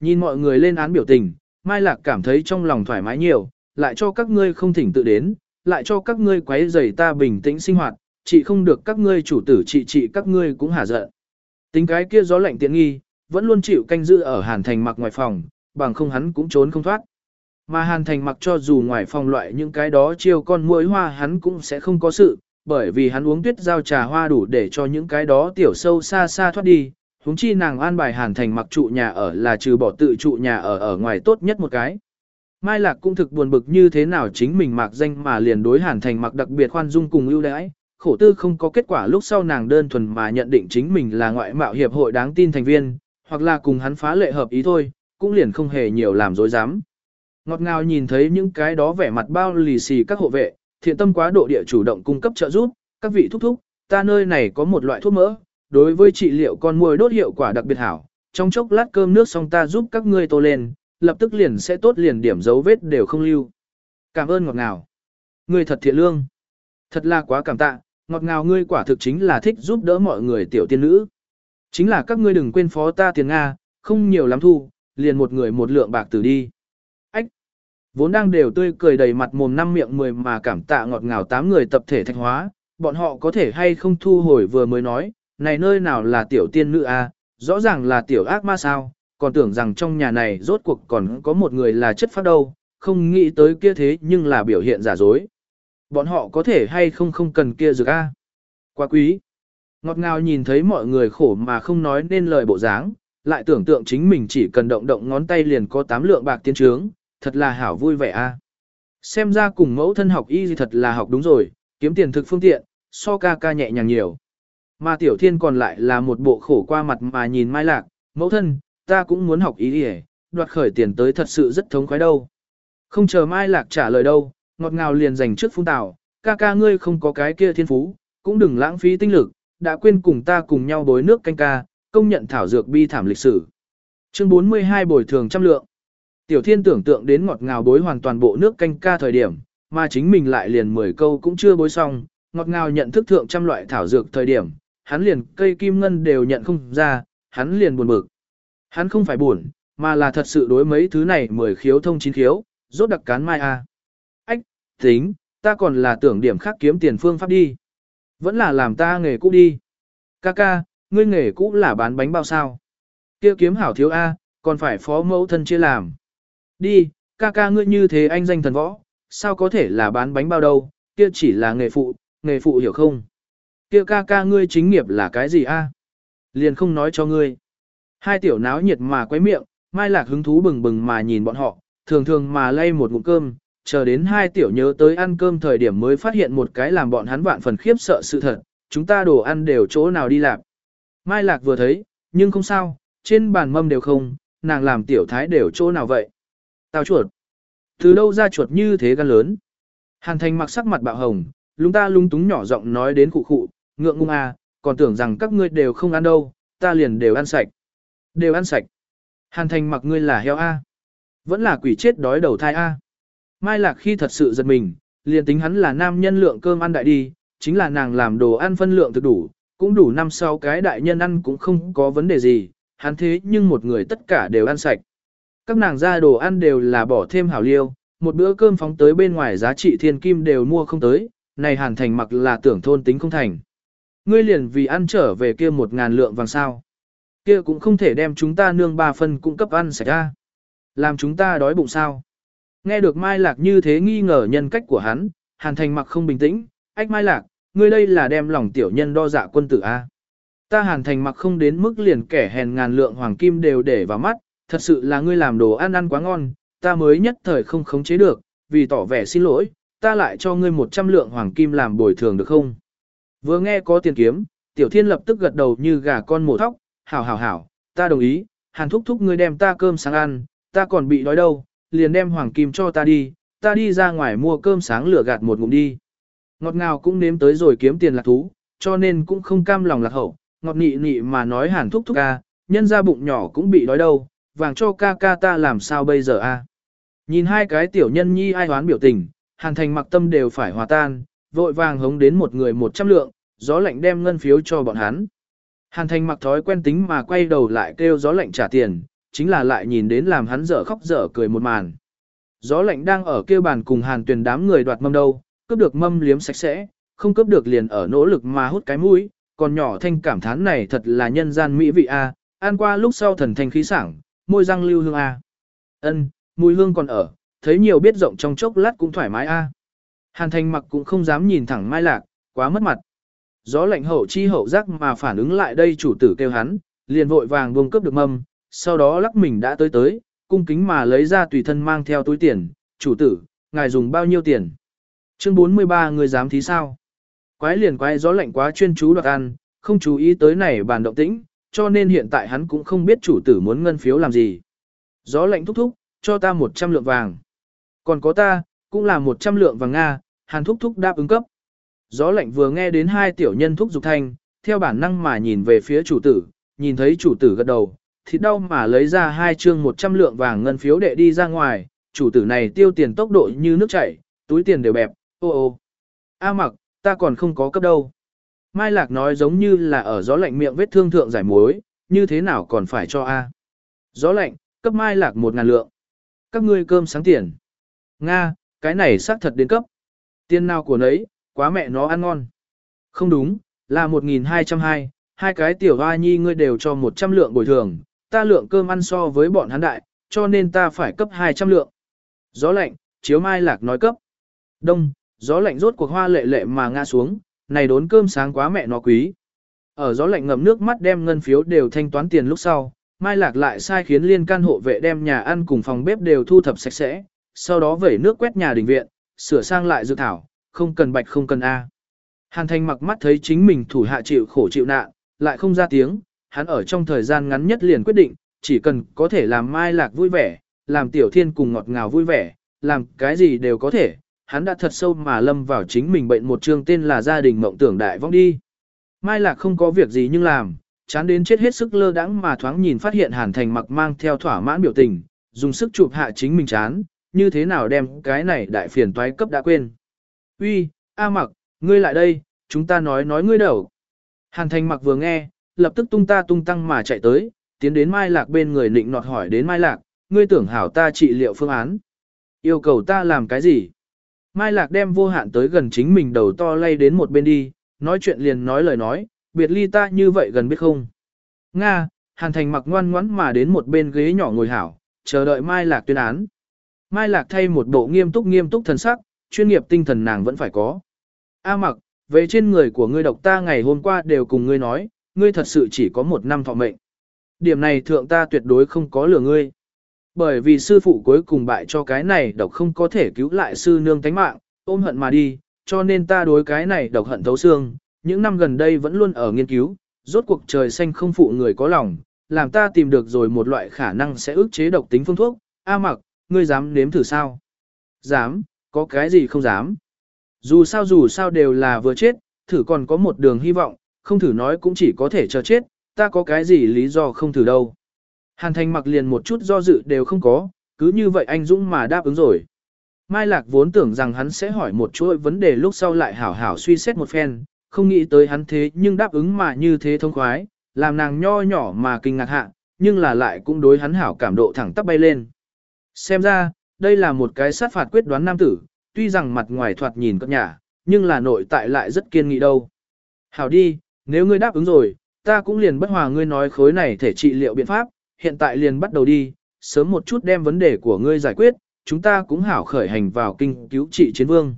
Nhìn mọi người lên án biểu tình, Mai Lạc cảm thấy trong lòng thoải mái nhiều, lại cho các ngươi không thỉnh tự đến, lại cho các ngươi quấy rầy ta bình tĩnh sinh hoạt, chị không được các ngươi chủ tử trị trị các ngươi cũng hả giận. Tính cái kia gió lạnh tiện nghi, vẫn luôn chịu canh giữ ở Hàn Thành mặc ngoài phòng, bằng không hắn cũng trốn không thoát. Mà Hàn Thành mặc cho dù ngoài phòng loại những cái đó chiêu con muỗi hoa hắn cũng sẽ không có sự, bởi vì hắn uống tuyết giao trà hoa đủ để cho những cái đó tiểu sâu xa xa thoát đi huống chi nàng an bài Hàn Thành mặc trụ nhà ở là trừ bỏ tự trụ nhà ở ở ngoài tốt nhất một cái. Mai Lạc cũng thực buồn bực như thế nào chính mình mặc danh mà liền đối Hàn Thành mặc đặc biệt khoan dung cùng ưu đãi, khổ tư không có kết quả lúc sau nàng đơn thuần mà nhận định chính mình là ngoại mạo hiệp hội đáng tin thành viên, hoặc là cùng hắn phá lệ hợp ý thôi, cũng liền không hề nhiều làm dối dám. Ngọt ngào nhìn thấy những cái đó vẻ mặt bao lì xì các hộ vệ, thiện tâm quá độ địa chủ động cung cấp trợ giúp, các vị thúc thúc, ta nơi này có một loại thuốc mỡ, đối với trị liệu con muỗi đốt hiệu quả đặc biệt hảo, trong chốc lát cơm nước xong ta giúp các ngươi tô lên, lập tức liền sẽ tốt liền điểm dấu vết đều không lưu. Cảm ơn ngọt ngào. Ngươi thật thiện lương. Thật là quá cảm tạ, ngọt ngào ngươi quả thực chính là thích giúp đỡ mọi người tiểu tiên nữ. Chính là các ngươi đừng quên phó ta tiền Nga, không nhiều lắm thu, liền một người một lượng bạc tử đi. Ách! Vốn đang đều tươi cười đầy mặt mồm năm miệng mười mà cảm tạ ngọt ngào tám người tập thể thạch hóa, bọn họ có thể hay không thu hồi vừa mới nói, này nơi nào là tiểu tiên nữ a, à? rõ ràng là tiểu ác ma sao, còn tưởng rằng trong nhà này rốt cuộc còn có một người là chất phát đâu, không nghĩ tới kia thế nhưng là biểu hiện giả dối. Bọn họ có thể hay không không cần kia dược a. Quá quý. Ngọt ngào nhìn thấy mọi người khổ mà không nói nên lời bộ dáng, lại tưởng tượng chính mình chỉ cần động động ngón tay liền có tám lượng bạc tiên trướng, thật là hảo vui vẻ a. Xem ra cùng mẫu thân học y gì thật là học đúng rồi, kiếm tiền thực phương tiện, so ca ca nhẹ nhàng nhiều. Mà tiểu thiên còn lại là một bộ khổ qua mặt mà nhìn mai lạc, mẫu thân, ta cũng muốn học ý đi đoạt khởi tiền tới thật sự rất thống khoái đâu. Không chờ mai lạc trả lời đâu, ngọt ngào liền dành trước phung tào, ca ca ngươi không có cái kia thiên phú, cũng đừng lãng phí tinh lực, đã quên cùng ta cùng nhau bối nước canh ca, công nhận thảo dược bi thảm lịch sử. Chương 42 bồi thường trăm lượng. Tiểu thiên tưởng tượng đến ngọt ngào bối hoàn toàn bộ nước canh ca thời điểm, mà chính mình lại liền 10 câu cũng chưa bối xong, ngọt ngào nhận thức thượng trăm loại thảo dược thời điểm, hắn liền cây kim ngân đều nhận không ra, hắn liền buồn bực. Hắn không phải buồn, mà là thật sự đối mấy thứ này mười khiếu thông chín khiếu, rốt đặc cán mai a. Ách, tính, ta còn là tưởng điểm khác kiếm tiền phương pháp đi. Vẫn là làm ta nghề cũ đi. Ca ca, ngươi nghề cũ là bán bánh bao sao? Kia kiếm hảo thiếu A, còn phải phó mẫu thân chia làm. Đi, ca ca ngươi như thế anh danh thần võ, sao có thể là bán bánh bao đâu, kia chỉ là nghề phụ, nghề phụ hiểu không? Kia ca ca ngươi chính nghiệp là cái gì a? Liền không nói cho ngươi. Hai tiểu náo nhiệt mà quấy miệng, mai lạc hứng thú bừng bừng mà nhìn bọn họ, thường thường mà lay một ngụm cơm, chờ đến hai tiểu nhớ tới ăn cơm thời điểm mới phát hiện một cái làm bọn hắn vạn phần khiếp sợ sự thật, chúng ta đồ ăn đều chỗ nào đi làm. Mai Lạc vừa thấy, nhưng không sao, trên bàn mâm đều không, nàng làm tiểu thái đều chỗ nào vậy. Tao chuột. Từ đâu ra chuột như thế gan lớn. Hàn thành mặc sắc mặt bạo hồng, lúng ta lung túng nhỏ giọng nói đến cụ cụ, ngượng ngung à, còn tưởng rằng các ngươi đều không ăn đâu, ta liền đều ăn sạch. Đều ăn sạch. Hàn thành mặc ngươi là heo a, Vẫn là quỷ chết đói đầu thai a. Mai Lạc khi thật sự giật mình, liền tính hắn là nam nhân lượng cơm ăn đại đi, chính là nàng làm đồ ăn phân lượng thực đủ, cũng đủ năm sau cái đại nhân ăn cũng không có vấn đề gì, hắn thế nhưng một người tất cả đều ăn sạch. Các nàng ra đồ ăn đều là bỏ thêm hảo liêu, một bữa cơm phóng tới bên ngoài giá trị thiên kim đều mua không tới, này hàn thành mặc là tưởng thôn tính không thành. Ngươi liền vì ăn trở về kia một ngàn lượng vàng sao. Kia cũng không thể đem chúng ta nương ba phân cung cấp ăn sạch ra. Làm chúng ta đói bụng sao. Nghe được Mai Lạc như thế nghi ngờ nhân cách của hắn, Hàn Thành mặc không bình tĩnh, ách Mai Lạc, ngươi đây là đem lòng tiểu nhân đo dạ quân tử A. Ta Hàn Thành mặc không đến mức liền kẻ hèn ngàn lượng hoàng kim đều để vào mắt, thật sự là ngươi làm đồ ăn ăn quá ngon, ta mới nhất thời không khống chế được, vì tỏ vẻ xin lỗi, ta lại cho ngươi một trăm lượng hoàng kim làm bồi thường được không? Vừa nghe có tiền kiếm, tiểu thiên lập tức gật đầu như gà con mổ thóc, hảo hảo hảo, ta đồng ý, hàn thúc thúc ngươi đem ta cơm sáng ăn, ta còn bị đói đâu, liền đem hoàng kim cho ta đi, ta đi ra ngoài mua cơm sáng lửa gạt một ngụm đi. Ngọt ngào cũng nếm tới rồi kiếm tiền lạc thú, cho nên cũng không cam lòng lạc hậu, ngọt nị nị mà nói hàn thúc thúc ca, nhân ra bụng nhỏ cũng bị đói đâu, vàng cho ca ca ta làm sao bây giờ a? Nhìn hai cái tiểu nhân nhi ai hoán biểu tình, hàn thành mặc tâm đều phải hòa tan, vội vàng hống đến một người một trăm lượng, gió lạnh đem ngân phiếu cho bọn hắn. Hàn thành mặc thói quen tính mà quay đầu lại kêu gió lạnh trả tiền, chính là lại nhìn đến làm hắn dở khóc dở cười một màn. Gió lạnh đang ở kêu bàn cùng hàn tuyền đám người đoạt mâm đâu, cướp được mâm liếm sạch sẽ, không cướp được liền ở nỗ lực mà hút cái mũi, còn nhỏ thanh cảm thán này thật là nhân gian mỹ vị a, à. ăn qua lúc sau thần thanh khí sảng, môi răng lưu hương a. Ân, mùi hương còn ở, thấy nhiều biết rộng trong chốc lát cũng thoải mái a. Hàn Thành mặc cũng không dám nhìn thẳng Mai Lạc, quá mất mặt. Gió lạnh hậu chi hậu giác mà phản ứng lại đây chủ tử kêu hắn, liền vội vàng vùng cướp được mâm, sau đó lắc mình đã tới tới, cung kính mà lấy ra tùy thân mang theo túi tiền, chủ tử, ngài dùng bao nhiêu tiền. Chương 43 người dám thí sao? Quái liền quái gió lạnh quá chuyên chú đoạt ăn, không chú ý tới này bàn động tĩnh, cho nên hiện tại hắn cũng không biết chủ tử muốn ngân phiếu làm gì. Gió lạnh thúc thúc, cho ta 100 lượng vàng. Còn có ta, cũng là 100 lượng vàng Nga, hàn thúc thúc đáp ứng cấp. Gió lạnh vừa nghe đến hai tiểu nhân thúc dục thanh, theo bản năng mà nhìn về phía chủ tử, nhìn thấy chủ tử gật đầu, thịt đau mà lấy ra hai chương 100 lượng vàng ngân phiếu để đi ra ngoài, chủ tử này tiêu tiền tốc độ như nước chảy, túi tiền đều bẹp, ô ô. A mặc, ta còn không có cấp đâu. Mai Lạc nói giống như là ở gió lạnh miệng vết thương thượng giải muối, như thế nào còn phải cho A. Gió lạnh, cấp Mai Lạc một ngàn lượng. Các ngươi cơm sáng tiền. Nga, cái này xác thật đến cấp. Tiền nào của nấy, quá mẹ nó ăn ngon. Không đúng, là 1220, hai cái tiểu hoa nhi ngươi đều cho 100 lượng bồi thường, ta lượng cơm ăn so với bọn hắn đại, cho nên ta phải cấp 200 lượng. Gió lạnh, chiếu mai lạc nói cấp. Đông, gió lạnh rốt cuộc hoa lệ lệ mà ngã xuống, này đốn cơm sáng quá mẹ nó quý. Ở gió lạnh ngầm nước mắt đem ngân phiếu đều thanh toán tiền lúc sau, Mai Lạc lại sai khiến liên can hộ vệ đem nhà ăn cùng phòng bếp đều thu thập sạch sẽ, sau đó vẩy nước quét nhà đình viện, sửa sang lại dự thảo, không cần bạch không cần A. Hàn Thành mặc mắt thấy chính mình thủ hạ chịu khổ chịu nạn, lại không ra tiếng, hắn ở trong thời gian ngắn nhất liền quyết định, chỉ cần có thể làm Mai Lạc vui vẻ, làm Tiểu Thiên cùng ngọt ngào vui vẻ, làm cái gì đều có thể, hắn đã thật sâu mà lâm vào chính mình bệnh một chương tên là gia đình mộng tưởng đại vong đi. Mai Lạc không có việc gì nhưng làm, chán đến chết hết sức lơ đãng mà thoáng nhìn phát hiện Hàn Thành mặc mang theo thỏa mãn biểu tình, dùng sức chụp hạ chính mình chán, như thế nào đem cái này đại phiền toái cấp đã quên. Uy, A mặc, ngươi lại đây, chúng ta nói nói ngươi đầu. Hàn Thành mặc vừa nghe, lập tức tung ta tung tăng mà chạy tới, tiến đến Mai Lạc bên người nịnh nọt hỏi đến Mai Lạc, ngươi tưởng hảo ta trị liệu phương án. Yêu cầu ta làm cái gì? Mai Lạc đem vô hạn tới gần chính mình đầu to lay đến một bên đi, nói chuyện liền nói lời nói, biệt ly ta như vậy gần biết không? Nga, Hàn Thành mặc ngoan ngoãn mà đến một bên ghế nhỏ ngồi hảo, chờ đợi Mai Lạc tuyên án. Mai Lạc thay một bộ nghiêm túc nghiêm túc thần sắc, chuyên nghiệp tinh thần nàng vẫn phải có. A mặc, về trên người của ngươi độc ta ngày hôm qua đều cùng ngươi nói, ngươi thật sự chỉ có một năm thọ mệnh. Điểm này thượng ta tuyệt đối không có lừa ngươi. Bởi vì sư phụ cuối cùng bại cho cái này độc không có thể cứu lại sư nương tánh mạng, ôm hận mà đi, cho nên ta đối cái này độc hận thấu xương, những năm gần đây vẫn luôn ở nghiên cứu, rốt cuộc trời xanh không phụ người có lòng, làm ta tìm được rồi một loại khả năng sẽ ức chế độc tính phương thuốc, A mặc, ngươi dám nếm thử sao? Dám, có cái gì không dám? Dù sao dù sao đều là vừa chết, thử còn có một đường hy vọng, không thử nói cũng chỉ có thể chờ chết, ta có cái gì lý do không thử đâu. Hàn thành mặc liền một chút do dự đều không có, cứ như vậy anh Dũng mà đáp ứng rồi. Mai Lạc vốn tưởng rằng hắn sẽ hỏi một chuỗi vấn đề lúc sau lại hảo hảo suy xét một phen, không nghĩ tới hắn thế nhưng đáp ứng mà như thế thông khoái, làm nàng nho nhỏ mà kinh ngạc hạ, nhưng là lại cũng đối hắn hảo cảm độ thẳng tắp bay lên. Xem ra, đây là một cái sát phạt quyết đoán nam tử, tuy rằng mặt ngoài thoạt nhìn cất nhả, nhưng là nội tại lại rất kiên nghị đâu. Hảo đi, nếu ngươi đáp ứng rồi, ta cũng liền bất hòa ngươi nói khối này thể trị liệu biện pháp, hiện tại liền bắt đầu đi, sớm một chút đem vấn đề của ngươi giải quyết, chúng ta cũng hảo khởi hành vào kinh cứu trị chiến vương.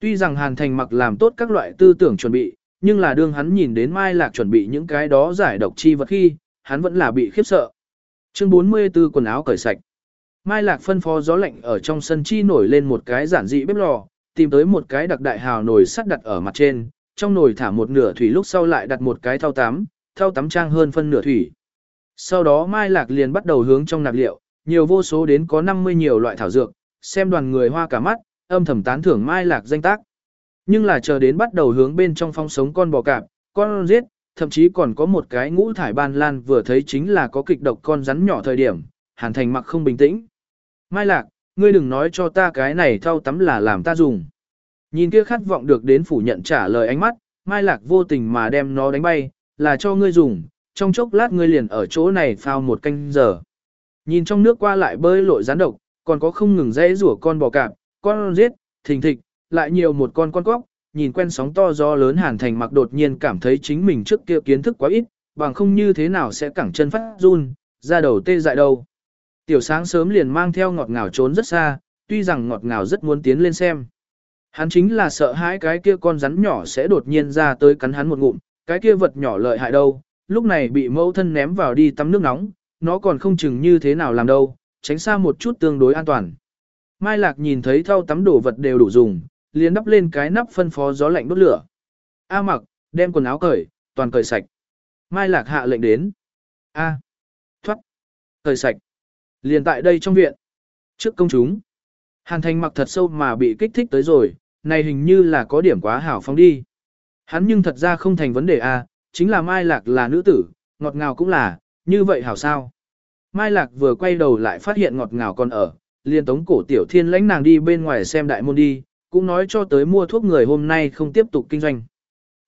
Tuy rằng Hàn Thành mặc làm tốt các loại tư tưởng chuẩn bị, nhưng là đương hắn nhìn đến Mai Lạc chuẩn bị những cái đó giải độc chi vật khi, hắn vẫn là bị khiếp sợ. Chương 44 quần áo cởi sạch. Mai Lạc phân phó gió lạnh ở trong sân chi nổi lên một cái giản dị bếp lò, tìm tới một cái đặc đại hào nồi sắt đặt ở mặt trên, trong nồi thả một nửa thủy lúc sau lại đặt một cái thau tắm, thau tắm trang hơn phân nửa thủy. Sau đó Mai Lạc liền bắt đầu hướng trong nạp liệu, nhiều vô số đến có 50 nhiều loại thảo dược, xem đoàn người hoa cả mắt, âm thầm tán thưởng Mai Lạc danh tác. Nhưng là chờ đến bắt đầu hướng bên trong phong sống con bò cạp, con giết, thậm chí còn có một cái ngũ thải ban lan vừa thấy chính là có kịch độc con rắn nhỏ thời điểm, Hàn Thành mặc không bình tĩnh. Mai Lạc, ngươi đừng nói cho ta cái này thau tắm là làm ta dùng. Nhìn kia khát vọng được đến phủ nhận trả lời ánh mắt, Mai Lạc vô tình mà đem nó đánh bay, là cho ngươi dùng, trong chốc lát ngươi liền ở chỗ này phao một canh giờ. Nhìn trong nước qua lại bơi lội rắn độc, còn có không ngừng dãy rủa con bò cạp, con giết, thình thịch, lại nhiều một con con quốc, nhìn quen sóng to gió lớn hàn thành mặc đột nhiên cảm thấy chính mình trước kia kiến thức quá ít, bằng không như thế nào sẽ cẳng chân phát run, ra đầu tê dại đâu. Tiểu sáng sớm liền mang theo ngọt ngào trốn rất xa, tuy rằng ngọt ngào rất muốn tiến lên xem. Hắn chính là sợ hãi cái kia con rắn nhỏ sẽ đột nhiên ra tới cắn hắn một ngụm, cái kia vật nhỏ lợi hại đâu, lúc này bị mẫu thân ném vào đi tắm nước nóng, nó còn không chừng như thế nào làm đâu, tránh xa một chút tương đối an toàn. Mai Lạc nhìn thấy thau tắm đổ vật đều đủ dùng, liền đắp lên cái nắp phân phó gió lạnh đốt lửa. A mặc, đem quần áo cởi, toàn cởi sạch. Mai Lạc hạ lệnh đến. A. Thoát. Cởi sạch. Liền tại đây trong viện. Trước công chúng. Hàn thành mặc thật sâu mà bị kích thích tới rồi, này hình như là có điểm quá hảo phóng đi. Hắn nhưng thật ra không thành vấn đề A, chính là Mai Lạc là nữ tử, ngọt ngào cũng là, như vậy hảo sao. Mai Lạc vừa quay đầu lại phát hiện ngọt ngào còn ở, liền tống cổ tiểu thiên lãnh nàng đi bên ngoài xem đại môn đi, cũng nói cho tới mua thuốc người hôm nay không tiếp tục kinh doanh.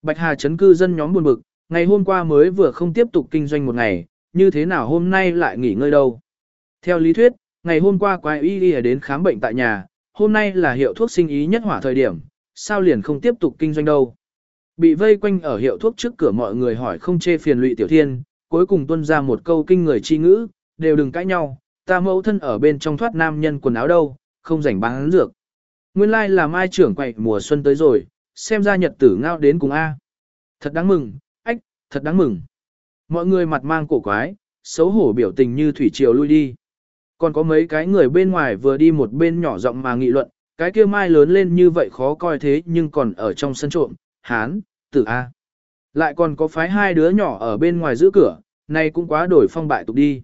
Bạch Hà chấn cư dân nhóm buồn bực, ngày hôm qua mới vừa không tiếp tục kinh doanh một ngày, như thế nào hôm nay lại nghỉ ngơi đâu. Theo lý thuyết, ngày hôm qua quái y đi đến khám bệnh tại nhà, hôm nay là hiệu thuốc sinh ý nhất hỏa thời điểm, sao liền không tiếp tục kinh doanh đâu. Bị vây quanh ở hiệu thuốc trước cửa mọi người hỏi không chê phiền lụy tiểu thiên, cuối cùng tuân ra một câu kinh người chi ngữ, đều đừng cãi nhau, ta mẫu thân ở bên trong thoát nam nhân quần áo đâu, không rảnh bán dược. Nguyên lai like là mai trưởng quậy mùa xuân tới rồi, xem ra nhật tử ngao đến cùng A. Thật đáng mừng, ách, thật đáng mừng. Mọi người mặt mang cổ quái, xấu hổ biểu tình như thủy triều lui đi. Còn có mấy cái người bên ngoài vừa đi một bên nhỏ giọng mà nghị luận, cái kia mai lớn lên như vậy khó coi thế nhưng còn ở trong sân trộm, hán, tử A. Lại còn có phái hai đứa nhỏ ở bên ngoài giữ cửa, này cũng quá đổi phong bại tục đi.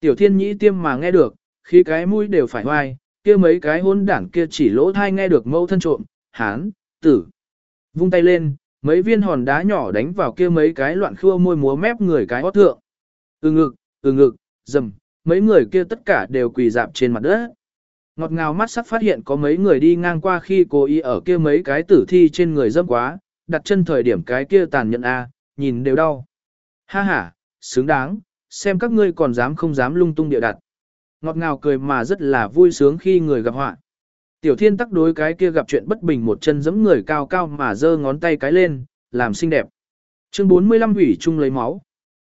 Tiểu thiên nhĩ tiêm mà nghe được, khi cái mũi đều phải hoai, kia mấy cái hôn đảng kia chỉ lỗ thai nghe được mâu thân trộm, hán, tử. Vung tay lên, mấy viên hòn đá nhỏ đánh vào kia mấy cái loạn khua môi múa mép người cái hót thượng. Ừ ngực, ừ ngực, dầm, mấy người kia tất cả đều quỳ dạp trên mặt đất. Ngọt ngào mắt sắc phát hiện có mấy người đi ngang qua khi cố ý ở kia mấy cái tử thi trên người dâm quá, đặt chân thời điểm cái kia tàn nhẫn a, nhìn đều đau. Ha ha, xứng đáng, xem các ngươi còn dám không dám lung tung địa đặt. Ngọt ngào cười mà rất là vui sướng khi người gặp họa. Tiểu thiên tắc đối cái kia gặp chuyện bất bình một chân giẫm người cao cao mà giơ ngón tay cái lên, làm xinh đẹp. Chương 45 hủy chung lấy máu.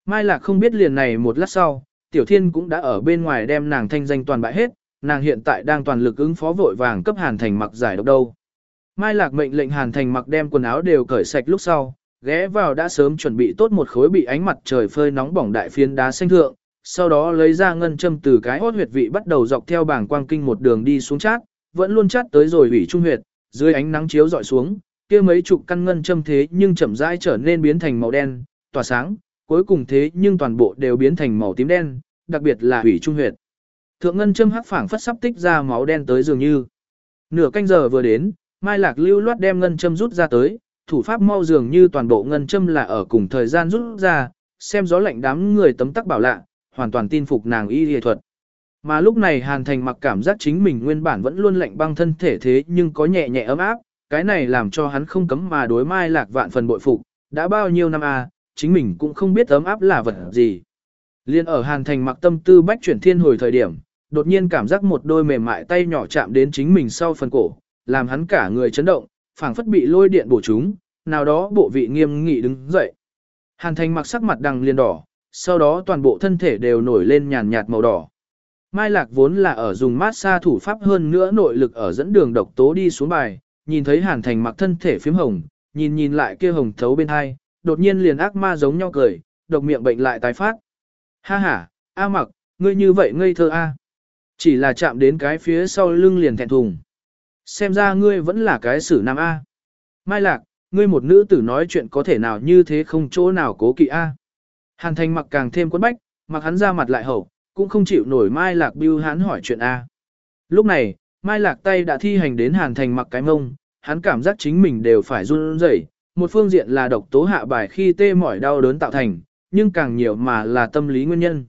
Mai Lạc không biết liền này một lát sau, Tiểu Thiên cũng đã ở bên ngoài đem nàng thanh danh toàn bại hết, nàng hiện tại đang toàn lực ứng phó vội vàng cấp Hàn Thành mặc giải độc đâu. Mai Lạc mệnh lệnh Hàn Thành mặc đem quần áo đều cởi sạch lúc sau, ghé vào đã sớm chuẩn bị tốt một khối bị ánh mặt trời phơi nóng bỏng đại phiến đá xanh thượng, sau đó lấy ra ngân châm từ cái hốt huyệt vị bắt đầu dọc theo bảng quang kinh một đường đi xuống chát, vẫn luôn chát tới rồi ủy trung huyệt, dưới ánh nắng chiếu dọi xuống, kia mấy chục căn ngân châm thế nhưng chậm rãi trở nên biến thành màu đen, tỏa sáng, cuối cùng thế nhưng toàn bộ đều biến thành màu tím đen, đặc biệt là hủy trung huyệt. Thượng ngân châm hắc phảng phất sắp tích ra máu đen tới dường như. Nửa canh giờ vừa đến, Mai Lạc lưu loát đem ngân châm rút ra tới, thủ pháp mau dường như toàn bộ ngân châm là ở cùng thời gian rút ra, xem gió lạnh đám người tấm tắc bảo lạ, hoàn toàn tin phục nàng y y thuật. Mà lúc này Hàn Thành mặc cảm giác chính mình nguyên bản vẫn luôn lạnh băng thân thể thế nhưng có nhẹ nhẹ ấm áp, cái này làm cho hắn không cấm mà đối Mai Lạc vạn phần bội phục, đã bao nhiêu năm à, chính mình cũng không biết ấm áp là vật gì. Liên ở Hàn Thành mặc tâm tư bách chuyển thiên hồi thời điểm, đột nhiên cảm giác một đôi mềm mại tay nhỏ chạm đến chính mình sau phần cổ, làm hắn cả người chấn động, phảng phất bị lôi điện bổ chúng, nào đó bộ vị nghiêm nghị đứng dậy. Hàn Thành mặc sắc mặt đằng liền đỏ, sau đó toàn bộ thân thể đều nổi lên nhàn nhạt màu đỏ. Mai Lạc vốn là ở dùng mát xa thủ pháp hơn nữa nội lực ở dẫn đường độc tố đi xuống bài, nhìn thấy Hàn Thành mặc thân thể phím hồng, nhìn nhìn lại kia hồng thấu bên hai, đột nhiên liền ác ma giống nhau cười, độc miệng bệnh lại tái phát. Ha ha, A mặc, ngươi như vậy ngây thơ A. Chỉ là chạm đến cái phía sau lưng liền thẹn thùng. Xem ra ngươi vẫn là cái xử nam A. Mai Lạc, ngươi một nữ tử nói chuyện có thể nào như thế không chỗ nào cố kỵ A. Hàn thành mặc càng thêm quấn bách, mặc hắn ra mặt lại hậu, cũng không chịu nổi Mai Lạc bưu hắn hỏi chuyện A. Lúc này, Mai Lạc tay đã thi hành đến Hàn thành mặc cái mông, hắn cảm giác chính mình đều phải run rẩy. Một phương diện là độc tố hạ bài khi tê mỏi đau đớn tạo thành, nhưng càng nhiều mà là tâm lý nguyên nhân.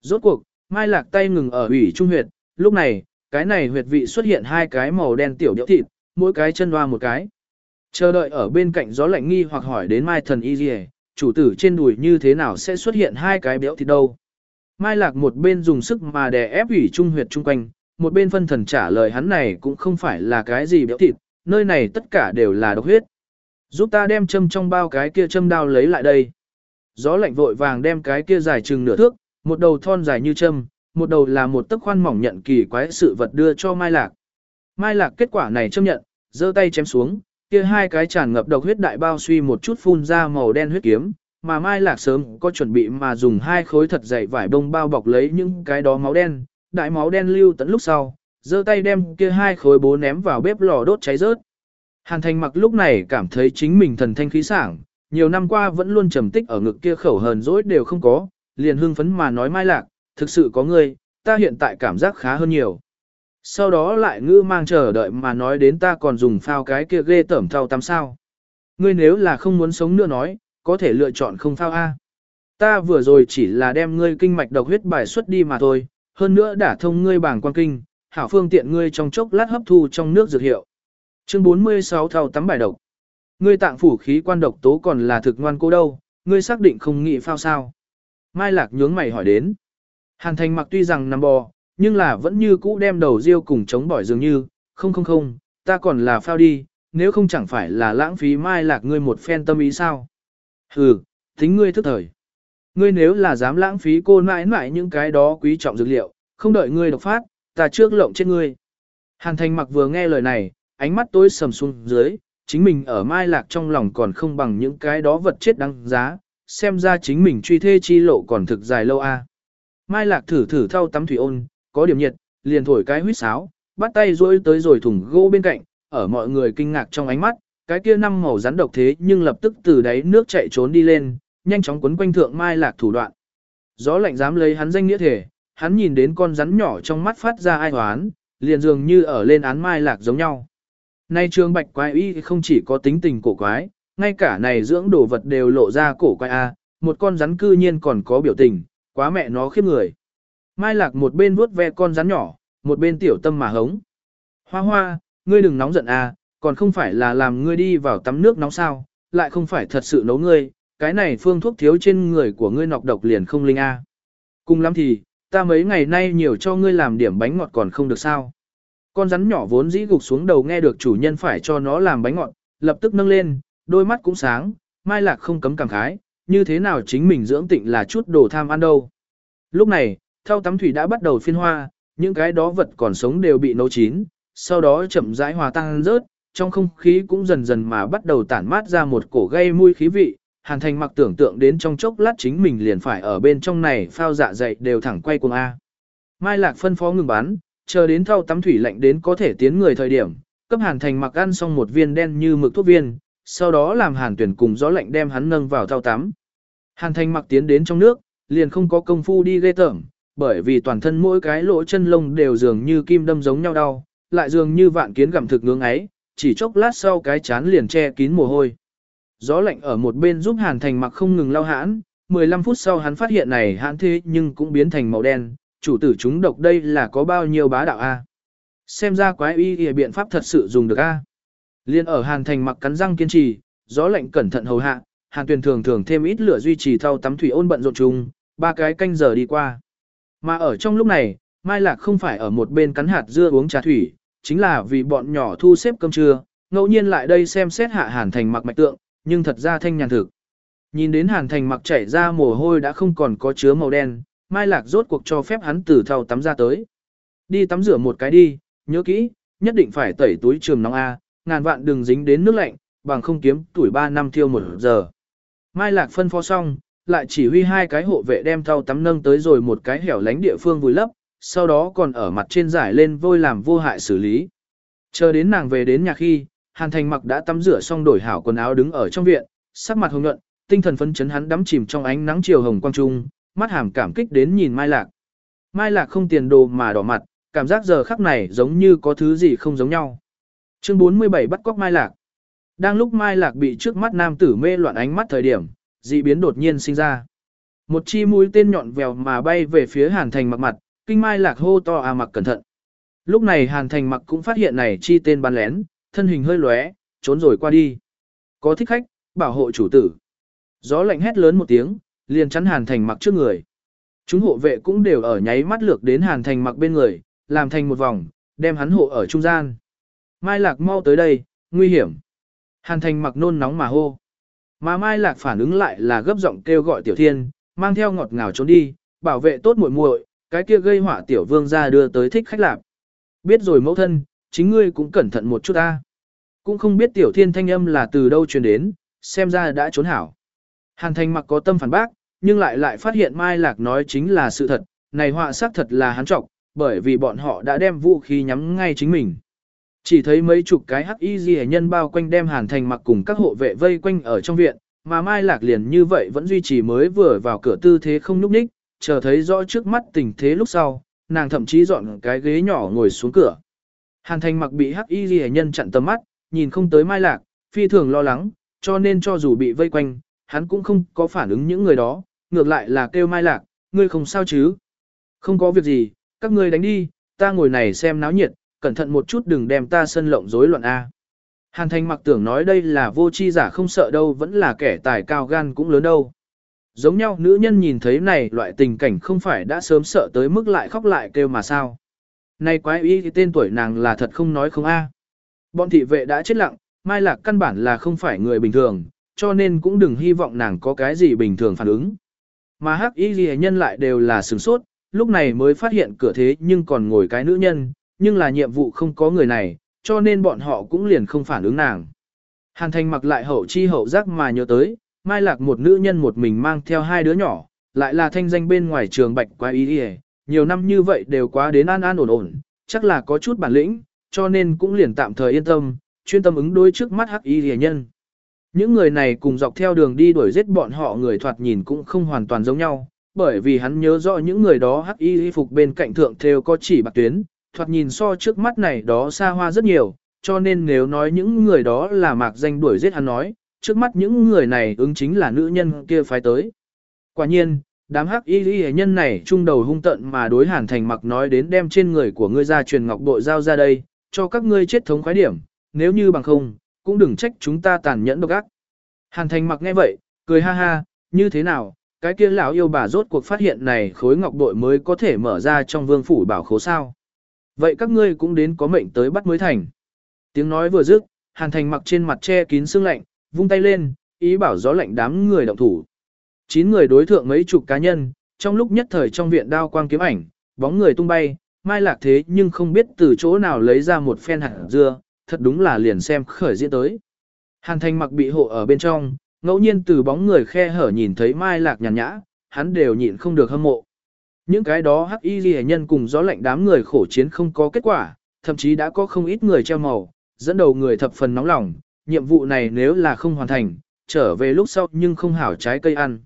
Rốt cuộc, Mai Lạc tay ngừng ở ủy trung huyệt, lúc này, cái này huyệt vị xuất hiện hai cái màu đen tiểu điệu thịt, mỗi cái chân hoa một cái. Chờ đợi ở bên cạnh gió lạnh nghi hoặc hỏi đến Mai thần y gì chủ tử trên đùi như thế nào sẽ xuất hiện hai cái béo thịt đâu. Mai Lạc một bên dùng sức mà đè ép ủy trung huyệt chung quanh, một bên phân thần trả lời hắn này cũng không phải là cái gì béo thịt, nơi này tất cả đều là độc huyết. Giúp ta đem châm trong bao cái kia châm đao lấy lại đây. Gió lạnh vội vàng đem cái kia dài chừng nửa thước, một đầu thon dài như châm, một đầu là một tấc khoan mỏng nhận kỳ quái sự vật đưa cho Mai Lạc. Mai Lạc kết quả này chấp nhận, giơ tay chém xuống, kia hai cái tràn ngập độc huyết đại bao suy một chút phun ra màu đen huyết kiếm, mà Mai Lạc sớm có chuẩn bị mà dùng hai khối thật dày vải bông bao bọc lấy những cái đó máu đen, đại máu đen lưu tận lúc sau, giơ tay đem kia hai khối bố ném vào bếp lò đốt cháy rớt. Hàn Thành mặc lúc này cảm thấy chính mình thần thanh khí sảng, nhiều năm qua vẫn luôn trầm tích ở ngực kia khẩu hờn dỗi đều không có, liền hưng phấn mà nói Mai Lạc, thực sự có ngươi, ta hiện tại cảm giác khá hơn nhiều. Sau đó lại ngư mang chờ đợi mà nói đến ta còn dùng phao cái kia ghê tẩm thao tắm sao. Ngươi nếu là không muốn sống nữa nói, có thể lựa chọn không phao A. Ta vừa rồi chỉ là đem ngươi kinh mạch độc huyết bài xuất đi mà thôi, hơn nữa đã thông ngươi bảng quan kinh, hảo phương tiện ngươi trong chốc lát hấp thu trong nước dược hiệu. Chương 46 thao tắm bài độc. Ngươi tạng phủ khí quan độc tố còn là thực ngoan cô đâu, ngươi xác định không nghĩ phao sao. Mai Lạc nhướng mày hỏi đến. Hàn Thành mặc tuy rằng nằm bò, nhưng là vẫn như cũ đem đầu riêu cùng chống bỏi dường như, không không không, ta còn là phao đi, nếu không chẳng phải là lãng phí Mai Lạc ngươi một phen tâm ý sao. Hừ, tính ngươi thức thời. Ngươi nếu là dám lãng phí cô mãi mãi những cái đó quý trọng dược liệu, không đợi ngươi độc phát, ta trước lộng chết ngươi. Hàn thành mặc vừa nghe lời này, ánh mắt tối sầm xuống dưới, chính mình ở mai lạc trong lòng còn không bằng những cái đó vật chết đáng giá, xem ra chính mình truy thê chi lộ còn thực dài lâu a. Mai lạc thử thử thao tắm thủy ôn, có điểm nhiệt, liền thổi cái huyết sáo, bắt tay rối tới rồi thùng gỗ bên cạnh, ở mọi người kinh ngạc trong ánh mắt, cái kia năm màu rắn độc thế nhưng lập tức từ đáy nước chạy trốn đi lên, nhanh chóng quấn quanh thượng mai lạc thủ đoạn. Gió lạnh dám lấy hắn danh nghĩa thể, hắn nhìn đến con rắn nhỏ trong mắt phát ra ai hoán, liền dường như ở lên án mai lạc giống nhau. Nay trường bạch quái y không chỉ có tính tình cổ quái, ngay cả này dưỡng đồ vật đều lộ ra cổ quái a, một con rắn cư nhiên còn có biểu tình, quá mẹ nó khiếp người. Mai lạc một bên vuốt ve con rắn nhỏ, một bên tiểu tâm mà hống. Hoa hoa, ngươi đừng nóng giận a, còn không phải là làm ngươi đi vào tắm nước nóng sao, lại không phải thật sự nấu ngươi, cái này phương thuốc thiếu trên người của ngươi nọc độc liền không linh a. Cùng lắm thì, ta mấy ngày nay nhiều cho ngươi làm điểm bánh ngọt còn không được sao. Con rắn nhỏ vốn dĩ gục xuống đầu nghe được chủ nhân phải cho nó làm bánh ngọt, lập tức nâng lên, đôi mắt cũng sáng, mai lạc không cấm cảm khái, như thế nào chính mình dưỡng tịnh là chút đồ tham ăn đâu. Lúc này, thao tắm thủy đã bắt đầu phiên hoa, những cái đó vật còn sống đều bị nấu chín, sau đó chậm rãi hòa tan rớt, trong không khí cũng dần dần mà bắt đầu tản mát ra một cổ gây mùi khí vị. Hàn thành mặc tưởng tượng đến trong chốc lát chính mình liền phải ở bên trong này phao dạ dậy đều thẳng quay cuồng A. Mai lạc phân phó ngừng bán, chờ đến thau tắm thủy lạnh đến có thể tiến người thời điểm, cấp hàn thành mặc ăn xong một viên đen như mực thuốc viên, sau đó làm hàn tuyển cùng gió lạnh đem hắn nâng vào thau tắm. Hàn thành mặc tiến đến trong nước, liền không có công phu đi ghê tởm, bởi vì toàn thân mỗi cái lỗ chân lông đều dường như kim đâm giống nhau đau, lại dường như vạn kiến gặm thực ngưỡng ấy, chỉ chốc lát sau cái chán liền che kín mồ hôi. Gió lạnh ở một bên giúp Hàn Thành mặc không ngừng lao hãn, 15 phút sau hắn phát hiện này hãn thế nhưng cũng biến thành màu đen, chủ tử chúng độc đây là có bao nhiêu bá đạo a? Xem ra quái y y biện pháp thật sự dùng được a. Liên ở Hàn Thành mặc cắn răng kiên trì, gió lạnh cẩn thận hầu hạ, Hàn Tuyền thường thường thêm ít lửa duy trì thau tắm thủy ôn bận rộn chung, ba cái canh giờ đi qua. Mà ở trong lúc này, Mai Lạc không phải ở một bên cắn hạt dưa uống trà thủy, chính là vì bọn nhỏ thu xếp cơm trưa, ngẫu nhiên lại đây xem xét hạ Hàn Thành mặc mạch tượng, nhưng thật ra thanh nhàn thực. Nhìn đến Hàn Thành mặc chảy ra mồ hôi đã không còn có chứa màu đen, Mai Lạc rốt cuộc cho phép hắn từ thau tắm ra tới. Đi tắm rửa một cái đi, nhớ kỹ, nhất định phải tẩy túi trường nóng A, ngàn vạn đừng dính đến nước lạnh, bằng không kiếm tuổi 3 năm thiêu một giờ. Mai Lạc phân phó xong, lại chỉ huy hai cái hộ vệ đem thau tắm nâng tới rồi một cái hẻo lánh địa phương vùi lấp, sau đó còn ở mặt trên giải lên vôi làm vô hại xử lý. Chờ đến nàng về đến nhà khi, Hàn Thành mặc đã tắm rửa xong đổi hảo quần áo đứng ở trong viện, sắc mặt hồng nhuận, tinh thần phấn chấn hắn đắm chìm trong ánh nắng chiều hồng quang trung, mắt hàm cảm kích đến nhìn Mai Lạc. Mai Lạc không tiền đồ mà đỏ mặt, cảm giác giờ khắc này giống như có thứ gì không giống nhau. Chương 47 bắt cóc Mai Lạc. Đang lúc Mai Lạc bị trước mắt nam tử mê loạn ánh mắt thời điểm, dị biến đột nhiên sinh ra. Một chi mũi tên nhọn vèo mà bay về phía Hàn Thành mặc mặt, kinh Mai Lạc hô to à mặc cẩn thận. Lúc này Hàn Thành mặc cũng phát hiện này chi tên bắn lén, thân hình hơi lóe, trốn rồi qua đi. Có thích khách, bảo hộ chủ tử. Gió lạnh hét lớn một tiếng, liền chắn Hàn Thành mặc trước người. Chúng hộ vệ cũng đều ở nháy mắt lược đến Hàn Thành mặc bên người, làm thành một vòng, đem hắn hộ ở trung gian. Mai Lạc mau tới đây, nguy hiểm. Hàn Thành mặc nôn nóng mà hô. Mà Mai Lạc phản ứng lại là gấp giọng kêu gọi Tiểu Thiên, mang theo ngọt ngào trốn đi, bảo vệ tốt muội muội, cái kia gây họa Tiểu Vương ra đưa tới thích khách lạc. Biết rồi mẫu thân, chính ngươi cũng cẩn thận một chút ta. Cũng không biết Tiểu Thiên thanh âm là từ đâu truyền đến, xem ra đã trốn hảo. Hàn Thành mặc có tâm phản bác, nhưng lại lại phát hiện Mai Lạc nói chính là sự thật, này họa xác thật là hắn trọng, bởi vì bọn họ đã đem vũ khí nhắm ngay chính mình. Chỉ thấy mấy chục cái hắc y ghi nhân bao quanh đem Hàn Thành mặc cùng các hộ vệ vây quanh ở trong viện, mà Mai Lạc liền như vậy vẫn duy trì mới vừa vào cửa tư thế không núp ních, chờ thấy rõ trước mắt tình thế lúc sau, nàng thậm chí dọn cái ghế nhỏ ngồi xuống cửa. Hàn Thành mặc bị hắc y ghi nhân chặn tầm mắt, nhìn không tới Mai Lạc, phi thường lo lắng, cho nên cho dù bị vây quanh, hắn cũng không có phản ứng những người đó, ngược lại là kêu Mai Lạc, ngươi không sao chứ? Không có việc gì, các ngươi đánh đi, ta ngồi này xem náo nhiệt, cẩn thận một chút đừng đem ta sân lộng rối loạn A. Hàn Thành mặc tưởng nói đây là vô chi giả không sợ đâu vẫn là kẻ tài cao gan cũng lớn đâu. Giống nhau nữ nhân nhìn thấy này loại tình cảnh không phải đã sớm sợ tới mức lại khóc lại kêu mà sao. Này quái ý thì tên tuổi nàng là thật không nói không a. Bọn thị vệ đã chết lặng, Mai Lạc căn bản là không phải người bình thường, cho nên cũng đừng hy vọng nàng có cái gì bình thường phản ứng. Mà hắc y ghi nhân lại đều là sửng sốt, lúc này mới phát hiện cửa thế nhưng còn ngồi cái nữ nhân, nhưng là nhiệm vụ không có người này, cho nên bọn họ cũng liền không phản ứng nàng. Hàn thành mặc lại hậu chi hậu giác mà nhớ tới, mai lạc một nữ nhân một mình mang theo hai đứa nhỏ, lại là thanh danh bên ngoài trường bạch quá ý đi nhiều năm như vậy đều quá đến an an ổn ổn, chắc là có chút bản lĩnh, cho nên cũng liền tạm thời yên tâm, chuyên tâm ứng đối trước mắt hắc y rìa nhân. Những người này cùng dọc theo đường đi đuổi giết bọn họ người thoạt nhìn cũng không hoàn toàn giống nhau, bởi vì hắn nhớ rõ những người đó hắc y y phục bên cạnh thượng theo có chỉ bạc tuyến, thoạt nhìn so trước mắt này đó xa hoa rất nhiều, cho nên nếu nói những người đó là mạc danh đuổi giết hắn nói, trước mắt những người này ứng chính là nữ nhân kia phái tới. Quả nhiên, đám hắc y y nhân này trung đầu hung tận mà đối hàn thành mặc nói đến đem trên người của ngươi ra truyền ngọc bội giao ra đây, cho các ngươi chết thống khoái điểm, nếu như bằng không, cũng đừng trách chúng ta tàn nhẫn độc ác. Hàn thành mặc nghe vậy, cười ha ha, như thế nào, cái kia lão yêu bà rốt cuộc phát hiện này khối ngọc bội mới có thể mở ra trong vương phủ bảo khố sao. Vậy các ngươi cũng đến có mệnh tới bắt mới thành. Tiếng nói vừa dứt, hàn thành mặc trên mặt che kín sương lạnh, vung tay lên, ý bảo gió lạnh đám người động thủ. Chín người đối thượng mấy chục cá nhân, trong lúc nhất thời trong viện đao quang kiếm ảnh, bóng người tung bay, mai lạc thế nhưng không biết từ chỗ nào lấy ra một phen hạt dưa, thật đúng là liền xem khởi diễn tới. Hàn thành mặc bị hộ ở bên trong, ngẫu nhiên từ bóng người khe hở nhìn thấy mai lạc nhàn nhã, hắn đều nhịn không được hâm mộ. Những cái đó hắc y ghi nhân cùng gió lạnh đám người khổ chiến không có kết quả, thậm chí đã có không ít người treo màu, dẫn đầu người thập phần nóng lòng, nhiệm vụ này nếu là không hoàn thành, trở về lúc sau nhưng không hảo trái cây ăn.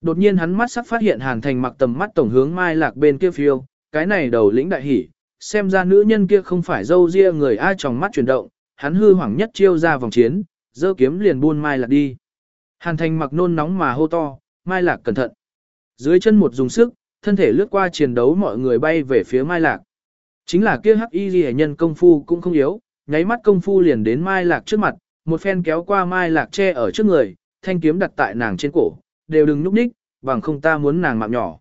Đột nhiên hắn mắt sắc phát hiện hàn thành mặc tầm mắt tổng hướng mai lạc bên kia phiêu, cái này đầu lĩnh đại hỉ, xem ra nữ nhân kia không phải dâu ria người ai trong mắt chuyển động, hắn hư hoảng nhất chiêu ra vòng chiến, dơ kiếm liền buôn mai lạc đi. Hàn thành mặc nôn nóng mà hô to, mai lạc cẩn thận. Dưới chân một dùng sức, thân thể lướt qua chiến đấu mọi người bay về phía Mai Lạc. Chính là kia hắc y ghi nhân công phu cũng không yếu, nháy mắt công phu liền đến Mai Lạc trước mặt, một phen kéo qua Mai Lạc che ở trước người, thanh kiếm đặt tại nàng trên cổ, đều đừng núp đích bằng không ta muốn nàng mạng nhỏ.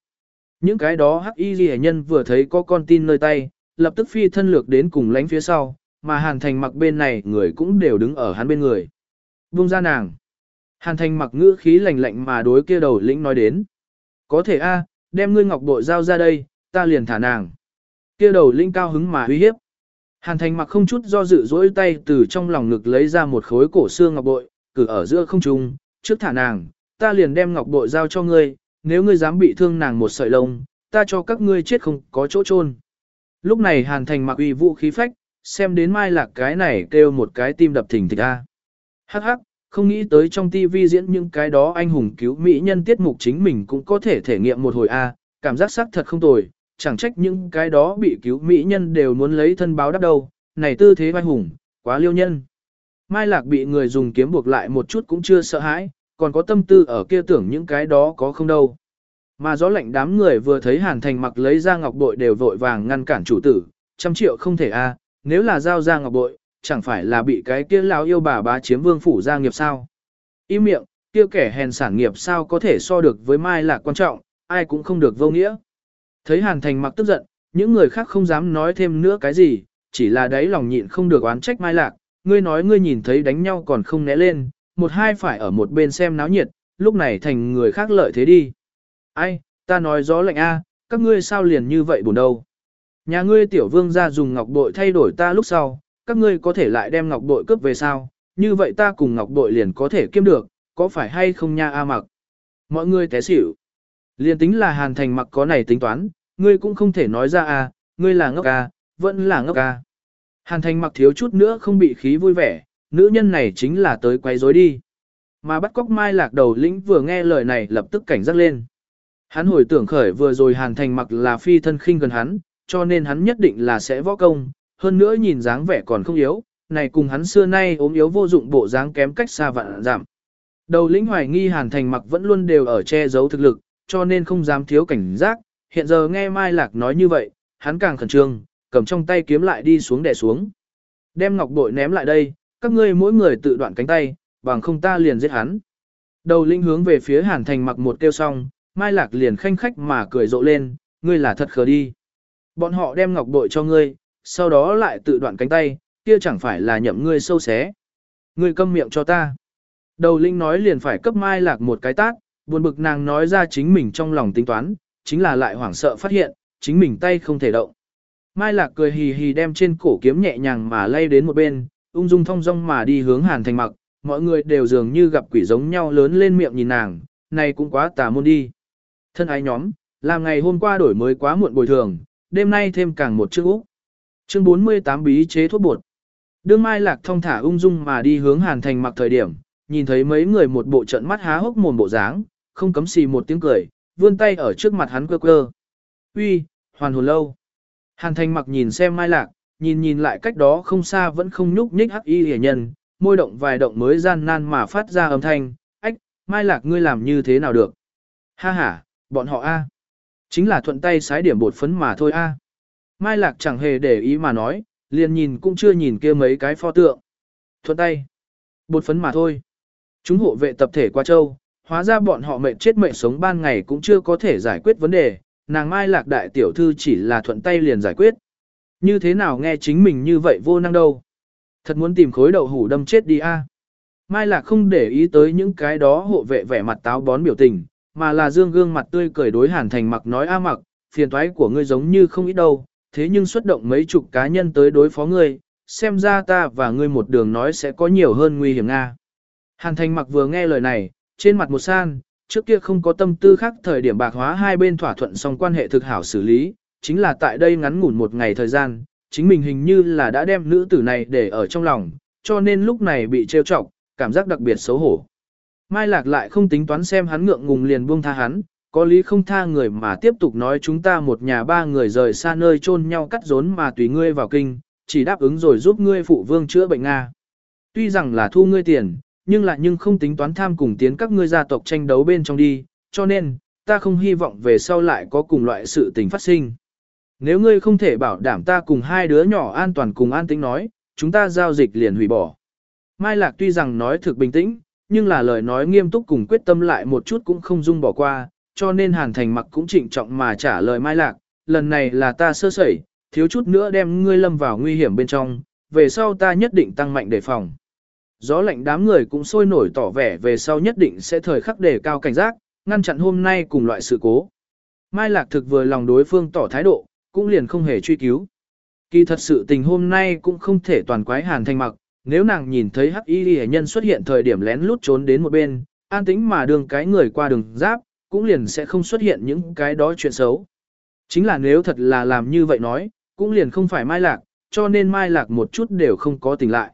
Những cái đó hắc y ghi nhân vừa thấy có con tin nơi tay, lập tức phi thân lược đến cùng lánh phía sau, mà Hàn Thành mặc bên này người cũng đều đứng ở hắn bên người. Vung ra nàng. Hàn Thành mặc ngữ khí lạnh lạnh mà đối kia đầu lĩnh nói đến. Có thể a, đem ngươi ngọc bội giao ra đây, ta liền thả nàng. Kia đầu lĩnh cao hứng mà uy hiếp. Hàn thành mặc không chút do dự dỗi tay từ trong lòng ngực lấy ra một khối cổ xương ngọc bội, cử ở giữa không trung, trước thả nàng, ta liền đem ngọc bội giao cho ngươi, nếu ngươi dám bị thương nàng một sợi lông, ta cho các ngươi chết không có chỗ chôn. Lúc này hàn thành mặc uy vũ khí phách, xem đến mai lạc cái này kêu một cái tim đập thình thịch a. Hắc hắc, không nghĩ tới trong TV diễn những cái đó anh hùng cứu mỹ nhân tiết mục chính mình cũng có thể thể nghiệm một hồi a, cảm giác sắc thật không tồi, chẳng trách những cái đó bị cứu mỹ nhân đều muốn lấy thân báo đáp đâu, này tư thế vai hùng, quá liêu nhân. Mai Lạc bị người dùng kiếm buộc lại một chút cũng chưa sợ hãi, còn có tâm tư ở kia tưởng những cái đó có không đâu. Mà gió lạnh đám người vừa thấy Hàn Thành mặc lấy ra ngọc bội đều vội vàng ngăn cản chủ tử, trăm triệu không thể a, nếu là giao ra ngọc bội, chẳng phải là bị cái kia lão yêu bà bá chiếm vương phủ gia nghiệp sao. Im miệng, kia kẻ hèn sản nghiệp sao có thể so được với Mai Lạc quan trọng, ai cũng không được vô nghĩa. Thấy Hàn Thành mặc tức giận, những người khác không dám nói thêm nữa cái gì, chỉ là đấy lòng nhịn không được oán trách Mai Lạc, ngươi nói ngươi nhìn thấy đánh nhau còn không né lên, một hai phải ở một bên xem náo nhiệt, lúc này thành người khác lợi thế đi. Ai, ta nói gió lạnh a, các ngươi sao liền như vậy buồn đâu. Nhà ngươi tiểu vương ra dùng ngọc bội thay đổi ta lúc sau, các ngươi có thể lại đem ngọc bội cướp về sao, như vậy ta cùng ngọc bội liền có thể kiếm được, có phải hay không nha a mặc. Mọi người té xỉu. Liền tính là hàn thành mặc có này tính toán, ngươi cũng không thể nói ra a, ngươi là ngốc a, vẫn là ngốc a. Hàn thành mặc thiếu chút nữa không bị khí vui vẻ, nữ nhân này chính là tới quấy rối đi. Mà bắt cóc mai lạc đầu lĩnh vừa nghe lời này lập tức cảnh giác lên. Hắn hồi tưởng khởi vừa rồi hàn thành mặc là phi thân khinh gần hắn, cho nên hắn nhất định là sẽ võ công, hơn nữa nhìn dáng vẻ còn không yếu, này cùng hắn xưa nay ốm yếu vô dụng bộ dáng kém cách xa vạn giảm. Đầu lĩnh hoài nghi hàn thành mặc vẫn luôn đều ở che giấu thực lực, cho nên không dám thiếu cảnh giác, hiện giờ nghe Mai Lạc nói như vậy, hắn càng khẩn trương, cầm trong tay kiếm lại đi xuống đè xuống. Đem ngọc bội ném lại đây, các ngươi mỗi người tự đoạn cánh tay, bằng không ta liền giết hắn. Đầu lĩnh hướng về phía hàn thành mặc một kêu xong, Mai Lạc liền khanh khách mà cười rộ lên, ngươi là thật khờ đi. Bọn họ đem ngọc bội cho ngươi, sau đó lại tự đoạn cánh tay, kia chẳng phải là nhậm ngươi sâu xé. Ngươi câm miệng cho ta. Đầu linh nói liền phải cấp Mai Lạc một cái tát, buồn bực nàng nói ra chính mình trong lòng tính toán, chính là lại hoảng sợ phát hiện, chính mình tay không thể động. Mai Lạc cười hì hì đem trên cổ kiếm nhẹ nhàng mà lay đến một bên, ung dung thong dong mà đi hướng Hàn Thành Mặc, mọi người đều dường như gặp quỷ giống nhau lớn lên miệng nhìn nàng, này cũng quá tà môn đi. Thân ái nhóm, làm ngày hôm qua đổi mới quá muộn bồi thường, đêm nay thêm càng một chương Úc. Chương 48 bí chế thuốc bột. Đương Mai Lạc thông thả ung dung mà đi hướng Hàn Thành Mặc thời điểm, nhìn thấy mấy người một bộ trận mắt há hốc mồm bộ dáng, không cấm xì một tiếng cười, vươn tay ở trước mặt hắn quơ quơ. Uy, hoàn hồn lâu. Hàn Thành Mặc nhìn xem Mai Lạc, nhìn nhìn lại cách đó không xa vẫn không nhúc nhích hắc y hề nhân, môi động vài động mới gian nan mà phát ra âm thanh, ách, Mai Lạc ngươi làm như thế nào được? Ha ha, bọn họ a, Chính là thuận tay sái điểm bột phấn mà thôi a. Mai Lạc chẳng hề để ý mà nói, liền nhìn cũng chưa nhìn kia mấy cái pho tượng. Thuận tay. Bột phấn mà thôi. Chúng hộ vệ tập thể qua châu, hóa ra bọn họ mệnh chết mệnh sống ban ngày cũng chưa có thể giải quyết vấn đề, nàng Mai Lạc đại tiểu thư chỉ là thuận tay liền giải quyết. Như thế nào nghe chính mình như vậy vô năng đâu. Thật muốn tìm khối đậu hủ đâm chết đi a. Mai Lạc không để ý tới những cái đó hộ vệ vẻ mặt táo bón biểu tình, mà là dương gương mặt tươi cười đối Hàn Thành mặc nói a mặc, phiền toái của ngươi giống như không ít đâu, thế nhưng xuất động mấy chục cá nhân tới đối phó ngươi, xem ra ta và ngươi một đường nói sẽ có nhiều hơn nguy hiểm nga. Hàn Thành mặc vừa nghe lời này, trên mặt một san, trước kia không có tâm tư khác thời điểm bạc hóa hai bên thỏa thuận xong quan hệ thực hảo xử lý, chính là tại đây ngắn ngủn một ngày thời gian, chính mình hình như là đã đem nữ tử này để ở trong lòng, cho nên lúc này bị trêu chọc, cảm giác đặc biệt xấu hổ. Mai Lạc lại không tính toán xem hắn ngượng ngùng liền buông tha hắn, có lý không tha người mà tiếp tục nói chúng ta một nhà ba người rời xa nơi chôn nhau cắt rốn mà tùy ngươi vào kinh, chỉ đáp ứng rồi giúp ngươi phụ vương chữa bệnh Nga. Tuy rằng là thu ngươi tiền, nhưng lại nhưng không tính toán tham cùng tiến các ngươi gia tộc tranh đấu bên trong đi, cho nên, ta không hy vọng về sau lại có cùng loại sự tình phát sinh. Nếu ngươi không thể bảo đảm ta cùng hai đứa nhỏ an toàn cùng an tĩnh nói, chúng ta giao dịch liền hủy bỏ. Mai Lạc tuy rằng nói thực bình tĩnh, nhưng là lời nói nghiêm túc cùng quyết tâm lại một chút cũng không dung bỏ qua, cho nên Hàn Thành mặc cũng trịnh trọng mà trả lời Mai Lạc, lần này là ta sơ sẩy, thiếu chút nữa đem ngươi lâm vào nguy hiểm bên trong, về sau ta nhất định tăng mạnh đề phòng. Gió lạnh đám người cũng sôi nổi tỏ vẻ về sau nhất định sẽ thời khắc đề cao cảnh giác, ngăn chặn hôm nay cùng loại sự cố. Mai Lạc thực vừa lòng đối phương tỏ thái độ, cũng liền không hề truy cứu. Kỳ thật sự tình hôm nay cũng không thể toàn quái hàn thanh mặc, nếu nàng nhìn thấy hắc y hệ nhân xuất hiện thời điểm lén lút trốn đến một bên, an tĩnh mà đường cái người qua đường giáp, cũng liền sẽ không xuất hiện những cái đó chuyện xấu. Chính là nếu thật là làm như vậy nói, cũng liền không phải mai lạc, cho nên mai lạc một chút đều không có tỉnh lại.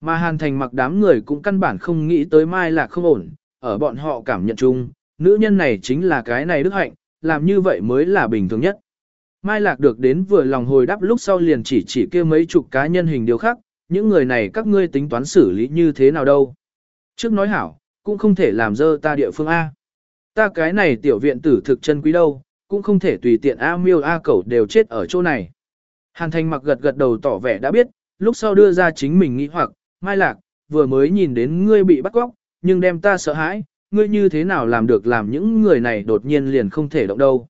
Mà hàn thành mặc đám người cũng căn bản không nghĩ tới mai lạc không ổn, ở bọn họ cảm nhận chung, nữ nhân này chính là cái này đức hạnh, làm như vậy mới là bình thường nhất. Mai Lạc được đến vừa lòng hồi đáp lúc sau liền chỉ chỉ kia mấy chục cá nhân hình điều khác, những người này các ngươi tính toán xử lý như thế nào đâu. Trước nói hảo, cũng không thể làm dơ ta địa phương A. Ta cái này tiểu viện tử thực chân quý đâu, cũng không thể tùy tiện A miêu A cẩu đều chết ở chỗ này. Hàn Thành mặc gật gật đầu tỏ vẻ đã biết, lúc sau đưa ra chính mình nghĩ hoặc, Mai Lạc, vừa mới nhìn đến ngươi bị bắt cóc, nhưng đem ta sợ hãi, ngươi như thế nào làm được làm những người này đột nhiên liền không thể động đâu.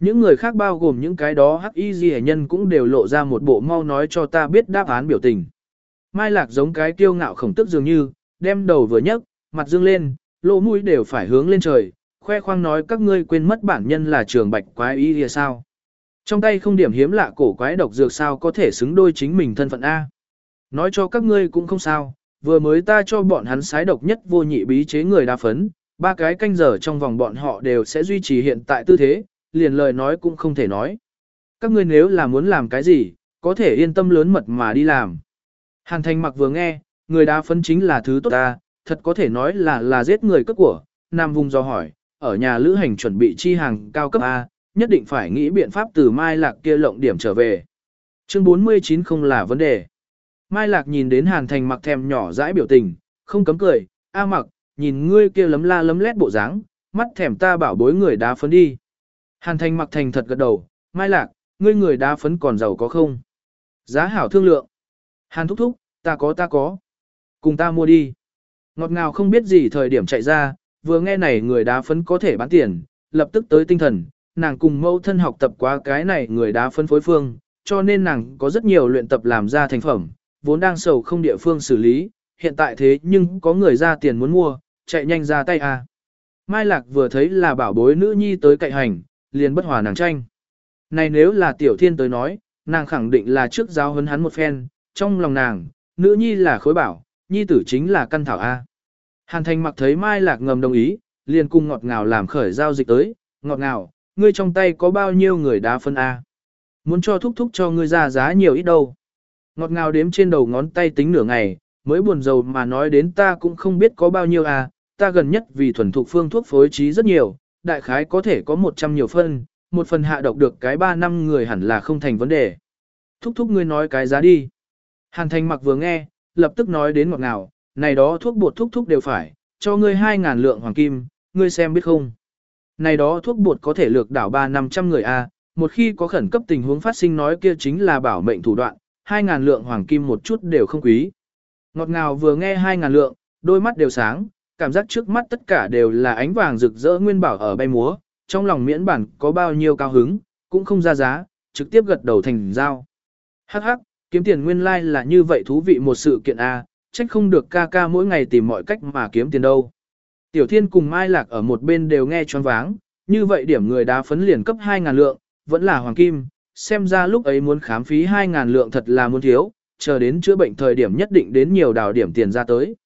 Những người khác bao gồm những cái đó hắc y gì nhân cũng đều lộ ra một bộ mau nói cho ta biết đáp án biểu tình. Mai Lạc giống cái kiêu ngạo khổng tức dường như, đem đầu vừa nhấc, mặt dương lên, lỗ mũi đều phải hướng lên trời, khoe khoang nói các ngươi quên mất bản nhân là trường bạch quái y thì sao. Trong tay không điểm hiếm lạ cổ quái độc dược sao có thể xứng đôi chính mình thân phận A. Nói cho các ngươi cũng không sao, vừa mới ta cho bọn hắn sái độc nhất vô nhị bí chế người đa phấn, ba cái canh giờ trong vòng bọn họ đều sẽ duy trì hiện tại tư thế, liền lời nói cũng không thể nói. Các ngươi nếu là muốn làm cái gì, có thể yên tâm lớn mật mà đi làm. Hàn thành mặc vừa nghe, người đá phấn chính là thứ tốt ta, thật có thể nói là là giết người cất của, Nam Vùng do hỏi, ở nhà lữ hành chuẩn bị chi hàng cao cấp A, nhất định phải nghĩ biện pháp từ Mai Lạc kia lộng điểm trở về. Chương 49 không là vấn đề. Mai Lạc nhìn đến Hàn Thành mặc thèm nhỏ dãi biểu tình, không cấm cười, A mặc, nhìn ngươi kia lấm la lấm lét bộ dáng, mắt thèm ta bảo bối người đá phấn đi. Hàn Thành mặc thành thật gật đầu, Mai Lạc, ngươi người đá phấn còn giàu có không? Giá hảo thương lượng. Hàn thúc thúc, ta có ta có. Cùng ta mua đi. Ngọt ngào không biết gì thời điểm chạy ra, vừa nghe này người đá phấn có thể bán tiền, lập tức tới tinh thần, nàng cùng mẫu thân học tập qua cái này người đá phấn phối phương, cho nên nàng có rất nhiều luyện tập làm ra thành phẩm, vốn đang sầu không địa phương xử lý, hiện tại thế nhưng có người ra tiền muốn mua, chạy nhanh ra tay à. Mai Lạc vừa thấy là bảo bối nữ nhi tới cậy hành, liền bất hòa nàng tranh. Này nếu là tiểu thiên tới nói, nàng khẳng định là trước giáo hấn hắn một phen, trong lòng nàng, nữ nhi là khối bảo, nhi tử chính là căn thảo A. Hàn thành mặc thấy Mai Lạc ngầm đồng ý, liền cùng ngọt ngào làm khởi giao dịch tới, ngọt ngào, ngươi trong tay có bao nhiêu người đá phân A. Muốn cho thúc thúc cho ngươi ra giá nhiều ít đâu. Ngọt ngào đếm trên đầu ngón tay tính nửa ngày, mới buồn rầu mà nói đến ta cũng không biết có bao nhiêu a. ta gần nhất vì thuần thục phương thuốc phối trí rất nhiều, đại khái có thể có 100 nhiều phân, một phần hạ độc được cái 3 năm người hẳn là không thành vấn đề. Thúc thúc ngươi nói cái giá đi. Hàn thành mặc vừa nghe, lập tức nói đến ngọt ngào, này đó thuốc bột thúc thúc đều phải, cho ngươi 2.000 lượng hoàng kim, ngươi xem biết không. Này đó thuốc bột có thể lược đảo 3-500 người a à, một khi có khẩn cấp tình huống phát sinh nói kia chính là bảo mệnh thủ đoạn, 2.000 lượng hoàng kim một chút đều không quý. Ngọt ngào vừa nghe 2.000 lượng, đôi mắt đều sáng, cảm giác trước mắt tất cả đều là ánh vàng rực rỡ nguyên bảo ở bay múa, trong lòng miễn bản có bao nhiêu cao hứng, cũng không ra giá, trực tiếp gật đầu thành giao. Hắc hắc, kiếm tiền nguyên lai like là như vậy thú vị một sự kiện A, trách không được ca ca mỗi ngày tìm mọi cách mà kiếm tiền đâu. Tiểu thiên cùng Mai Lạc ở một bên đều nghe choáng váng, như vậy điểm người đá phấn liền cấp 2.000 lượng, vẫn là hoàng kim, xem ra lúc ấy muốn khám phí 2.000 lượng thật là muốn thiếu, chờ đến chữa bệnh thời điểm nhất định đến nhiều đào điểm tiền ra tới.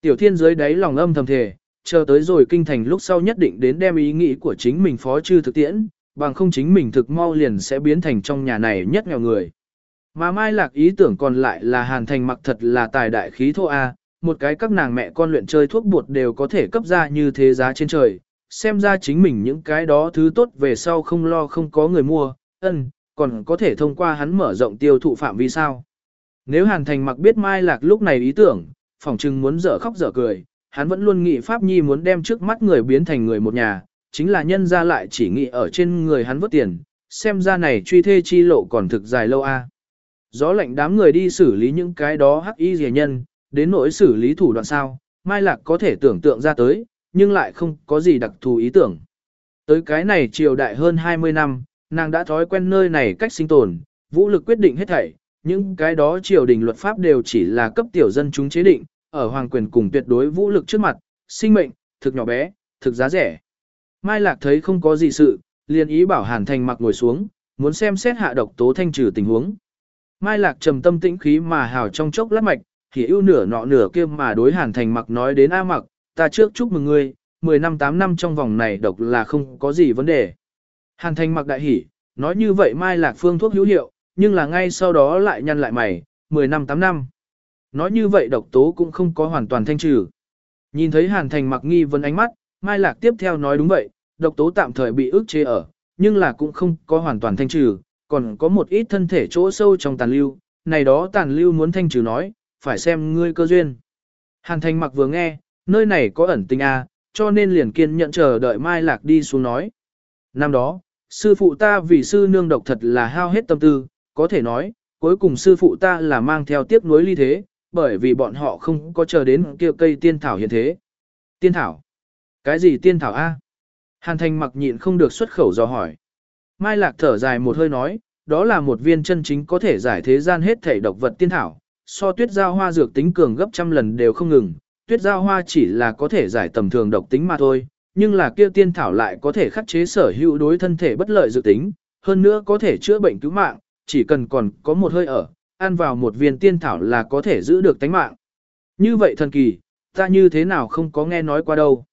Tiểu thiên dưới đáy lòng âm thầm thề, chờ tới rồi kinh thành lúc sau nhất định đến đem ý nghĩ của chính mình phó chư thực tiễn, bằng không chính mình thực mau liền sẽ biến thành trong nhà này nhất nghèo người. Mà mai lạc ý tưởng còn lại là hàn thành mặc thật là tài đại khí thô A, một cái các nàng mẹ con luyện chơi thuốc bột đều có thể cấp ra như thế giá trên trời, xem ra chính mình những cái đó thứ tốt về sau không lo không có người mua, ân, còn có thể thông qua hắn mở rộng tiêu thụ phạm vi sao. Nếu Hàn Thành mặc biết Mai Lạc lúc này ý tưởng, phỏng chừng muốn dở khóc dở cười, hắn vẫn luôn nghĩ Pháp Nhi muốn đem trước mắt người biến thành người một nhà, chính là nhân ra lại chỉ nghĩ ở trên người hắn vớt tiền, xem ra này truy thê chi lộ còn thực dài lâu a. Gió lạnh đám người đi xử lý những cái đó hắc y rẻ nhân, đến nỗi xử lý thủ đoạn sao, Mai Lạc có thể tưởng tượng ra tới, nhưng lại không có gì đặc thù ý tưởng. Tới cái này triều đại hơn 20 năm, nàng đã thói quen nơi này cách sinh tồn, vũ lực quyết định hết thảy, những cái đó triều đình luật pháp đều chỉ là cấp tiểu dân chúng chế định, ở hoàng quyền cùng tuyệt đối vũ lực trước mặt, sinh mệnh, thực nhỏ bé, thực giá rẻ. Mai Lạc thấy không có gì sự, liền ý bảo Hàn Thành mặc ngồi xuống, muốn xem xét hạ độc tố thanh trừ tình huống. Mai Lạc trầm tâm tĩnh khí mà hào trong chốc lát mạch, thì ưu nửa nọ nửa kia mà đối Hàn Thành mặc nói đến A mặc, ta trước chúc mừng ngươi, 10 năm 8 năm trong vòng này độc là không có gì vấn đề. Hàn Thành mặc đại hỉ, nói như vậy Mai Lạc Phương thuốc hữu hiệu, nhưng là ngay sau đó lại nhăn lại mày, 10 năm 8 năm. Nói như vậy độc tố cũng không có hoàn toàn thanh trừ. Nhìn thấy Hàn Thành mặc nghi vấn ánh mắt, Mai Lạc tiếp theo nói đúng vậy, độc tố tạm thời bị ức chế ở, nhưng là cũng không có hoàn toàn thanh trừ, còn có một ít thân thể chỗ sâu trong tàn lưu, này đó tàn lưu muốn thanh trừ nói, phải xem ngươi cơ duyên. Hàn Thành mặc vừa nghe, nơi này có ẩn tình a, cho nên liền kiên nhận chờ đợi Mai Lạc đi xuống nói. Năm đó, sư phụ ta vì sư nương độc thật là hao hết tâm tư, có thể nói, cuối cùng sư phụ ta là mang theo tiếc nuối ly thế, bởi vì bọn họ không có chờ đến kia cây tiên thảo hiện thế. Tiên thảo? Cái gì tiên thảo A? Hàn thành mặc nhịn không được xuất khẩu dò hỏi. Mai lạc thở dài một hơi nói, đó là một viên chân chính có thể giải thế gian hết thể độc vật tiên thảo, so tuyết giao hoa dược tính cường gấp trăm lần đều không ngừng, tuyết giao hoa chỉ là có thể giải tầm thường độc tính mà thôi, nhưng là kia tiên thảo lại có thể khắc chế sở hữu đối thân thể bất lợi dự tính, hơn nữa có thể chữa bệnh cứu mạng, chỉ cần còn có một hơi ở, ăn vào một viên tiên thảo là có thể giữ được tánh mạng. Như vậy thần kỳ, ta như thế nào không có nghe nói qua đâu.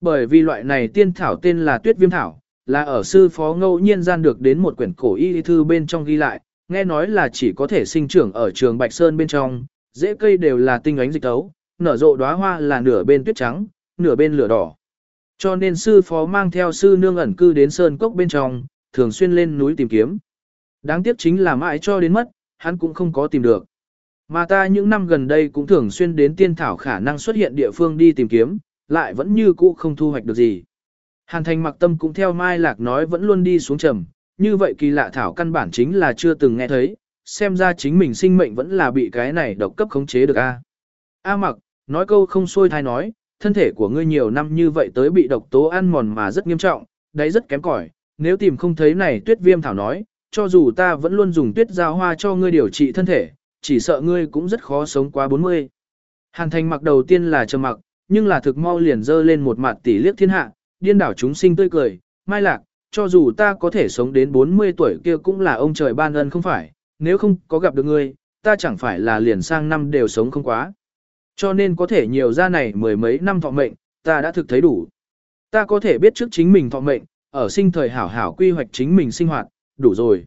Bởi vì loại này tiên thảo tên là tuyết viêm thảo, là ở sư phó ngẫu nhiên gian được đến một quyển cổ y thư bên trong ghi lại, nghe nói là chỉ có thể sinh trưởng ở trường Bạch Sơn bên trong, dễ cây đều là tinh ánh dịch tấu, nở rộ đóa hoa là nửa bên tuyết trắng, nửa bên lửa đỏ. Cho nên sư phó mang theo sư nương ẩn cư đến sơn cốc bên trong, thường xuyên lên núi tìm kiếm. Đáng tiếc chính là mãi cho đến mất, hắn cũng không có tìm được. Mà ta những năm gần đây cũng thường xuyên đến tiên thảo khả năng xuất hiện địa phương đi tìm kiếm, lại vẫn như cũ không thu hoạch được gì. Hàn thành mặc tâm cũng theo Mai Lạc nói vẫn luôn đi xuống trầm, như vậy kỳ lạ thảo căn bản chính là chưa từng nghe thấy, xem ra chính mình sinh mệnh vẫn là bị cái này độc cấp khống chế được a. A mặc, nói câu không xuôi thai nói, thân thể của ngươi nhiều năm như vậy tới bị độc tố ăn mòn mà rất nghiêm trọng, đấy rất kém cỏi. nếu tìm không thấy này tuyết viêm thảo nói, cho dù ta vẫn luôn dùng tuyết giao hoa cho ngươi điều trị thân thể, chỉ sợ ngươi cũng rất khó sống quá 40. Hàn thành mặc đầu tiên là trầm mặc, nhưng là thực mau liền dơ lên một mặt tỷ liếc thiên hạ, điên đảo chúng sinh tươi cười, mai lạc, cho dù ta có thể sống đến 40 tuổi kia cũng là ông trời ban ân không phải, nếu không có gặp được ngươi, ta chẳng phải là liền sang năm đều sống không quá. Cho nên có thể nhiều ra này mười mấy năm thọ mệnh, ta đã thực thấy đủ. Ta có thể biết trước chính mình thọ mệnh, ở sinh thời hảo hảo quy hoạch chính mình sinh hoạt, đủ rồi.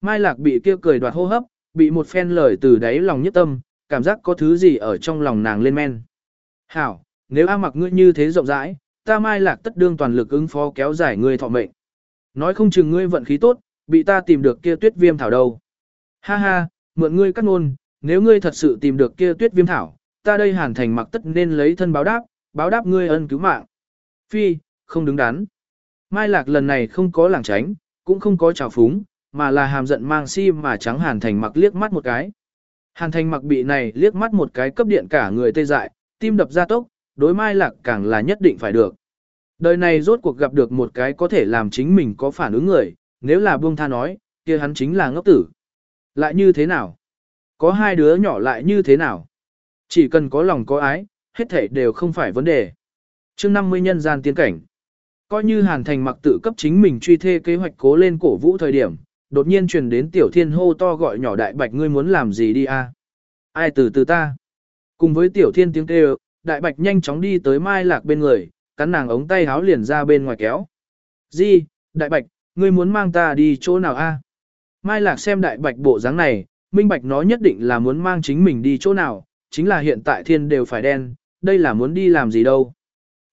Mai Lạc bị kia cười đoạt hô hấp, bị một phen lời từ đáy lòng nhất tâm, cảm giác có thứ gì ở trong lòng nàng lên men. Hảo, nếu A mặc ngươi như thế rộng rãi, ta Mai Lạc tất đương toàn lực ứng phó kéo dài ngươi thọ mệnh. Nói không chừng ngươi vận khí tốt, bị ta tìm được kia tuyết viêm thảo đâu. Ha ha, mượn ngươi cắt ngôn, nếu ngươi thật sự tìm được kia tuyết viêm thảo, ta đây hàn thành mặc tất nên lấy thân báo đáp, báo đáp ngươi ân cứu mạng. Phi, không đứng đắn. Mai Lạc lần này không có lảng tránh, cũng không có trào phúng, mà là hàm giận mang si mà trắng hàn thành mặc liếc mắt một cái. Hàn thành mặc bị này liếc mắt một cái cấp điện cả người tê dại, tim đập ra tốc, đối Mai Lạc càng là nhất định phải được. Đời này rốt cuộc gặp được một cái có thể làm chính mình có phản ứng người, nếu là buông tha nói, kia hắn chính là ngốc tử. Lại như thế nào? Có hai đứa nhỏ lại như thế nào? Chỉ cần có lòng có ái, hết thể đều không phải vấn đề. chương 50 nhân gian tiến cảnh. Coi như Hàn Thành mặc tự cấp chính mình truy thê kế hoạch cố lên cổ vũ thời điểm, đột nhiên truyền đến tiểu thiên hô to gọi nhỏ đại bạch ngươi muốn làm gì đi a? Ai từ từ ta? Cùng với tiểu thiên tiếng kêu, đại bạch nhanh chóng đi tới mai lạc bên người, cắn nàng ống tay háo liền ra bên ngoài kéo. Di, đại bạch, ngươi muốn mang ta đi chỗ nào a? Mai lạc xem đại bạch bộ dáng này, minh bạch nó nhất định là muốn mang chính mình đi chỗ nào, chính là hiện tại thiên đều phải đen, đây là muốn đi làm gì đâu.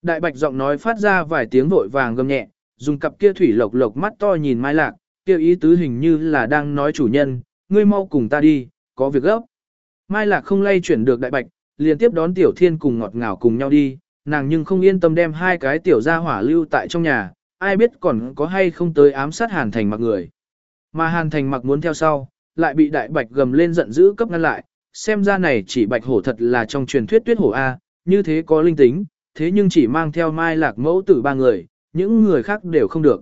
Đại bạch giọng nói phát ra vài tiếng vội vàng gầm nhẹ, dùng cặp kia thủy lộc lộc mắt to nhìn mai lạc, kia ý tứ hình như là đang nói chủ nhân, ngươi mau cùng ta đi, có việc gấp. Mai lạc không lay chuyển được đại bạch, liền tiếp đón tiểu thiên cùng ngọt ngào cùng nhau đi, nàng nhưng không yên tâm đem hai cái tiểu gia hỏa lưu tại trong nhà, ai biết còn có hay không tới ám sát hàn thành mặc người. Mà hàn thành mặc muốn theo sau, lại bị đại bạch gầm lên giận dữ cấp ngăn lại, xem ra này chỉ bạch hổ thật là trong truyền thuyết tuyết hổ A, như thế có linh tính, thế nhưng chỉ mang theo mai lạc mẫu tử ba người, những người khác đều không được.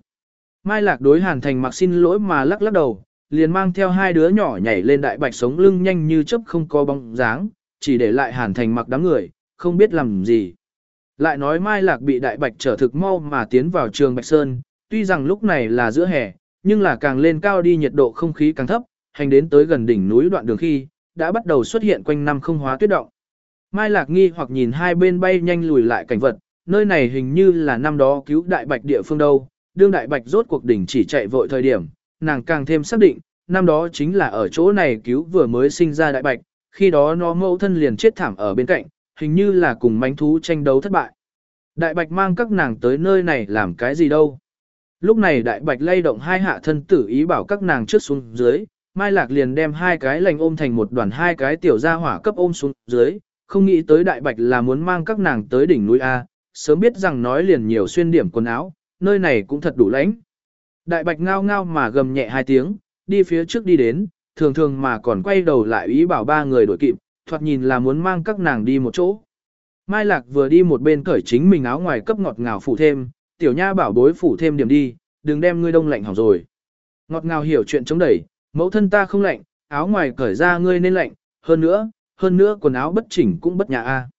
Mai lạc đối hàn thành mặc xin lỗi mà lắc lắc đầu, liền mang theo hai đứa nhỏ nhảy lên đại bạch sống lưng nhanh như chớp không có bóng dáng, chỉ để lại hàn thành mặc đám người, không biết làm gì. Lại nói Mai Lạc bị đại bạch trở thực mau mà tiến vào trường Bạch Sơn, tuy rằng lúc này là giữa hè, nhưng là càng lên cao đi nhiệt độ không khí càng thấp, hành đến tới gần đỉnh núi đoạn đường khi, đã bắt đầu xuất hiện quanh năm không hóa tuyết động. Mai Lạc nghi hoặc nhìn hai bên bay nhanh lùi lại cảnh vật, nơi này hình như là năm đó cứu đại bạch địa phương đâu, đương đại bạch rốt cuộc đỉnh chỉ chạy vội thời điểm, nàng càng thêm xác định, năm đó chính là ở chỗ này cứu vừa mới sinh ra đại bạch, khi đó nó mẫu thân liền chết thảm ở bên cạnh, hình như là cùng mánh thú tranh đấu thất bại. Đại bạch mang các nàng tới nơi này làm cái gì đâu. Lúc này đại bạch lay động hai hạ thân tử ý bảo các nàng trước xuống dưới, Mai Lạc liền đem hai cái lành ôm thành một đoàn hai cái tiểu gia hỏa cấp ôm xuống dưới, không nghĩ tới đại bạch là muốn mang các nàng tới đỉnh núi A, sớm biết rằng nói liền nhiều xuyên điểm quần áo, nơi này cũng thật đủ lãnh. Đại bạch ngao ngao mà gầm nhẹ hai tiếng, đi phía trước đi đến, thường thường mà còn quay đầu lại ý bảo ba người đổi kịp, thoạt nhìn là muốn mang các nàng đi một chỗ. Mai Lạc vừa đi một bên cởi chính mình áo ngoài cấp ngọt ngào phủ thêm, tiểu nha bảo bối phủ thêm điểm đi, đừng đem ngươi đông lạnh hỏng rồi. Ngọt ngào hiểu chuyện chống đẩy, mẫu thân ta không lạnh, áo ngoài cởi ra ngươi nên lạnh, hơn nữa, hơn nữa quần áo bất chỉnh cũng bất nhã a.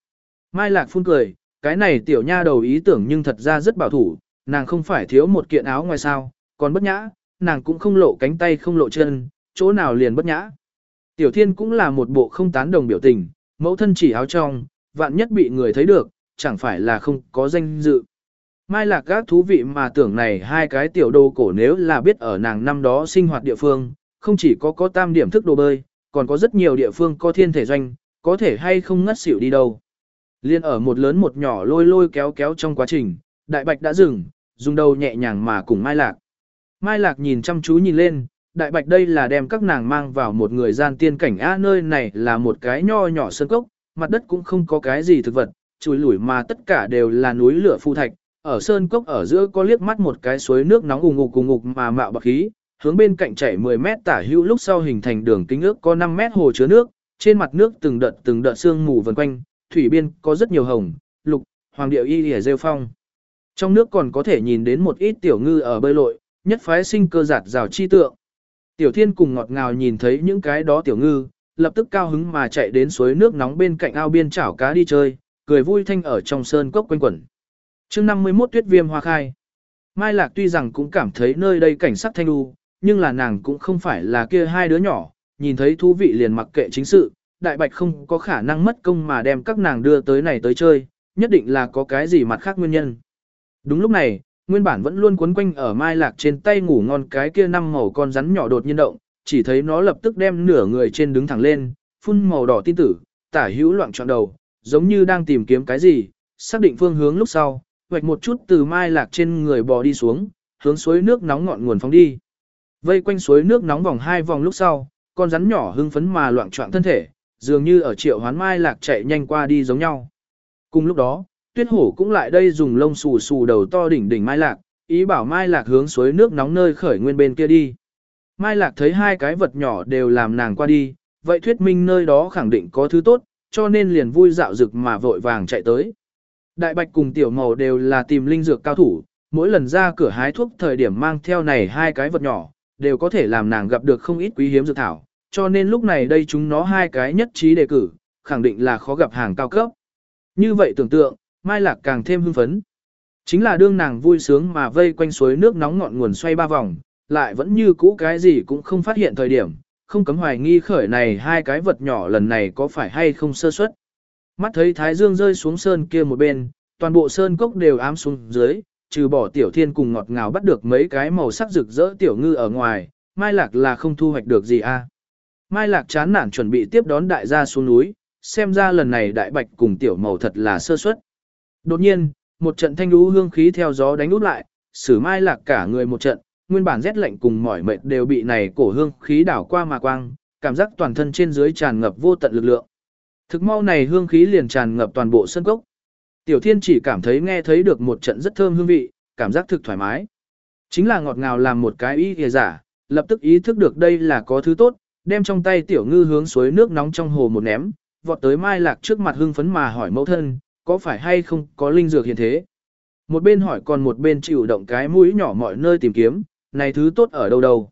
Mai Lạc phun cười, cái này tiểu nha đầu ý tưởng nhưng thật ra rất bảo thủ, nàng không phải thiếu một kiện áo ngoài sao, còn bất nhã, nàng cũng không lộ cánh tay không lộ chân, chỗ nào liền bất nhã. Tiểu thiên cũng là một bộ không tán đồng biểu tình, mẫu thân chỉ áo trong, vạn nhất bị người thấy được, chẳng phải là không có danh dự. Mai lạc gác thú vị mà tưởng này hai cái tiểu đồ cổ nếu là biết ở nàng năm đó sinh hoạt địa phương, không chỉ có có tam điểm thức đồ bơi, còn có rất nhiều địa phương có thiên thể doanh, có thể hay không ngất xỉu đi đâu. Liên ở một lớn một nhỏ lôi lôi kéo kéo trong quá trình, đại bạch đã dừng, dùng đầu nhẹ nhàng mà cùng Mai Lạc. Mai Lạc nhìn chăm chú nhìn lên, đại bạch đây là đem các nàng mang vào một người gian tiên cảnh a nơi này là một cái nho nhỏ sơn cốc, mặt đất cũng không có cái gì thực vật, chùi lủi mà tất cả đều là núi lửa phu thạch. Ở sơn cốc ở giữa có liếc mắt một cái suối nước nóng ù ngục ù ngục mà mạo bạc khí, hướng bên cạnh chảy 10 mét tả hữu lúc sau hình thành đường kính ước có 5 mét hồ chứa nước, trên mặt nước từng đợt từng đợt sương mù vần quanh, thủy biên có rất nhiều hồng, lục, hoàng điệu y lìa rêu phong. Trong nước còn có thể nhìn đến một ít tiểu ngư ở bơi lội, nhất phái sinh cơ giạt rào chi tượng. Tiểu thiên cùng ngọt ngào nhìn thấy những cái đó tiểu ngư, lập tức cao hứng mà chạy đến suối nước nóng bên cạnh ao biên chảo cá đi chơi, cười vui thanh ở trong sơn cốc quanh quẩn. chương 51 tuyết viêm hoa khai. Mai Lạc tuy rằng cũng cảm thấy nơi đây cảnh sắc thanh u, nhưng là nàng cũng không phải là kia hai đứa nhỏ, nhìn thấy thú vị liền mặc kệ chính sự, đại bạch không có khả năng mất công mà đem các nàng đưa tới này tới chơi, nhất định là có cái gì mặt khác nguyên nhân. Đúng lúc này, nguyên bản vẫn luôn quấn quanh ở mai lạc trên tay ngủ ngon cái kia năm màu con rắn nhỏ đột nhiên động, chỉ thấy nó lập tức đem nửa người trên đứng thẳng lên, phun màu đỏ tin tử, tả hữu loạn trọn đầu, giống như đang tìm kiếm cái gì, xác định phương hướng lúc sau, hoạch một chút từ mai lạc trên người bò đi xuống, hướng suối nước nóng ngọn nguồn phóng đi. Vây quanh suối nước nóng vòng hai vòng lúc sau, con rắn nhỏ hưng phấn mà loạn trọng thân thể, dường như ở triệu hoán mai lạc chạy nhanh qua đi giống nhau. Cùng lúc đó, tuyết hổ cũng lại đây dùng lông xù xù đầu to đỉnh đỉnh mai lạc, ý bảo mai lạc hướng suối nước nóng nơi khởi nguyên bên kia đi. Mai lạc thấy hai cái vật nhỏ đều làm nàng qua đi, vậy thuyết minh nơi đó khẳng định có thứ tốt, cho nên liền vui dạo dực mà vội vàng chạy tới. Đại bạch cùng tiểu màu đều là tìm linh dược cao thủ, mỗi lần ra cửa hái thuốc thời điểm mang theo này hai cái vật nhỏ, đều có thể làm nàng gặp được không ít quý hiếm dược thảo, cho nên lúc này đây chúng nó hai cái nhất trí đề cử, khẳng định là khó gặp hàng cao cấp. Như vậy tưởng tượng, Mai Lạc càng thêm hưng phấn. Chính là đương nàng vui sướng mà vây quanh suối nước nóng ngọn nguồn xoay ba vòng, lại vẫn như cũ cái gì cũng không phát hiện thời điểm, không cấm hoài nghi khởi này hai cái vật nhỏ lần này có phải hay không sơ suất. Mắt thấy Thái Dương rơi xuống sơn kia một bên, toàn bộ sơn cốc đều ám xuống dưới, trừ bỏ tiểu thiên cùng ngọt ngào bắt được mấy cái màu sắc rực rỡ tiểu ngư ở ngoài, Mai Lạc là không thu hoạch được gì a. Mai Lạc chán nản chuẩn bị tiếp đón đại gia xuống núi, xem ra lần này đại bạch cùng tiểu màu thật là sơ suất. Đột nhiên, một trận thanh lũ hương khí theo gió đánh út lại, sử Mai Lạc cả người một trận, nguyên bản rét lạnh cùng mỏi mệt đều bị này cổ hương khí đảo qua mà quang, cảm giác toàn thân trên dưới tràn ngập vô tận lực lượng. Thực mau này hương khí liền tràn ngập toàn bộ sân cốc. Tiểu Thiên chỉ cảm thấy nghe thấy được một trận rất thơm hương vị, cảm giác thực thoải mái. Chính là ngọt ngào làm một cái ý kìa giả, lập tức ý thức được đây là có thứ tốt, đem trong tay tiểu ngư hướng suối nước nóng trong hồ một ném, vọt tới Mai Lạc trước mặt hưng phấn mà hỏi mẫu thân, có phải hay không có linh dược hiện thế. Một bên hỏi còn một bên chịu động cái mũi nhỏ mọi nơi tìm kiếm, này thứ tốt ở đâu đâu.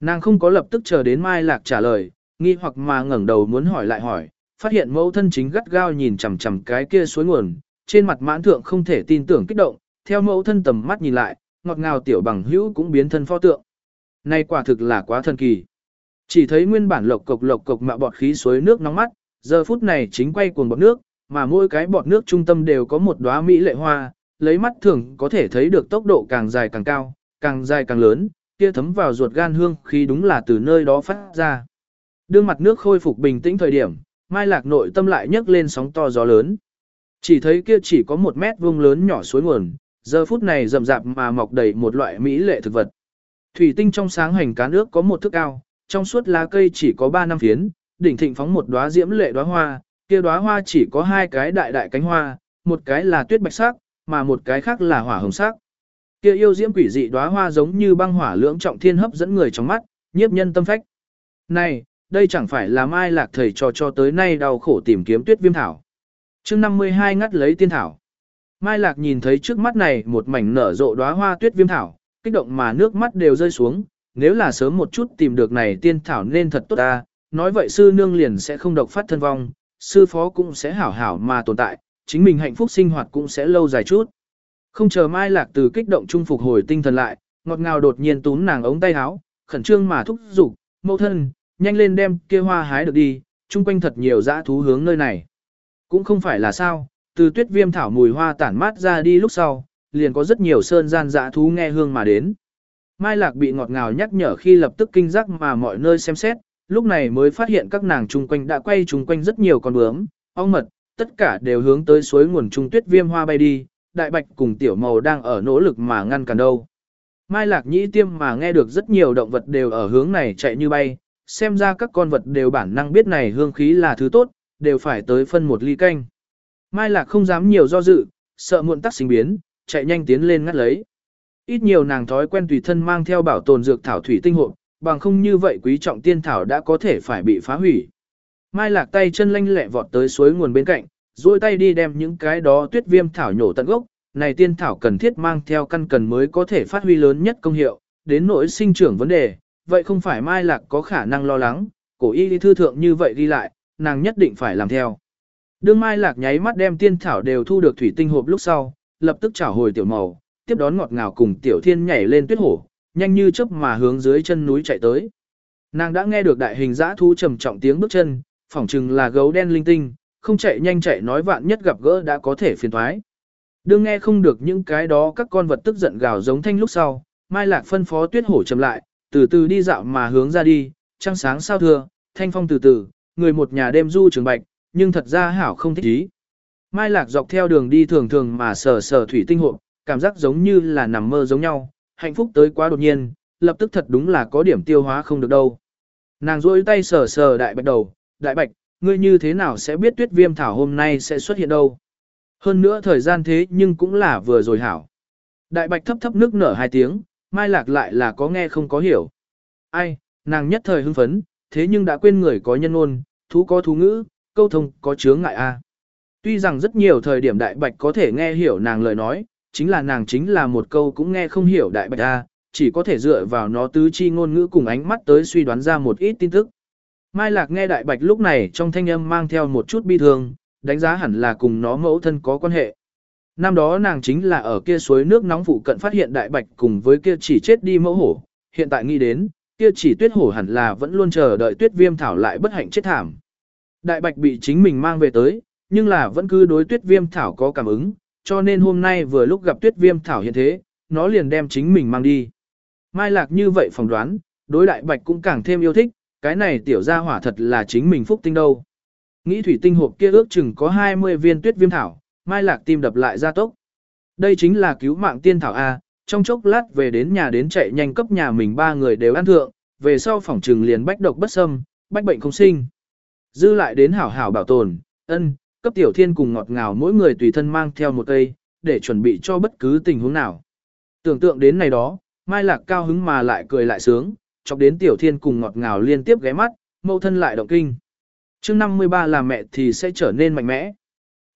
Nàng không có lập tức chờ đến Mai Lạc trả lời, nghi hoặc mà ngẩng đầu muốn hỏi lại hỏi, phát hiện mẫu thân chính gắt gao nhìn chằm chằm cái kia suối nguồn, trên mặt mãn thượng không thể tin tưởng kích động, theo mẫu thân tầm mắt nhìn lại, ngọt ngào tiểu bằng hữu cũng biến thân pho tượng. Này quả thực là quá thần kỳ. Chỉ thấy nguyên bản lộc cộc lộc cộc mạ bọt khí suối nước nóng mắt, giờ phút này chính quay cuồng bọt nước, mà mỗi cái bọt nước trung tâm đều có một đóa mỹ lệ hoa, lấy mắt thường có thể thấy được tốc độ càng dài càng cao, càng dài càng lớn, kia thấm vào ruột gan hương khi đúng là từ nơi đó phát ra. Đương mặt nước khôi phục bình tĩnh thời điểm, Mai Lạc nội tâm lại nhấc lên sóng to gió lớn. Chỉ thấy kia chỉ có một mét vuông lớn nhỏ suối nguồn, giờ phút này rậm rạp mà mọc đầy một loại mỹ lệ thực vật. Thủy tinh trong sáng hành cá nước có một thước cao, trong suốt lá cây chỉ có 3 năm phiến, đỉnh thịnh phóng một đóa diễm lệ đóa hoa, kia đóa hoa chỉ có hai cái đại đại cánh hoa, một cái là tuyết bạch sắc, mà một cái khác là hỏa hồng sắc. Kia yêu diễm quỷ dị đóa hoa giống như băng hỏa lưỡng trọng thiên hấp dẫn người trong mắt, nhiếp nhân tâm phách. Này, đây chẳng phải là mai lạc thầy trò cho tới nay đau khổ tìm kiếm tuyết viêm thảo. chương 52 ngắt lấy tiên thảo. Mai Lạc nhìn thấy trước mắt này một mảnh nở rộ đóa hoa tuyết viêm thảo, kích động mà nước mắt đều rơi xuống, nếu là sớm một chút tìm được này tiên thảo nên thật tốt ta, nói vậy sư nương liền sẽ không độc phát thân vong, sư phó cũng sẽ hảo hảo mà tồn tại, chính mình hạnh phúc sinh hoạt cũng sẽ lâu dài chút. Không chờ Mai Lạc từ kích động trung phục hồi tinh thần lại, ngọt ngào đột nhiên túm nàng ống tay áo, khẩn trương mà thúc giục, mẫu thân, nhanh lên đem kia hoa hái được đi, chung quanh thật nhiều dã thú hướng nơi này. Cũng không phải là sao, từ tuyết viêm thảo mùi hoa tản mát ra đi lúc sau, liền có rất nhiều sơn gian dã thú nghe hương mà đến. Mai Lạc bị ngọt ngào nhắc nhở khi lập tức kinh giác mà mọi nơi xem xét, lúc này mới phát hiện các nàng chung quanh đã quay chung quanh rất nhiều con bướm, ong mật, tất cả đều hướng tới suối nguồn trung tuyết viêm hoa bay đi, đại bạch cùng tiểu màu đang ở nỗ lực mà ngăn cản đâu. Mai Lạc nhĩ tiêm mà nghe được rất nhiều động vật đều ở hướng này chạy như bay, xem ra các con vật đều bản năng biết này hương khí là thứ tốt, đều phải tới phân một ly canh. Mai Lạc không dám nhiều do dự, sợ muộn tắc sinh biến, chạy nhanh tiến lên ngắt lấy. Ít nhiều nàng thói quen tùy thân mang theo bảo tồn dược thảo thủy tinh hộp, bằng không như vậy quý trọng tiên thảo đã có thể phải bị phá hủy. Mai Lạc tay chân lanh lẹ vọt tới suối nguồn bên cạnh, duỗi tay đi đem những cái đó tuyết viêm thảo nhổ tận gốc, này tiên thảo cần thiết mang theo căn cần mới có thể phát huy lớn nhất công hiệu, đến nỗi sinh trưởng vấn đề, vậy không phải Mai Lạc có khả năng lo lắng, cổ y đi thư thượng như vậy đi lại, nàng nhất định phải làm theo. Đương Mai Lạc nháy mắt đem tiên thảo đều thu được thủy tinh hộp lúc sau, lập tức trả hồi tiểu màu, tiếp đón ngọt ngào cùng tiểu thiên nhảy lên tuyết hổ, nhanh như chớp mà hướng dưới chân núi chạy tới. Nàng đã nghe được đại hình dã thú trầm trọng tiếng bước chân, phỏng chừng là gấu đen linh tinh, không chạy nhanh chạy nói vạn nhất gặp gỡ đã có thể phiền thoái. Đương nghe không được những cái đó các con vật tức giận gào giống thanh lúc sau, Mai Lạc phân phó tuyết hổ chậm lại, từ từ đi dạo mà hướng ra đi, trăng sáng sao thưa, thanh phong từ từ, người một nhà đêm du trường bạch, nhưng thật ra hảo không thích ý. Mai Lạc dọc theo đường đi thường thường mà sờ sờ thủy tinh hộ, cảm giác giống như là nằm mơ giống nhau, hạnh phúc tới quá đột nhiên, lập tức thật đúng là có điểm tiêu hóa không được đâu. Nàng rôi tay sờ sờ đại bạch đầu, đại bạch, ngươi như thế nào sẽ biết tuyết viêm thảo hôm nay sẽ xuất hiện đâu. Hơn nữa thời gian thế nhưng cũng là vừa rồi hảo. Đại bạch thấp thấp nước nở hai tiếng, mai lạc lại là có nghe không có hiểu. Ai, nàng nhất thời hưng phấn, thế nhưng đã quên người có nhân ôn, thú có thú ngữ, câu thông có chướng ngại a. Tuy rằng rất nhiều thời điểm đại bạch có thể nghe hiểu nàng lời nói, chính là nàng chính là một câu cũng nghe không hiểu đại bạch a, chỉ có thể dựa vào nó tứ chi ngôn ngữ cùng ánh mắt tới suy đoán ra một ít tin tức. Mai Lạc nghe đại bạch lúc này trong thanh âm mang theo một chút bi thương, đánh giá hẳn là cùng nó mẫu thân có quan hệ. Năm đó nàng chính là ở kia suối nước nóng phụ cận phát hiện đại bạch cùng với kia chỉ chết đi mẫu hổ, hiện tại nghĩ đến, kia chỉ tuyết hổ hẳn là vẫn luôn chờ đợi tuyết viêm thảo lại bất hạnh chết thảm. Đại bạch bị chính mình mang về tới, nhưng là vẫn cứ đối tuyết viêm thảo có cảm ứng, cho nên hôm nay vừa lúc gặp tuyết viêm thảo hiện thế, nó liền đem chính mình mang đi. Mai lạc như vậy phỏng đoán, đối đại bạch cũng càng thêm yêu thích, cái này tiểu gia hỏa thật là chính mình phúc tinh đâu. Nghĩ thủy tinh hộp kia ước chừng có 20 viên tuyết viêm thảo, mai lạc tim đập lại ra tốc. Đây chính là cứu mạng tiên thảo A, trong chốc lát về đến nhà đến chạy nhanh cấp nhà mình ba người đều ăn thượng, về sau phòng trừng liền bách độc bất xâm, bách bệnh không sinh. Dư lại đến hảo hảo bảo tồn, ân, cấp tiểu thiên cùng ngọt ngào mỗi người tùy thân mang theo một cây, để chuẩn bị cho bất cứ tình huống nào. Tưởng tượng đến này đó, Mai Lạc cao hứng mà lại cười lại sướng, chọc đến tiểu thiên cùng ngọt ngào liên tiếp ghé mắt, mâu thân lại động kinh. chương 53 là mẹ thì sẽ trở nên mạnh mẽ.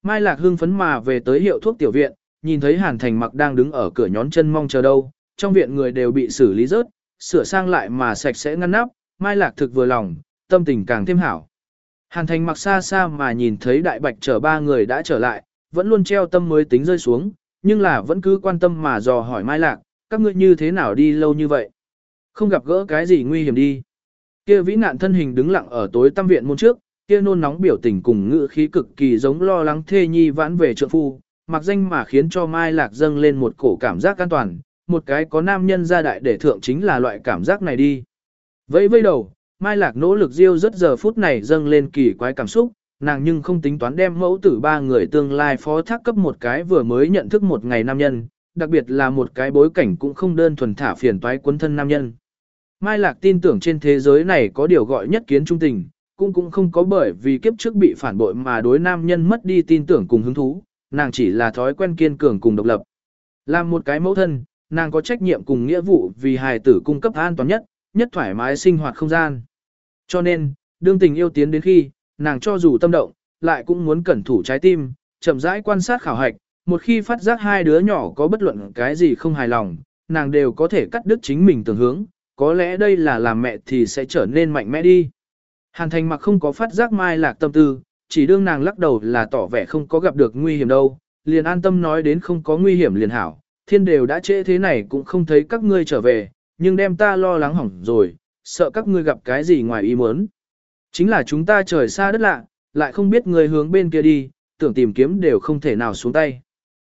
Mai Lạc hưng phấn mà về tới hiệu thuốc tiểu viện, nhìn thấy Hàn Thành mặc đang đứng ở cửa nhón chân mong chờ đâu, trong viện người đều bị xử lý rớt, sửa sang lại mà sạch sẽ ngăn nắp, Mai Lạc thực vừa lòng, tâm tình càng thêm hảo. Hàn Thành mặc xa xa mà nhìn thấy đại bạch chở ba người đã trở lại, vẫn luôn treo tâm mới tính rơi xuống, nhưng là vẫn cứ quan tâm mà dò hỏi Mai Lạc, các ngươi như thế nào đi lâu như vậy? Không gặp gỡ cái gì nguy hiểm đi. Kia vĩ nạn thân hình đứng lặng ở tối tâm viện môn trước, kia nôn nóng biểu tình cùng ngữ khí cực kỳ giống lo lắng thê nhi vãn về trượng phu, mặc danh mà khiến cho Mai Lạc dâng lên một cổ cảm giác an toàn, một cái có nam nhân gia đại để thượng chính là loại cảm giác này đi. Vẫy vây đầu, Mai Lạc nỗ lực diêu rất giờ phút này dâng lên kỳ quái cảm xúc, nàng nhưng không tính toán đem mẫu tử ba người tương lai phó thác cấp một cái vừa mới nhận thức một ngày nam nhân, đặc biệt là một cái bối cảnh cũng không đơn thuần thả phiền toái quân thân nam nhân. Mai Lạc tin tưởng trên thế giới này có điều gọi nhất kiến trung tình, cũng cũng không có bởi vì kiếp trước bị phản bội mà đối nam nhân mất đi tin tưởng cùng hứng thú, nàng chỉ là thói quen kiên cường cùng độc lập. Làm một cái mẫu thân, nàng có trách nhiệm cùng nghĩa vụ vì hài tử cung cấp an toàn nhất, nhất thoải mái sinh hoạt không gian. Cho nên, đương tình yêu tiến đến khi, nàng cho dù tâm động, lại cũng muốn cẩn thủ trái tim, chậm rãi quan sát khảo hạch, một khi phát giác hai đứa nhỏ có bất luận cái gì không hài lòng, nàng đều có thể cắt đứt chính mình tưởng hướng, có lẽ đây là làm mẹ thì sẽ trở nên mạnh mẽ đi. Hàn thành mặc không có phát giác mai lạc tâm tư, chỉ đương nàng lắc đầu là tỏ vẻ không có gặp được nguy hiểm đâu, liền an tâm nói đến không có nguy hiểm liền hảo, thiên đều đã trễ thế này cũng không thấy các ngươi trở về, nhưng đem ta lo lắng hỏng rồi, sợ các ngươi gặp cái gì ngoài ý muốn. Chính là chúng ta trời xa đất lạ, lại không biết người hướng bên kia đi, tưởng tìm kiếm đều không thể nào xuống tay.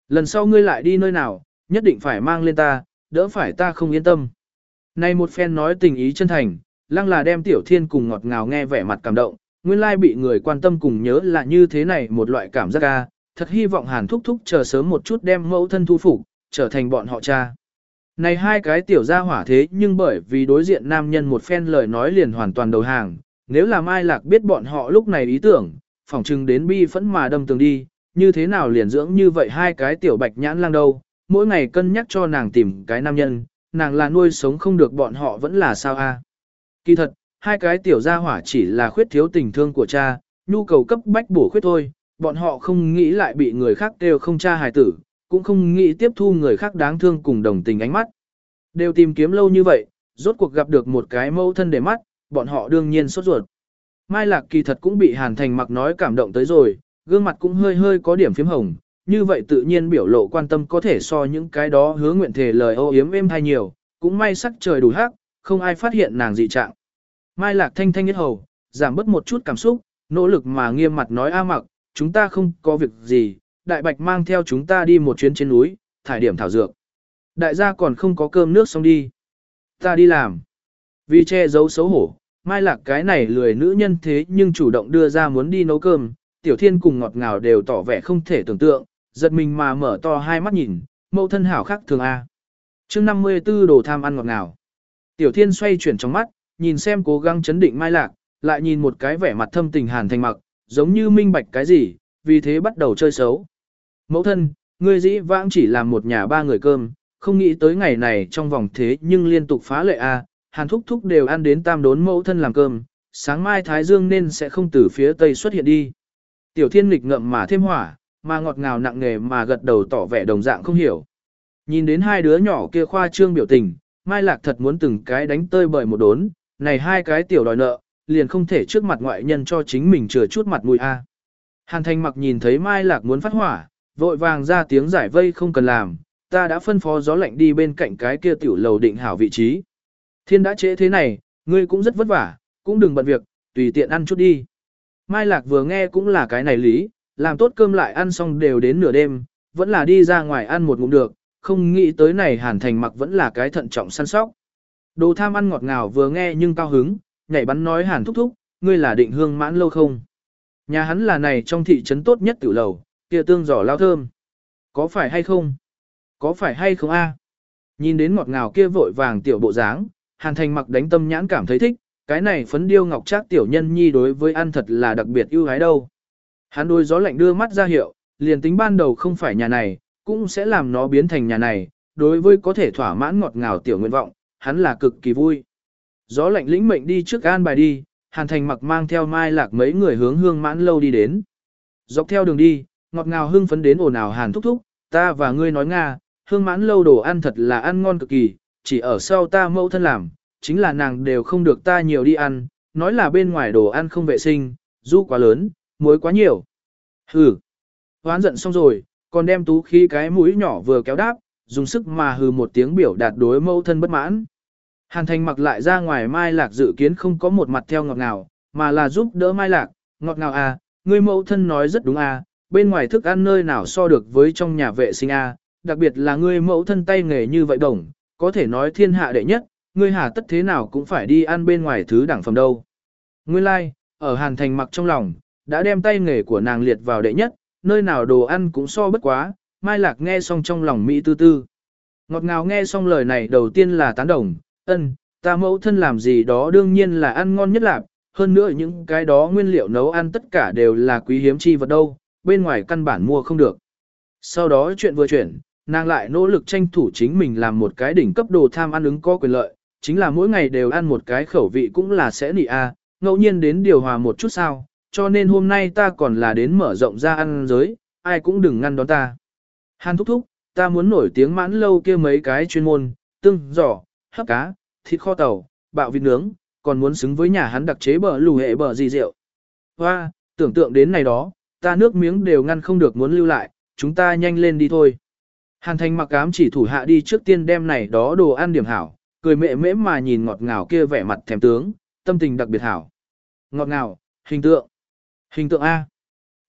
Lần sau ngươi lại đi nơi nào, nhất định phải mang lên ta, đỡ phải ta không yên tâm. Này một phen nói tình ý chân thành, lăng là đem tiểu thiên cùng ngọt ngào nghe vẻ mặt cảm động, nguyên lai bị người quan tâm cùng nhớ là như thế này một loại cảm giác ca, thật hy vọng hàn thúc thúc chờ sớm một chút đem mẫu thân thu phục, trở thành bọn họ cha. Này hai cái tiểu gia hỏa thế nhưng bởi vì đối diện nam nhân một phen lời nói liền hoàn toàn đầu hàng, nếu là Mai Lạc biết bọn họ lúc này ý tưởng, phỏng chừng đến bi phẫn mà đâm tường đi, như thế nào liền dưỡng như vậy hai cái tiểu bạch nhãn lang đâu, mỗi ngày cân nhắc cho nàng tìm cái nam nhân, nàng là nuôi sống không được bọn họ vẫn là sao a? Kỳ thật, hai cái tiểu gia hỏa chỉ là khuyết thiếu tình thương của cha, nhu cầu cấp bách bổ khuyết thôi, bọn họ không nghĩ lại bị người khác đều không cha hài tử, cũng không nghĩ tiếp thu người khác đáng thương cùng đồng tình ánh mắt. Đều tìm kiếm lâu như vậy, rốt cuộc gặp được một cái mâu thân để mắt, bọn họ đương nhiên sốt ruột. Mai Lạc kỳ thật cũng bị Hàn Thành mặc nói cảm động tới rồi, gương mặt cũng hơi hơi có điểm phím hồng, như vậy tự nhiên biểu lộ quan tâm có thể so những cái đó hứa nguyện thể lời ô yếm êm hay nhiều, cũng may sắc trời đủ hắc, không ai phát hiện nàng dị trạng. Mai Lạc thanh thanh nhất hầu, giảm bớt một chút cảm xúc, nỗ lực mà nghiêm mặt nói A mặc, chúng ta không có việc gì, đại bạch mang theo chúng ta đi một chuyến trên núi, thải điểm thảo dược. Đại gia còn không có cơm nước xong đi. Ta đi làm. Vì che giấu xấu hổ, mai lạc cái này lười nữ nhân thế nhưng chủ động đưa ra muốn đi nấu cơm, tiểu thiên cùng ngọt ngào đều tỏ vẻ không thể tưởng tượng, giật mình mà mở to hai mắt nhìn, mẫu thân hảo khác thường A. chương 54 đồ tham ăn ngọt ngào. Tiểu thiên xoay chuyển trong mắt, nhìn xem cố gắng chấn định mai lạc, lại nhìn một cái vẻ mặt thâm tình hàn thành mặc, giống như minh bạch cái gì, vì thế bắt đầu chơi xấu. Mẫu thân, ngươi dĩ vãng chỉ làm một nhà ba người cơm, không nghĩ tới ngày này trong vòng thế nhưng liên tục phá lệ a, hàn thúc thúc đều ăn đến tam đốn mẫu thân làm cơm, sáng mai Thái Dương nên sẽ không từ phía tây xuất hiện đi. Tiểu thiên nghịch ngậm mà thêm hỏa, mà ngọt ngào nặng nghề mà gật đầu tỏ vẻ đồng dạng không hiểu. Nhìn đến hai đứa nhỏ kia khoa trương biểu tình, Mai Lạc thật muốn từng cái đánh tơi bởi một đốn, này hai cái tiểu đòi nợ, liền không thể trước mặt ngoại nhân cho chính mình chừa chút mặt mũi a. Hàn Thành mặc nhìn thấy Mai Lạc muốn phát hỏa, vội vàng ra tiếng giải vây không cần làm, ta đã phân phó gió lạnh đi bên cạnh cái kia tiểu lầu định hảo vị trí. Thiên đã trễ thế này, ngươi cũng rất vất vả, cũng đừng bận việc, tùy tiện ăn chút đi. Mai Lạc vừa nghe cũng là cái này lý, làm tốt cơm lại ăn xong đều đến nửa đêm, vẫn là đi ra ngoài ăn một ngụm được, không nghĩ tới này Hàn Thành mặc vẫn là cái thận trọng săn sóc. Đồ tham ăn ngọt ngào vừa nghe nhưng cao hứng, nhảy bắn nói Hàn thúc thúc, ngươi là định hương mãn lâu không? Nhà hắn là này trong thị trấn tốt nhất tiểu lầu, kia tương giỏ lao thơm. Có phải hay không? Có phải hay không a? Nhìn đến ngọt ngào kia vội vàng tiểu bộ dáng, Hàn Thành mặc đánh tâm nhãn cảm thấy thích, cái này phấn điêu ngọc trác tiểu nhân nhi đối với ăn thật là đặc biệt ưu ái đâu. Hắn đôi gió lạnh đưa mắt ra hiệu, liền tính ban đầu không phải nhà này, cũng sẽ làm nó biến thành nhà này, đối với có thể thỏa mãn ngọt ngào tiểu nguyện vọng, hắn là cực kỳ vui. Gió lạnh lĩnh mệnh đi trước an bài đi, Hàn Thành mặc mang theo mai lạc mấy người hướng hương mãn lâu đi đến. Dọc theo đường đi, ngọt ngào hưng phấn đến ồn ào Hàn thúc thúc, ta và ngươi nói Nga, hương mãn lâu đồ ăn thật là ăn ngon cực kỳ, chỉ ở sau ta mẫu thân làm, chính là nàng đều không được ta nhiều đi ăn, nói là bên ngoài đồ ăn không vệ sinh, du quá lớn, muối quá nhiều. Hừ, hoán giận xong rồi, còn đem tú khí cái mũi nhỏ vừa kéo đáp, dùng sức mà hừ một tiếng biểu đạt đối mẫu thân bất mãn. Hàn thành mặc lại ra ngoài mai lạc dự kiến không có một mặt theo ngọt ngào, mà là giúp đỡ mai lạc, ngọt ngào à, ngươi mẫu thân nói rất đúng à, bên ngoài thức ăn nơi nào so được với trong nhà vệ sinh a đặc biệt là ngươi mẫu thân tay nghề như vậy đồng, có thể nói thiên hạ đệ nhất, ngươi hà tất thế nào cũng phải đi ăn bên ngoài thứ đẳng phẩm đâu. Nguyên lai, like, ở Hàn Thành mặc trong lòng, đã đem tay nghề của nàng liệt vào đệ nhất, nơi nào đồ ăn cũng so bất quá, Mai Lạc nghe xong trong lòng Mỹ tư tư. Ngọt ngào nghe xong lời này đầu tiên là tán đồng, ân, ta mẫu thân làm gì đó đương nhiên là ăn ngon nhất lạc, hơn nữa những cái đó nguyên liệu nấu ăn tất cả đều là quý hiếm chi vật đâu, bên ngoài căn bản mua không được. Sau đó chuyện vừa chuyển, nàng lại nỗ lực tranh thủ chính mình làm một cái đỉnh cấp đồ tham ăn ứng có quyền lợi, chính là mỗi ngày đều ăn một cái khẩu vị cũng là sẽ nị a, ngẫu nhiên đến điều hòa một chút sao, cho nên hôm nay ta còn là đến mở rộng ra ăn giới, ai cũng đừng ngăn đón ta. Hàn thúc thúc, ta muốn nổi tiếng mãn lâu kia mấy cái chuyên môn, tương, giỏ, hấp cá, thịt kho tàu, bạo vịt nướng, còn muốn xứng với nhà hắn đặc chế bờ lù hệ bờ gì rượu. Hoa, tưởng tượng đến này đó, ta nước miếng đều ngăn không được muốn lưu lại, chúng ta nhanh lên đi thôi. Hàn thành mặc ám chỉ thủ hạ đi trước tiên đem này đó đồ ăn điểm hảo, cười mẹ mễ mà nhìn ngọt ngào kia vẻ mặt thèm tướng, tâm tình đặc biệt hảo. Ngọt ngào, hình tượng. Hình tượng A.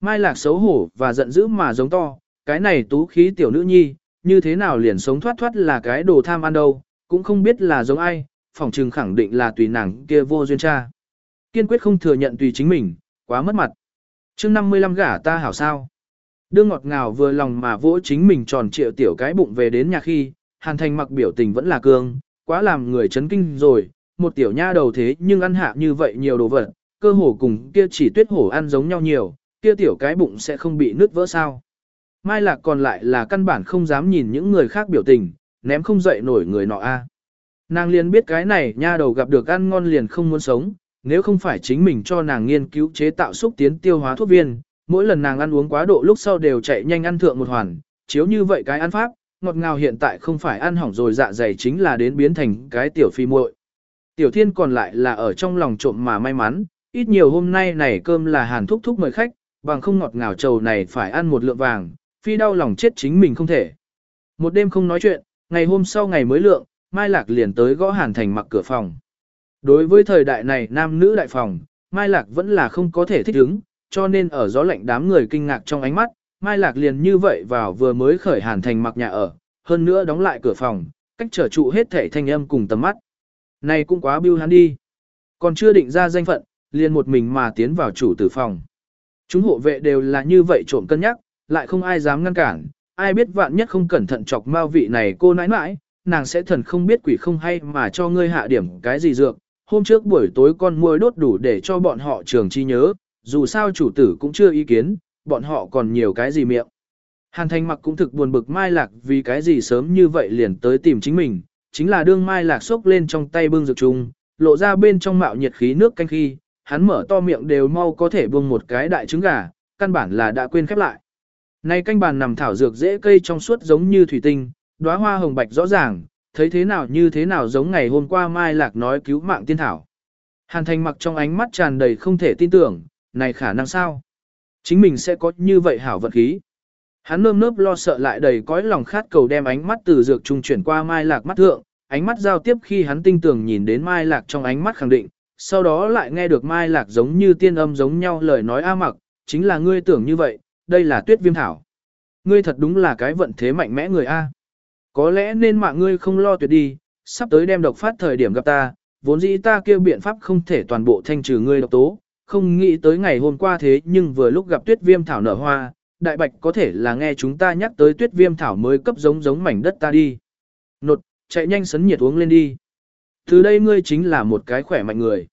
Mai lạc xấu hổ và giận dữ mà giống to, cái này tú khí tiểu nữ nhi, như thế nào liền sống thoát thoát là cái đồ tham ăn đâu, cũng không biết là giống ai, phỏng trừng khẳng định là tùy nàng kia vô duyên cha. Kiên quyết không thừa nhận tùy chính mình, quá mất mặt chương 55 gả ta hảo sao. Đưa ngọt ngào vừa lòng mà vỗ chính mình tròn triệu tiểu cái bụng về đến nhà khi, hàn thành mặc biểu tình vẫn là cương, quá làm người chấn kinh rồi, một tiểu nha đầu thế nhưng ăn hạ như vậy nhiều đồ vật, cơ hồ cùng kia chỉ tuyết hổ ăn giống nhau nhiều, kia tiểu cái bụng sẽ không bị nứt vỡ sao. Mai lạc còn lại là căn bản không dám nhìn những người khác biểu tình, ném không dậy nổi người nọ a. Nàng liền biết cái này nha đầu gặp được ăn ngon liền không muốn sống, nếu không phải chính mình cho nàng nghiên cứu chế tạo xúc tiến tiêu hóa thuốc viên, mỗi lần nàng ăn uống quá độ lúc sau đều chạy nhanh ăn thượng một hoàn, chiếu như vậy cái ăn pháp, ngọt ngào hiện tại không phải ăn hỏng rồi dạ dày chính là đến biến thành cái tiểu phi muội. Tiểu thiên còn lại là ở trong lòng trộm mà may mắn, ít nhiều hôm nay này cơm là hàn thúc thúc mời khách, bằng không ngọt ngào trầu này phải ăn một lượng vàng, phi đau lòng chết chính mình không thể. Một đêm không nói chuyện, ngày hôm sau ngày mới lượng, Mai Lạc liền tới gõ hàn thành mặc cửa phòng. Đối với thời đại này nam nữ đại phòng, Mai Lạc vẫn là không có thể thích ứng, cho nên ở gió lạnh đám người kinh ngạc trong ánh mắt, Mai Lạc liền như vậy vào vừa mới khởi hàn thành mặc nhà ở, hơn nữa đóng lại cửa phòng, cách trở trụ hết thể thanh âm cùng tầm mắt. Này cũng quá biêu hắn đi. Còn chưa định ra danh phận, liền một mình mà tiến vào chủ tử phòng. Chúng hộ vệ đều là như vậy trộm cân nhắc, lại không ai dám ngăn cản, ai biết vạn nhất không cẩn thận chọc mao vị này cô nãi nãi, nàng sẽ thần không biết quỷ không hay mà cho ngươi hạ điểm cái gì dược. Hôm trước buổi tối con muôi đốt đủ để cho bọn họ trường chi nhớ, dù sao chủ tử cũng chưa ý kiến, bọn họ còn nhiều cái gì miệng. Hàn Thành mặc cũng thực buồn bực Mai Lạc vì cái gì sớm như vậy liền tới tìm chính mình, chính là đương Mai Lạc xốc lên trong tay bưng dược chung, lộ ra bên trong mạo nhiệt khí nước canh khi, hắn mở to miệng đều mau có thể buông một cái đại trứng gà, căn bản là đã quên khép lại. Nay canh bàn nằm thảo dược dễ cây trong suốt giống như thủy tinh, đóa hoa hồng bạch rõ ràng, thấy thế nào như thế nào giống ngày hôm qua Mai Lạc nói cứu mạng tiên thảo. Hàn Thành mặc trong ánh mắt tràn đầy không thể tin tưởng, này khả năng sao? Chính mình sẽ có như vậy hảo vật khí. Hắn nơm nớp lo sợ lại đầy cõi lòng khát cầu đem ánh mắt từ dược trung chuyển qua Mai Lạc mắt thượng, ánh mắt giao tiếp khi hắn tinh tường nhìn đến Mai Lạc trong ánh mắt khẳng định, sau đó lại nghe được Mai Lạc giống như tiên âm giống nhau lời nói a mặc, chính là ngươi tưởng như vậy, đây là tuyết viêm thảo. Ngươi thật đúng là cái vận thế mạnh mẽ người A. Có lẽ nên mạng ngươi không lo tuyệt đi, sắp tới đem độc phát thời điểm gặp ta, vốn dĩ ta kêu biện pháp không thể toàn bộ thanh trừ ngươi độc tố, không nghĩ tới ngày hôm qua thế nhưng vừa lúc gặp tuyết viêm thảo nở hoa, đại bạch có thể là nghe chúng ta nhắc tới tuyết viêm thảo mới cấp giống giống mảnh đất ta đi. Nột, chạy nhanh sấn nhiệt uống lên đi. Từ đây ngươi chính là một cái khỏe mạnh người.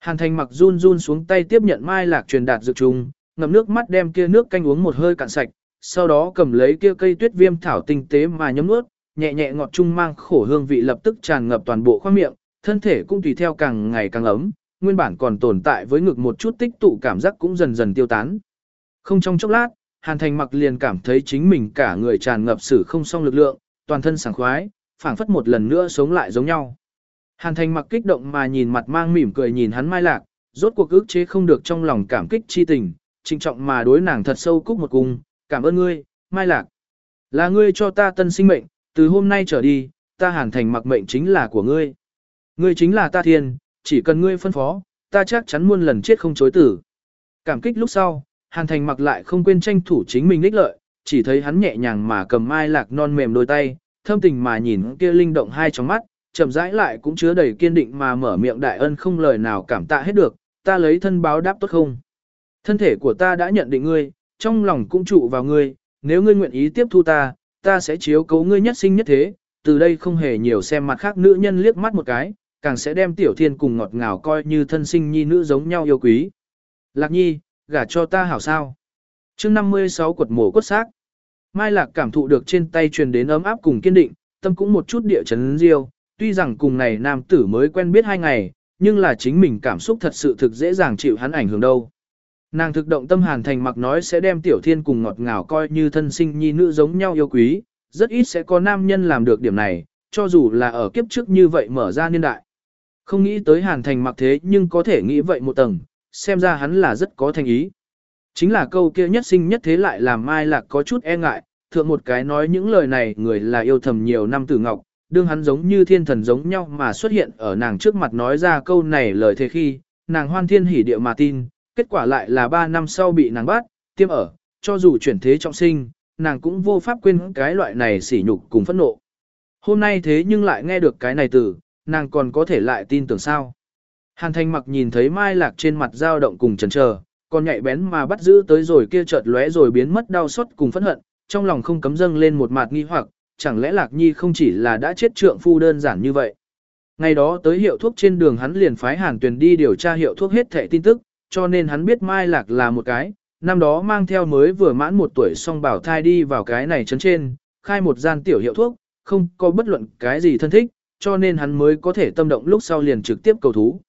Hàn thành mặc run run xuống tay tiếp nhận mai lạc truyền đạt dược trùng, ngậm nước mắt đem kia nước canh uống một hơi cạn sạch, sau đó cầm lấy kia cây tuyết viêm thảo tinh tế mà nhấm nuốt, nhẹ nhẹ ngọt chung mang khổ hương vị lập tức tràn ngập toàn bộ khoang miệng, thân thể cũng tùy theo càng ngày càng ấm, nguyên bản còn tồn tại với ngực một chút tích tụ cảm giác cũng dần dần tiêu tán. Không trong chốc lát, Hàn Thành mặc liền cảm thấy chính mình cả người tràn ngập sử không song lực lượng, toàn thân sảng khoái, phảng phất một lần nữa sống lại giống nhau. Hàn Thành mặc kích động mà nhìn mặt mang mỉm cười nhìn hắn Mai Lạc, rốt cuộc ức chế không được trong lòng cảm kích chi tình, trịnh trọng mà đối nàng thật sâu cúc một cung, cảm ơn ngươi, Mai Lạc. Là ngươi cho ta tân sinh mệnh, từ hôm nay trở đi, ta Hàn Thành mặc mệnh chính là của ngươi. Ngươi chính là ta thiên, chỉ cần ngươi phân phó, ta chắc chắn muôn lần chết không chối tử. Cảm kích lúc sau, Hàn Thành mặc lại không quên tranh thủ chính mình ních lợi, chỉ thấy hắn nhẹ nhàng mà cầm Mai Lạc non mềm đôi tay, thâm tình mà nhìn kia linh động hai trong mắt, chậm rãi lại cũng chứa đầy kiên định mà mở miệng đại ân không lời nào cảm tạ hết được, ta lấy thân báo đáp tốt không. Thân thể của ta đã nhận định ngươi, trong lòng cũng trụ vào ngươi, nếu ngươi nguyện ý tiếp thu ta, ta sẽ chiếu cố ngươi nhất sinh nhất thế, từ đây không hề nhiều xem mặt khác nữ nhân liếc mắt một cái, càng sẽ đem tiểu thiên cùng ngọt ngào coi như thân sinh nhi nữ giống nhau yêu quý. Lạc nhi, gả cho ta hảo sao. chương 56 quật mổ quất xác. Mai Lạc cảm thụ được trên tay truyền đến ấm áp cùng kiên định, tâm cũng một chút địa chấn riêu, tuy rằng cùng này nam tử mới quen biết hai ngày, nhưng là chính mình cảm xúc thật sự thực dễ dàng chịu hắn ảnh hưởng đâu. Nàng thực động tâm hàn thành mặc nói sẽ đem tiểu thiên cùng ngọt ngào coi như thân sinh nhi nữ giống nhau yêu quý, rất ít sẽ có nam nhân làm được điểm này, cho dù là ở kiếp trước như vậy mở ra niên đại. Không nghĩ tới hàn thành mặc thế nhưng có thể nghĩ vậy một tầng, xem ra hắn là rất có thành ý. Chính là câu kia nhất sinh nhất thế lại làm Mai Lạc có chút e ngại, thượng một cái nói những lời này người là yêu thầm nhiều năm tử ngọc, đương hắn giống như thiên thần giống nhau mà xuất hiện ở nàng trước mặt nói ra câu này lời thế khi, nàng hoan thiên hỉ địa mà tin, kết quả lại là ba năm sau bị nàng bắt, tiêm ở, cho dù chuyển thế trọng sinh, nàng cũng vô pháp quên cái loại này sỉ nhục cùng phẫn nộ. Hôm nay thế nhưng lại nghe được cái này từ, nàng còn có thể lại tin tưởng sao. Hàn thanh mặc nhìn thấy mai lạc trên mặt dao động cùng chần chờ, còn nhạy bén mà bắt giữ tới rồi kia chợt lóe rồi biến mất đau xót cùng phẫn hận, trong lòng không cấm dâng lên một mặt nghi hoặc, chẳng lẽ lạc nhi không chỉ là đã chết trượng phu đơn giản như vậy. Ngày đó tới hiệu thuốc trên đường hắn liền phái hàn tuyền đi điều tra hiệu thuốc hết thẻ tin tức, cho nên hắn biết mai lạc là một cái, năm đó mang theo mới vừa mãn một tuổi xong bảo thai đi vào cái này chấn trên, khai một gian tiểu hiệu thuốc, không có bất luận cái gì thân thích, cho nên hắn mới có thể tâm động lúc sau liền trực tiếp cầu thú.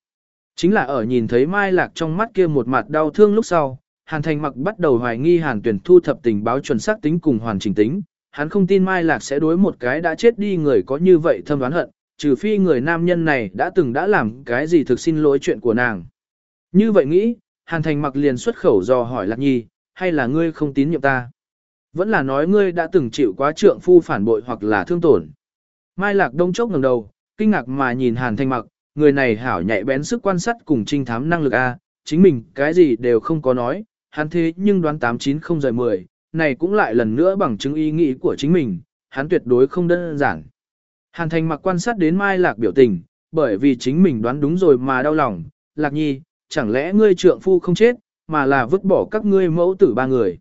Chính là ở nhìn thấy Mai Lạc trong mắt kia một mặt đau thương lúc sau, Hàn Thành mặc bắt đầu hoài nghi Hàn Tuyển thu thập tình báo chuẩn xác tính cùng hoàn chỉnh tính. Hắn không tin Mai Lạc sẽ đối một cái đã chết đi người có như vậy thâm đoán hận, trừ phi người nam nhân này đã từng đã làm cái gì thực xin lỗi chuyện của nàng. Như vậy nghĩ, Hàn Thành mặc liền xuất khẩu dò hỏi Lạc Nhi, hay là ngươi không tín nhiệm ta? Vẫn là nói ngươi đã từng chịu quá trượng phu phản bội hoặc là thương tổn. Mai Lạc đông chốc ngẩng đầu, kinh ngạc mà nhìn Hàn Thành mặc, người này hảo nhạy bén sức quan sát cùng trinh thám năng lực A, chính mình cái gì đều không có nói, hắn thế nhưng đoán 89 không rời 10, này cũng lại lần nữa bằng chứng ý nghĩ của chính mình, hắn tuyệt đối không đơn giản. Hàn thành mặc quan sát đến Mai Lạc biểu tình, bởi vì chính mình đoán đúng rồi mà đau lòng, Lạc Nhi, chẳng lẽ ngươi trượng phu không chết, mà là vứt bỏ các ngươi mẫu tử ba người.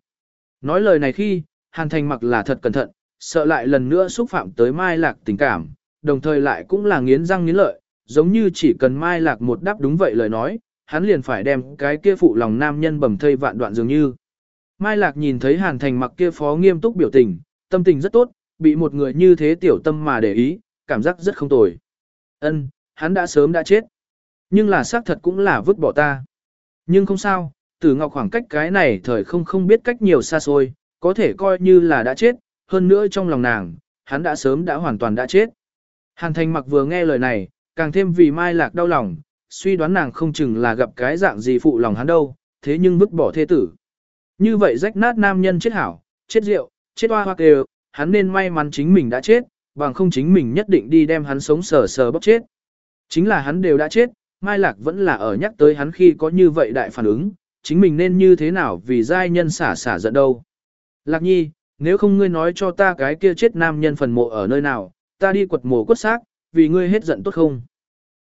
Nói lời này khi, Hàn thành mặc là thật cẩn thận, sợ lại lần nữa xúc phạm tới Mai Lạc tình cảm, đồng thời lại cũng là nghiến răng nghiến lợi, giống như chỉ cần Mai Lạc một đáp đúng vậy lời nói, hắn liền phải đem cái kia phụ lòng nam nhân bầm thây vạn đoạn dường như. Mai Lạc nhìn thấy Hàn Thành mặc kia phó nghiêm túc biểu tình, tâm tình rất tốt, bị một người như thế tiểu tâm mà để ý, cảm giác rất không tồi. Ân, hắn đã sớm đã chết. Nhưng là xác thật cũng là vứt bỏ ta. Nhưng không sao, tử ngọc khoảng cách cái này thời không không biết cách nhiều xa xôi, có thể coi như là đã chết, hơn nữa trong lòng nàng, hắn đã sớm đã hoàn toàn đã chết. Hàn Thành mặc vừa nghe lời này, càng thêm vì Mai Lạc đau lòng, suy đoán nàng không chừng là gặp cái dạng gì phụ lòng hắn đâu, thế nhưng vứt bỏ thê tử. Như vậy rách nát nam nhân chết hảo, chết rượu, chết hoa hoa kêu, hắn nên may mắn chính mình đã chết, bằng không chính mình nhất định đi đem hắn sống sờ sờ bóc chết. Chính là hắn đều đã chết, Mai Lạc vẫn là ở nhắc tới hắn khi có như vậy đại phản ứng, chính mình nên như thế nào vì giai nhân xả xả giận đâu. Lạc nhi, nếu không ngươi nói cho ta cái kia chết nam nhân phần mộ ở nơi nào, ta đi quật mộ quất xác, vì ngươi hết giận tốt không?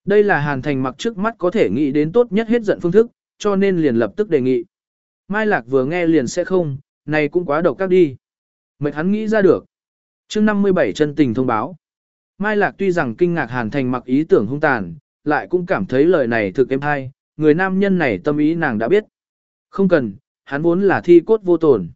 Đây là Hàn Thành mặc trước mắt có thể nghĩ đến tốt nhất hết giận phương thức, cho nên liền lập tức đề nghị. Mai Lạc vừa nghe liền sẽ không, này cũng quá độc các đi. Mệt hắn nghĩ ra được. chương 57 chân tình thông báo. Mai Lạc tuy rằng kinh ngạc Hàn Thành mặc ý tưởng hung tàn, lại cũng cảm thấy lời này thực êm hay, người nam nhân này tâm ý nàng đã biết. Không cần, hắn vốn là thi cốt vô tổn.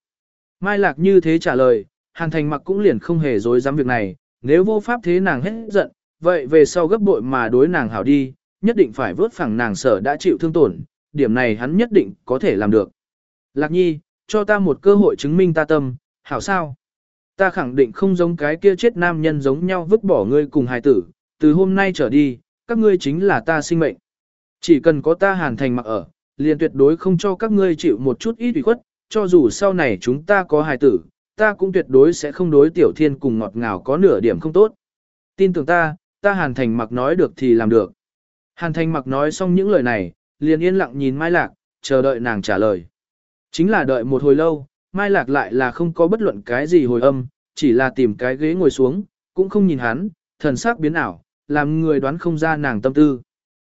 Mai Lạc như thế trả lời, Hàn Thành mặc cũng liền không hề dối dám việc này, nếu vô pháp thế nàng hết giận, vậy về sau gấp bội mà đối nàng hảo đi, nhất định phải vớt phẳng nàng sở đã chịu thương tổn, điểm này hắn nhất định có thể làm được. Lạc nhi, cho ta một cơ hội chứng minh ta tâm, hảo sao? Ta khẳng định không giống cái kia chết nam nhân giống nhau vứt bỏ ngươi cùng hài tử, từ hôm nay trở đi, các ngươi chính là ta sinh mệnh. Chỉ cần có ta hàn thành mặc ở, liền tuyệt đối không cho các ngươi chịu một chút ít ủy khuất, cho dù sau này chúng ta có hài tử, ta cũng tuyệt đối sẽ không đối tiểu thiên cùng ngọt ngào có nửa điểm không tốt. Tin tưởng ta, ta Hàn Thành mặc nói được thì làm được. Hàn Thành mặc nói xong những lời này, liền yên lặng nhìn Mai Lạc, chờ đợi nàng trả lời. Chính là đợi một hồi lâu, Mai Lạc lại là không có bất luận cái gì hồi âm, chỉ là tìm cái ghế ngồi xuống, cũng không nhìn hắn, thần sắc biến ảo, làm người đoán không ra nàng tâm tư.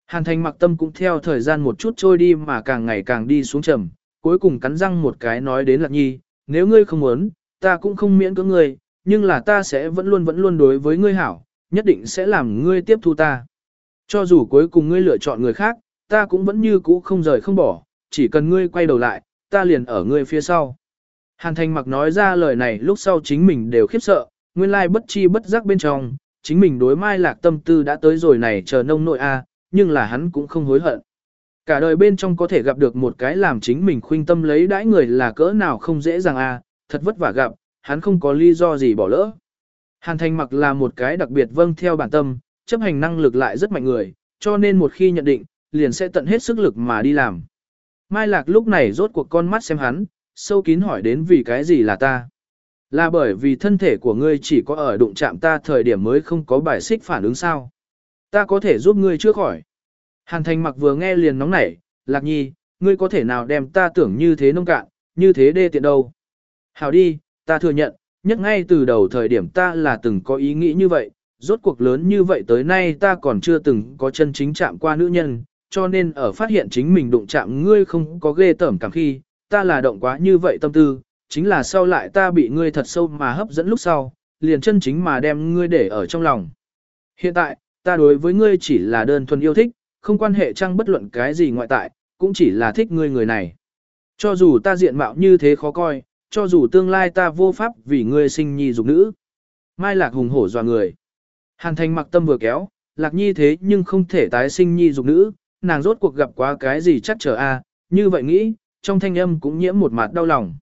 Hàn Thành mặc tâm cũng theo thời gian một chút trôi đi mà càng ngày càng đi xuống trầm, cuối cùng cắn răng một cái nói đến Lạc Nhi, nếu ngươi không muốn, ta cũng không miễn cưỡng ngươi, nhưng là ta sẽ vẫn luôn vẫn luôn đối với ngươi hảo, nhất định sẽ làm ngươi tiếp thu ta. Cho dù cuối cùng ngươi lựa chọn người khác, ta cũng vẫn như cũ không rời không bỏ, chỉ cần ngươi quay đầu lại, ta liền ở ngươi phía sau. Hàn Thành mặc nói ra lời này lúc sau chính mình đều khiếp sợ, nguyên lai bất chi bất giác bên trong, chính mình đối mai lạc tâm tư đã tới rồi này chờ nông nội a, nhưng là hắn cũng không hối hận. Cả đời bên trong có thể gặp được một cái làm chính mình khuyên tâm lấy đãi người là cỡ nào không dễ dàng à, thật vất vả gặp, hắn không có lý do gì bỏ lỡ. Hàn Thành mặc là một cái đặc biệt vâng theo bản tâm, chấp hành năng lực lại rất mạnh người, cho nên một khi nhận định, liền sẽ tận hết sức lực mà đi làm. Mai Lạc lúc này rốt cuộc con mắt xem hắn, sâu kín hỏi đến vì cái gì là ta. Là bởi vì thân thể của ngươi chỉ có ở đụng chạm ta thời điểm mới không có bài xích phản ứng sao. Ta có thể giúp ngươi chữa khỏi. Hàn thành mặc vừa nghe liền nóng nảy, lạc nhi, ngươi có thể nào đem ta tưởng như thế nông cạn, như thế đê tiện đâu. Hảo đi, ta thừa nhận, nhất ngay từ đầu thời điểm ta là từng có ý nghĩ như vậy, rốt cuộc lớn như vậy tới nay ta còn chưa từng có chân chính chạm qua nữ nhân, cho nên ở phát hiện chính mình đụng chạm ngươi không có ghê tởm cảm khi, ta là động quá như vậy tâm tư, chính là sau lại ta bị ngươi thật sâu mà hấp dẫn lúc sau, liền chân chính mà đem ngươi để ở trong lòng. Hiện tại, ta đối với ngươi chỉ là đơn thuần yêu thích, không quan hệ trang bất luận cái gì ngoại tại, cũng chỉ là thích ngươi người này. Cho dù ta diện mạo như thế khó coi, cho dù tương lai ta vô pháp vì ngươi sinh nhi dục nữ. Mai lạc hùng hổ dọa người. Hàn thành mặc tâm vừa kéo, lạc nhi thế nhưng không thể tái sinh nhi dục nữ, nàng rốt cuộc gặp quá cái gì chắc chờ a à, như vậy nghĩ, trong thanh âm cũng nhiễm một mặt đau lòng.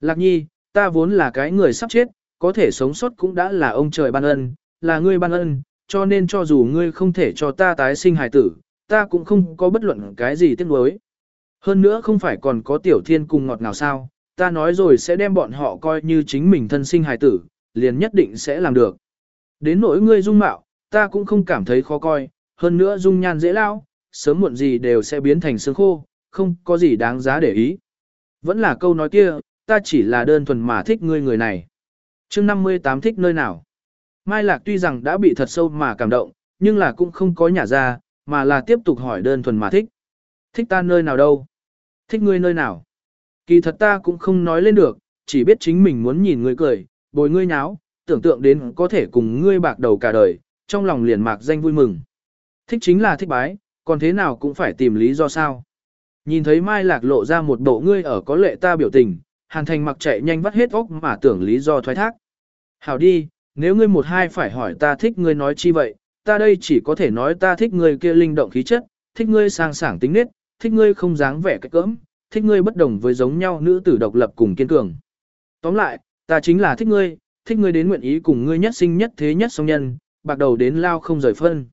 Lạc nhi, ta vốn là cái người sắp chết, có thể sống sót cũng đã là ông trời ban ân, là ngươi ban ân, cho nên cho dù ngươi không thể cho ta tái sinh hài tử, ta cũng không có bất luận cái gì tiếc nuối. Hơn nữa không phải còn có tiểu thiên cùng ngọt nào sao, ta nói rồi sẽ đem bọn họ coi như chính mình thân sinh hài tử, liền nhất định sẽ làm được. Đến nỗi ngươi dung mạo, ta cũng không cảm thấy khó coi, hơn nữa dung nhan dễ lao, sớm muộn gì đều sẽ biến thành xương khô, không có gì đáng giá để ý. Vẫn là câu nói kia, ta chỉ là đơn thuần mà thích ngươi người này. chương 58 thích nơi nào? Mai Lạc tuy rằng đã bị thật sâu mà cảm động, nhưng là cũng không có nhả ra, mà là tiếp tục hỏi đơn thuần mà thích. Thích ta nơi nào đâu? Thích ngươi nơi nào? Kỳ thật ta cũng không nói lên được, chỉ biết chính mình muốn nhìn ngươi cười, bồi ngươi nháo, tưởng tượng đến có thể cùng ngươi bạc đầu cả đời, trong lòng liền mạc danh vui mừng. Thích chính là thích bái, còn thế nào cũng phải tìm lý do sao. Nhìn thấy Mai Lạc lộ ra một bộ ngươi ở có lệ ta biểu tình, Hàn Thành mặc chạy nhanh vắt hết óc mà tưởng lý do thoái thác. Hảo đi, nếu ngươi một hai phải hỏi ta thích ngươi nói chi vậy, ta đây chỉ có thể nói ta thích ngươi kia linh động khí chất, thích ngươi sang sảng tính nết, thích ngươi không dáng vẻ cách cỡm, thích ngươi bất đồng với giống nhau nữ tử độc lập cùng kiên cường. Tóm lại, ta chính là thích ngươi, thích ngươi đến nguyện ý cùng ngươi nhất sinh nhất thế nhất song nhân, bạc đầu đến lao không rời phân.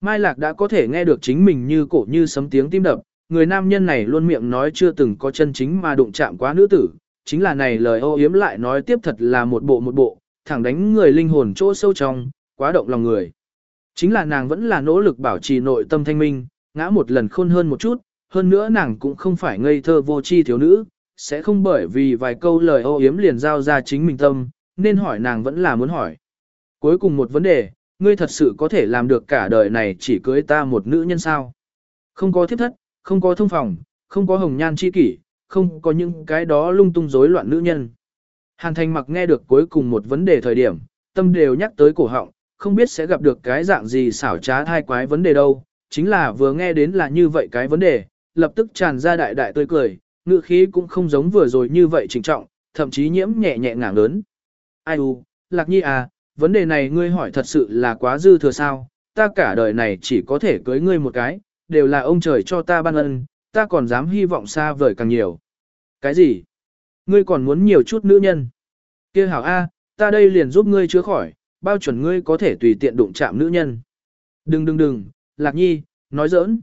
Mai Lạc đã có thể nghe được chính mình như cổ như sấm tiếng tim đập, người nam nhân này luôn miệng nói chưa từng có chân chính mà đụng chạm quá nữ tử, chính là này lời ô yếm lại nói tiếp thật là một bộ một bộ, thẳng đánh người linh hồn chỗ sâu trong, quá động lòng người. Chính là nàng vẫn là nỗ lực bảo trì nội tâm thanh minh, ngã một lần khôn hơn một chút, hơn nữa nàng cũng không phải ngây thơ vô tri thiếu nữ, sẽ không bởi vì vài câu lời ô yếm liền giao ra chính mình tâm, nên hỏi nàng vẫn là muốn hỏi. Cuối cùng một vấn đề, ngươi thật sự có thể làm được cả đời này chỉ cưới ta một nữ nhân sao? Không có thiết thất, không có thông phòng, không có hồng nhan chi kỷ, không có những cái đó lung tung rối loạn nữ nhân. Hàn thành mặc nghe được cuối cùng một vấn đề thời điểm, tâm đều nhắc tới cổ họng, không biết sẽ gặp được cái dạng gì xảo trá thai quái vấn đề đâu, chính là vừa nghe đến là như vậy cái vấn đề, lập tức tràn ra đại đại tươi cười, ngữ khí cũng không giống vừa rồi như vậy trình trọng, thậm chí nhiễm nhẹ nhẹ ngảng lớn. Ai u, lạc nhi à, vấn đề này ngươi hỏi thật sự là quá dư thừa sao, ta cả đời này chỉ có thể cưới ngươi một cái, đều là ông trời cho ta ban ân, ta còn dám hy vọng xa vời càng nhiều. Cái gì? Ngươi còn muốn nhiều chút nữ nhân? kia hảo A, ta đây liền giúp ngươi chữa khỏi, bao chuẩn ngươi có thể tùy tiện đụng chạm nữ nhân. Đừng đừng đừng, lạc nhi, nói giỡn.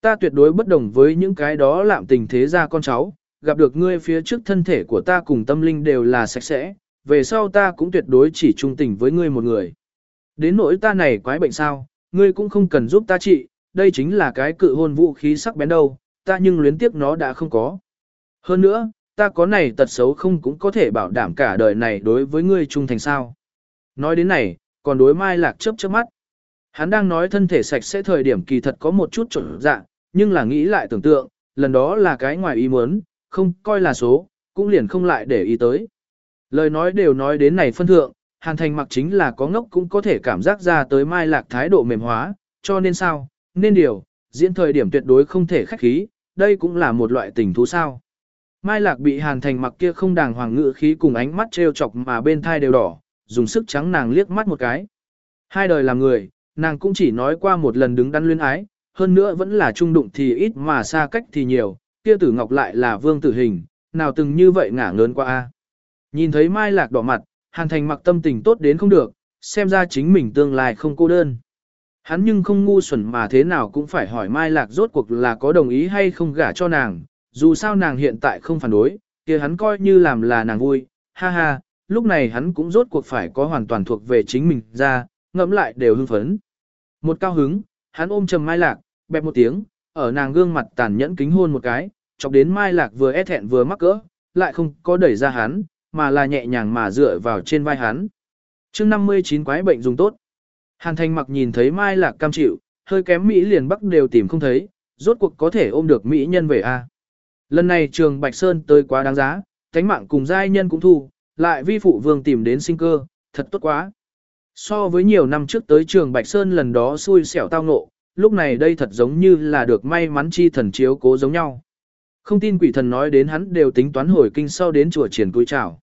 Ta tuyệt đối bất đồng với những cái đó lạm tình thế ra con cháu, gặp được ngươi phía trước thân thể của ta cùng tâm linh đều là sạch sẽ, về sau ta cũng tuyệt đối chỉ trung tình với ngươi một người. Đến nỗi ta này quái bệnh sao, ngươi cũng không cần giúp ta trị, đây chính là cái cự hôn vũ khí sắc bén đâu, ta nhưng luyến tiếc nó đã không có. Hơn nữa, ta có này tật xấu không cũng có thể bảo đảm cả đời này đối với ngươi trung thành sao. Nói đến này, còn đối mai lạc chớp chớp mắt. Hắn đang nói thân thể sạch sẽ thời điểm kỳ thật có một chút trộn dạng, nhưng là nghĩ lại tưởng tượng, lần đó là cái ngoài ý muốn, không coi là số, cũng liền không lại để ý tới. Lời nói đều nói đến này phân thượng, hàn thành mặc chính là có ngốc cũng có thể cảm giác ra tới mai lạc thái độ mềm hóa, cho nên sao, nên điều, diễn thời điểm tuyệt đối không thể khách khí, đây cũng là một loại tình thú sao. Mai lạc bị hàn thành mặc kia không đàng hoàng ngự khí cùng ánh mắt trêu chọc mà bên thai đều đỏ, dùng sức trắng nàng liếc mắt một cái. Hai đời làm người, nàng cũng chỉ nói qua một lần đứng đắn luyến ái, hơn nữa vẫn là trung đụng thì ít mà xa cách thì nhiều, kia tử ngọc lại là vương tử hình, nào từng như vậy ngả ngớn qua a. Nhìn thấy Mai Lạc đỏ mặt, Hàn Thành mặc tâm tình tốt đến không được, xem ra chính mình tương lai không cô đơn. Hắn nhưng không ngu xuẩn mà thế nào cũng phải hỏi Mai Lạc rốt cuộc là có đồng ý hay không gả cho nàng, dù sao nàng hiện tại không phản đối, kia hắn coi như làm là nàng vui, ha ha, lúc này hắn cũng rốt cuộc phải có hoàn toàn thuộc về chính mình ra, ngẫm lại đều hưng phấn. Một cao hứng, hắn ôm trầm Mai Lạc, bẹp một tiếng, ở nàng gương mặt tàn nhẫn kính hôn một cái, chọc đến Mai Lạc vừa e thẹn vừa mắc cỡ, lại không có đẩy ra hắn, mà là nhẹ nhàng mà dựa vào trên vai hắn. chương 59 quái bệnh dùng tốt. Hàn Thành mặc nhìn thấy Mai Lạc cam chịu, hơi kém Mỹ liền bắc đều tìm không thấy, rốt cuộc có thể ôm được Mỹ nhân về a Lần này trường Bạch Sơn tới quá đáng giá, cánh mạng cùng giai nhân cũng thu, lại vi phụ vương tìm đến sinh cơ, thật tốt quá. So với nhiều năm trước tới trường Bạch Sơn lần đó xui xẻo tao ngộ, lúc này đây thật giống như là được may mắn chi thần chiếu cố giống nhau. Không tin quỷ thần nói đến hắn đều tính toán hồi kinh sau đến chùa triển cúi chào.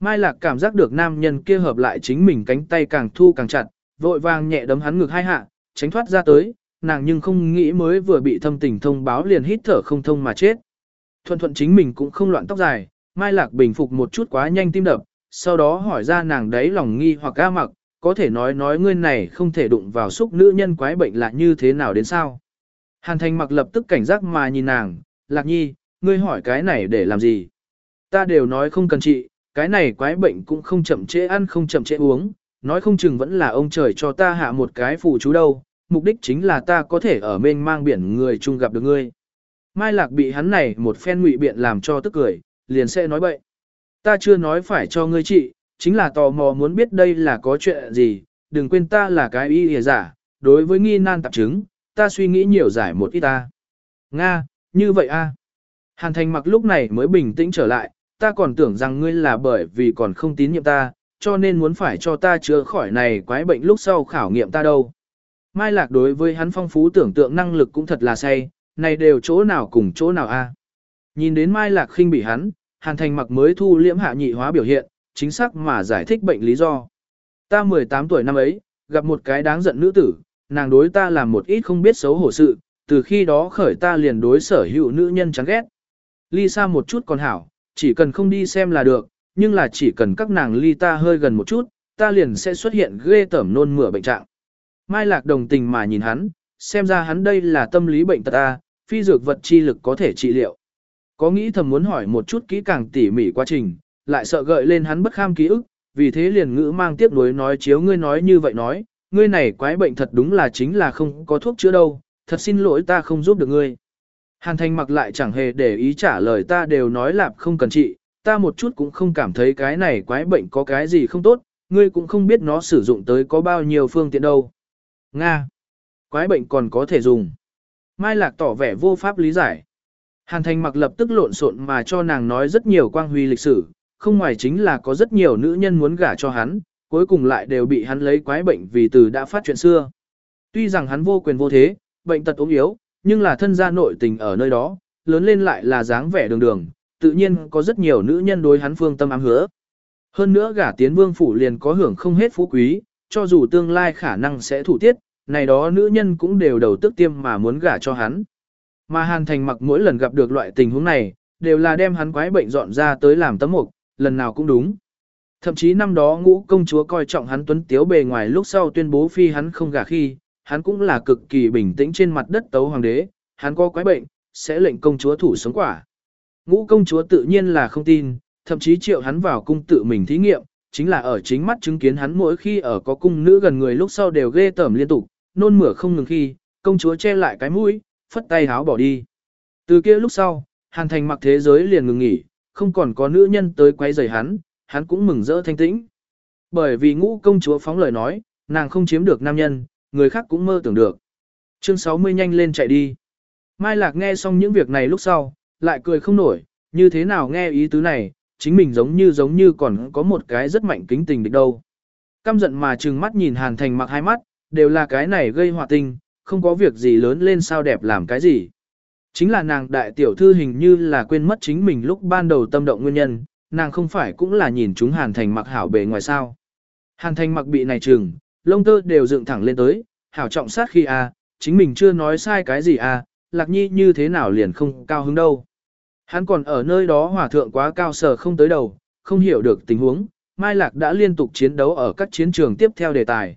Mai Lạc cảm giác được nam nhân kia hợp lại chính mình cánh tay càng thu càng chặt, vội vàng nhẹ đấm hắn ngực hai hạ, tránh thoát ra tới, nàng nhưng không nghĩ mới vừa bị thâm tình thông báo liền hít thở không thông mà chết. Thuận thuận chính mình cũng không loạn tóc dài, Mai Lạc bình phục một chút quá nhanh tim đập, sau đó hỏi ra nàng đấy lòng nghi hoặc ca mặc, có thể nói nói ngươi này không thể đụng vào xúc nữ nhân quái bệnh là như thế nào đến sao. Hàn thành mặc lập tức cảnh giác mà nhìn nàng, Lạc nhi, ngươi hỏi cái này để làm gì? Ta đều nói không cần trị, cái này quái bệnh cũng không chậm trễ ăn không chậm trễ uống, nói không chừng vẫn là ông trời cho ta hạ một cái phụ chú đâu, mục đích chính là ta có thể ở mênh mang biển người chung gặp được ngươi. Mai Lạc bị hắn này một phen ngụy biện làm cho tức cười, liền sẽ nói bậy. Ta chưa nói phải cho ngươi trị, chính là tò mò muốn biết đây là có chuyện gì, đừng quên ta là cái y hề giả, đối với nghi nan tạp chứng, ta suy nghĩ nhiều giải một ít ta. Nga, như vậy a. Hàn thành mặc lúc này mới bình tĩnh trở lại, ta còn tưởng rằng ngươi là bởi vì còn không tín nhiệm ta, cho nên muốn phải cho ta chữa khỏi này quái bệnh lúc sau khảo nghiệm ta đâu. Mai Lạc đối với hắn phong phú tưởng tượng năng lực cũng thật là say, này đều chỗ nào cùng chỗ nào a. Nhìn đến Mai Lạc khinh bị hắn, Hàn Thành mặc mới thu liễm hạ nhị hóa biểu hiện, chính xác mà giải thích bệnh lý do. Ta 18 tuổi năm ấy, gặp một cái đáng giận nữ tử, nàng đối ta làm một ít không biết xấu hổ sự, từ khi đó khởi ta liền đối sở hữu nữ nhân chán ghét. Ly xa một chút còn hảo, chỉ cần không đi xem là được, nhưng là chỉ cần các nàng ly ta hơi gần một chút, ta liền sẽ xuất hiện ghê tởm nôn mửa bệnh trạng. Mai Lạc đồng tình mà nhìn hắn, xem ra hắn đây là tâm lý bệnh tật ta, phi dược vật chi lực có thể trị liệu. Có nghĩ thầm muốn hỏi một chút kỹ càng tỉ mỉ quá trình, lại sợ gợi lên hắn bất kham ký ức, vì thế liền ngữ mang tiếp nối nói chiếu ngươi nói như vậy nói, ngươi này quái bệnh thật đúng là chính là không có thuốc chữa đâu, thật xin lỗi ta không giúp được ngươi. Hàn Thành mặc lại chẳng hề để ý trả lời ta đều nói lạp không cần trị, ta một chút cũng không cảm thấy cái này quái bệnh có cái gì không tốt, ngươi cũng không biết nó sử dụng tới có bao nhiêu phương tiện đâu. Nga. Quái bệnh còn có thể dùng. Mai Lạc tỏ vẻ vô pháp lý giải. Hàn Thành mặc lập tức lộn xộn mà cho nàng nói rất nhiều quang huy lịch sử, không ngoài chính là có rất nhiều nữ nhân muốn gả cho hắn, cuối cùng lại đều bị hắn lấy quái bệnh vì từ đã phát chuyện xưa. Tuy rằng hắn vô quyền vô thế, bệnh tật ốm yếu, nhưng là thân gia nội tình ở nơi đó, lớn lên lại là dáng vẻ đường đường, tự nhiên có rất nhiều nữ nhân đối hắn phương tâm ám hứa. Hơn nữa gả tiến vương phủ liền có hưởng không hết phú quý, cho dù tương lai khả năng sẽ thủ tiết, này đó nữ nhân cũng đều đầu tức tiêm mà muốn gả cho hắn. Mà Hàn Thành mặc mỗi lần gặp được loại tình huống này, đều là đem hắn quái bệnh dọn ra tới làm tấm mục, lần nào cũng đúng. Thậm chí năm đó ngũ công chúa coi trọng hắn tuấn tiếu bề ngoài lúc sau tuyên bố phi hắn không gả khi, hắn cũng là cực kỳ bình tĩnh trên mặt đất tấu hoàng đế, hắn có quái bệnh, sẽ lệnh công chúa thủ sống quả. Ngũ công chúa tự nhiên là không tin, thậm chí triệu hắn vào cung tự mình thí nghiệm, chính là ở chính mắt chứng kiến hắn mỗi khi ở có cung nữ gần người lúc sau đều ghê tởm liên tục, nôn mửa không ngừng khi, công chúa che lại cái mũi, phất tay háo bỏ đi. Từ kia lúc sau, hàn thành mặc thế giới liền ngừng nghỉ, không còn có nữ nhân tới quấy rầy hắn, hắn cũng mừng rỡ thanh tĩnh. Bởi vì ngũ công chúa phóng lời nói, nàng không chiếm được nam nhân, người khác cũng mơ tưởng được. Chương 60 nhanh lên chạy đi. Mai Lạc nghe xong những việc này lúc sau, lại cười không nổi, như thế nào nghe ý tứ này, chính mình giống như giống như còn có một cái rất mạnh kính tình địch đâu. Căm giận mà trừng mắt nhìn Hàn Thành mặc hai mắt, đều là cái này gây họa tình, không có việc gì lớn lên sao đẹp làm cái gì. Chính là nàng đại tiểu thư hình như là quên mất chính mình lúc ban đầu tâm động nguyên nhân, nàng không phải cũng là nhìn chúng Hàn Thành mặc hảo bề ngoài sao. Hàn Thành mặc bị này trừng, lông tơ đều dựng thẳng lên tới, hảo trọng sát khi a, chính mình chưa nói sai cái gì à, lạc nhi như thế nào liền không cao hứng đâu. Hắn còn ở nơi đó hỏa thượng quá cao sở không tới đầu, không hiểu được tình huống, Mai Lạc đã liên tục chiến đấu ở các chiến trường tiếp theo đề tài.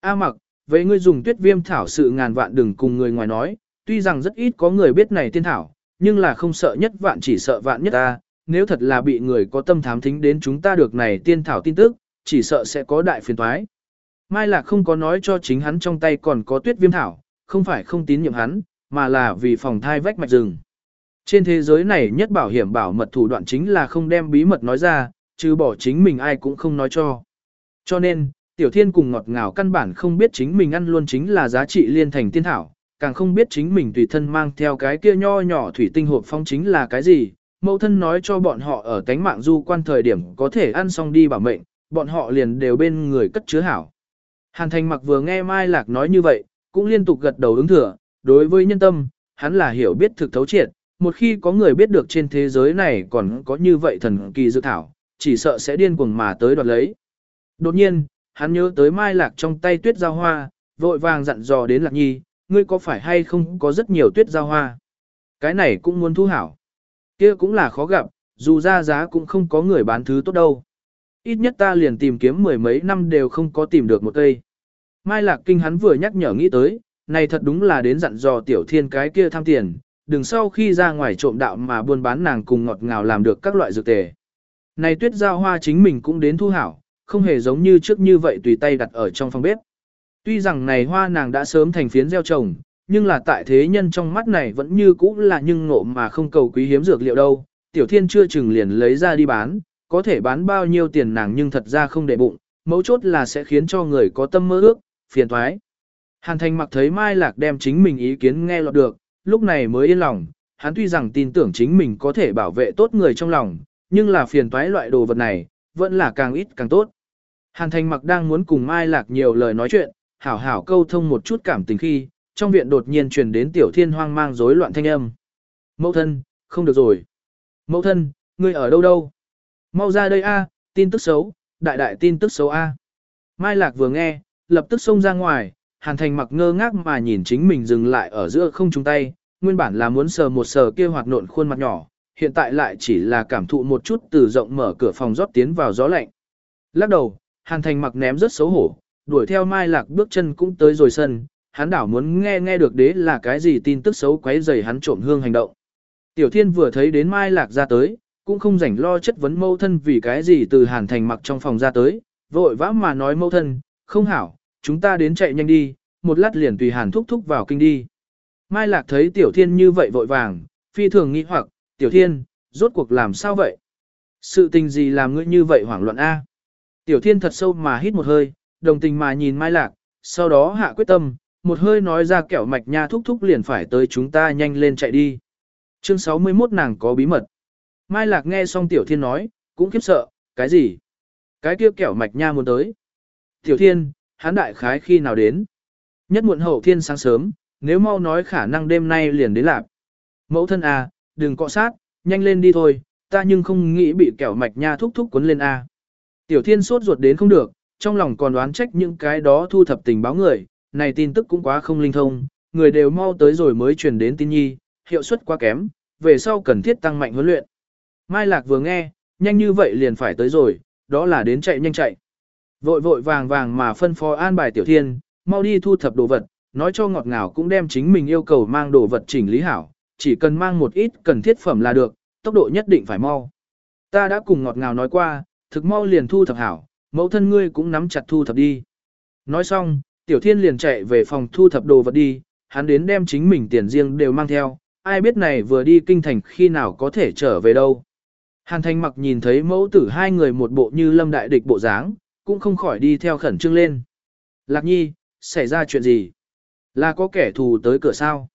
A mặc, vậy ngươi dùng tuyết viêm thảo sự ngàn vạn đừng cùng người ngoài nói, tuy rằng rất ít có người biết này tiên thảo, nhưng là không sợ nhất vạn chỉ sợ vạn nhất ta, nếu thật là bị người có tâm thám thính đến chúng ta được này tiên thảo tin tức, chỉ sợ sẽ có đại phiền toái. Mai Lạc không có nói cho chính hắn trong tay còn có tuyết viêm thảo, không phải không tín nhiệm hắn, mà là vì phòng thai vách mạch rừng. Trên thế giới này nhất bảo hiểm bảo mật thủ đoạn chính là không đem bí mật nói ra, chứ bỏ chính mình ai cũng không nói cho. Cho nên, Tiểu Thiên cùng ngọt ngào căn bản không biết chính mình ăn luôn chính là giá trị liên thành tiên thảo, càng không biết chính mình tùy thân mang theo cái kia nho nhỏ thủy tinh hộp phong chính là cái gì. Mẫu thân nói cho bọn họ ở cánh mạng du quan thời điểm có thể ăn xong đi bảo mệnh, bọn họ liền đều bên người cất chứa hảo. Hàn Thành mặc vừa nghe Mai Lạc nói như vậy, cũng liên tục gật đầu ứng thừa, đối với nhân tâm, hắn là hiểu biết thực thấu triệt, một khi có người biết được trên thế giới này còn có như vậy thần kỳ dự thảo, chỉ sợ sẽ điên cuồng mà tới đoạt lấy. Đột nhiên, hắn nhớ tới Mai Lạc trong tay tuyết giao hoa, vội vàng dặn dò đến Lạc Nhi, ngươi có phải hay không có rất nhiều tuyết giao hoa? Cái này cũng muốn thu hảo. kia cũng là khó gặp, dù ra giá cũng không có người bán thứ tốt đâu. Ít nhất ta liền tìm kiếm mười mấy năm đều không có tìm được một cây. Mai Lạc Kinh hắn vừa nhắc nhở nghĩ tới, này thật đúng là đến dặn dò tiểu thiên cái kia tham tiền, đừng sau khi ra ngoài trộm đạo mà buôn bán nàng cùng ngọt ngào làm được các loại dược tề. Này tuyết giao hoa chính mình cũng đến thu hảo, không hề giống như trước như vậy tùy tay đặt ở trong phòng bếp. Tuy rằng này hoa nàng đã sớm thành phiến gieo trồng, nhưng là tại thế nhân trong mắt này vẫn như cũ là nhưng ngộ mà không cầu quý hiếm dược liệu đâu. Tiểu thiên chưa chừng liền lấy ra đi bán, có thể bán bao nhiêu tiền nàng nhưng thật ra không để bụng, mấu chốt là sẽ khiến cho người có tâm mơ ước, phiền thoái. Hàn thành mặc thấy Mai Lạc đem chính mình ý kiến nghe lọt được, lúc này mới yên lòng, hắn tuy rằng tin tưởng chính mình có thể bảo vệ tốt người trong lòng, nhưng là phiền toái loại đồ vật này, vẫn là càng ít càng tốt. Hàn thành mặc đang muốn cùng Mai Lạc nhiều lời nói chuyện, hảo hảo câu thông một chút cảm tình khi, trong viện đột nhiên truyền đến tiểu thiên hoang mang rối loạn thanh âm. Mẫu thân, không được rồi. Mẫu thân, ngươi ở đâu đâu? Mau ra đây a, tin tức xấu, đại đại tin tức xấu a. Mai Lạc vừa nghe, lập tức xông ra ngoài, Hàn Thành mặc ngơ ngác mà nhìn chính mình dừng lại ở giữa không trung tay, nguyên bản là muốn sờ một sờ kia hoạt nộn khuôn mặt nhỏ, hiện tại lại chỉ là cảm thụ một chút từ rộng mở cửa phòng rót tiến vào gió lạnh. Lắc đầu, Hàn Thành mặc ném rất xấu hổ, đuổi theo Mai Lạc bước chân cũng tới rồi sân, hắn đảo muốn nghe nghe được đế là cái gì tin tức xấu quấy rầy hắn trộm hương hành động. Tiểu Thiên vừa thấy đến Mai Lạc ra tới, cũng không rảnh lo chất vấn mâu thân vì cái gì từ Hàn Thành mặc trong phòng ra tới, vội vã mà nói mâu thân, không hảo, chúng ta đến chạy nhanh đi, một lát liền tùy Hàn thúc thúc vào kinh đi. Mai Lạc thấy Tiểu Thiên như vậy vội vàng, phi thường nghĩ hoặc, Tiểu Thiên, rốt cuộc làm sao vậy? Sự tình gì làm ngươi như vậy hoảng loạn A? Tiểu Thiên thật sâu mà hít một hơi, đồng tình mà nhìn Mai Lạc, sau đó hạ quyết tâm, một hơi nói ra kẻo mạch nha thúc thúc liền phải tới chúng ta nhanh lên chạy đi. Chương 61 nàng có bí mật. Mai Lạc nghe xong Tiểu Thiên nói, cũng khiếp sợ, cái gì? Cái kia kẻo mạch nha muốn tới. Tiểu Thiên, hắn đại khái khi nào đến? Nhất muộn hậu thiên sáng sớm, nếu mau nói khả năng đêm nay liền đến lạp. Mẫu thân à, đừng cọ sát, nhanh lên đi thôi, ta nhưng không nghĩ bị kẹo mạch nha thúc thúc cuốn lên a. À. Tiểu Thiên sốt ruột đến không được, trong lòng còn đoán trách những cái đó thu thập tình báo người, này tin tức cũng quá không linh thông, người đều mau tới rồi mới truyền đến tin nhi, hiệu suất quá kém, về sau cần thiết tăng mạnh huấn luyện. Mai Lạc vừa nghe, nhanh như vậy liền phải tới rồi, đó là đến chạy nhanh chạy. Vội vội vàng vàng mà phân phó an bài tiểu thiên, mau đi thu thập đồ vật, nói cho ngọt ngào cũng đem chính mình yêu cầu mang đồ vật chỉnh lý hảo, chỉ cần mang một ít cần thiết phẩm là được, tốc độ nhất định phải mau. Ta đã cùng ngọt ngào nói qua, thực mau liền thu thập hảo, mẫu thân ngươi cũng nắm chặt thu thập đi. Nói xong, tiểu thiên liền chạy về phòng thu thập đồ vật đi, hắn đến đem chính mình tiền riêng đều mang theo, ai biết này vừa đi kinh thành khi nào có thể trở về đâu. Hàn Thanh mặc nhìn thấy mẫu tử hai người một bộ như lâm đại địch bộ dáng, cũng không khỏi đi theo khẩn trương lên. Lạc nhi, xảy ra chuyện gì? Là có kẻ thù tới cửa sao?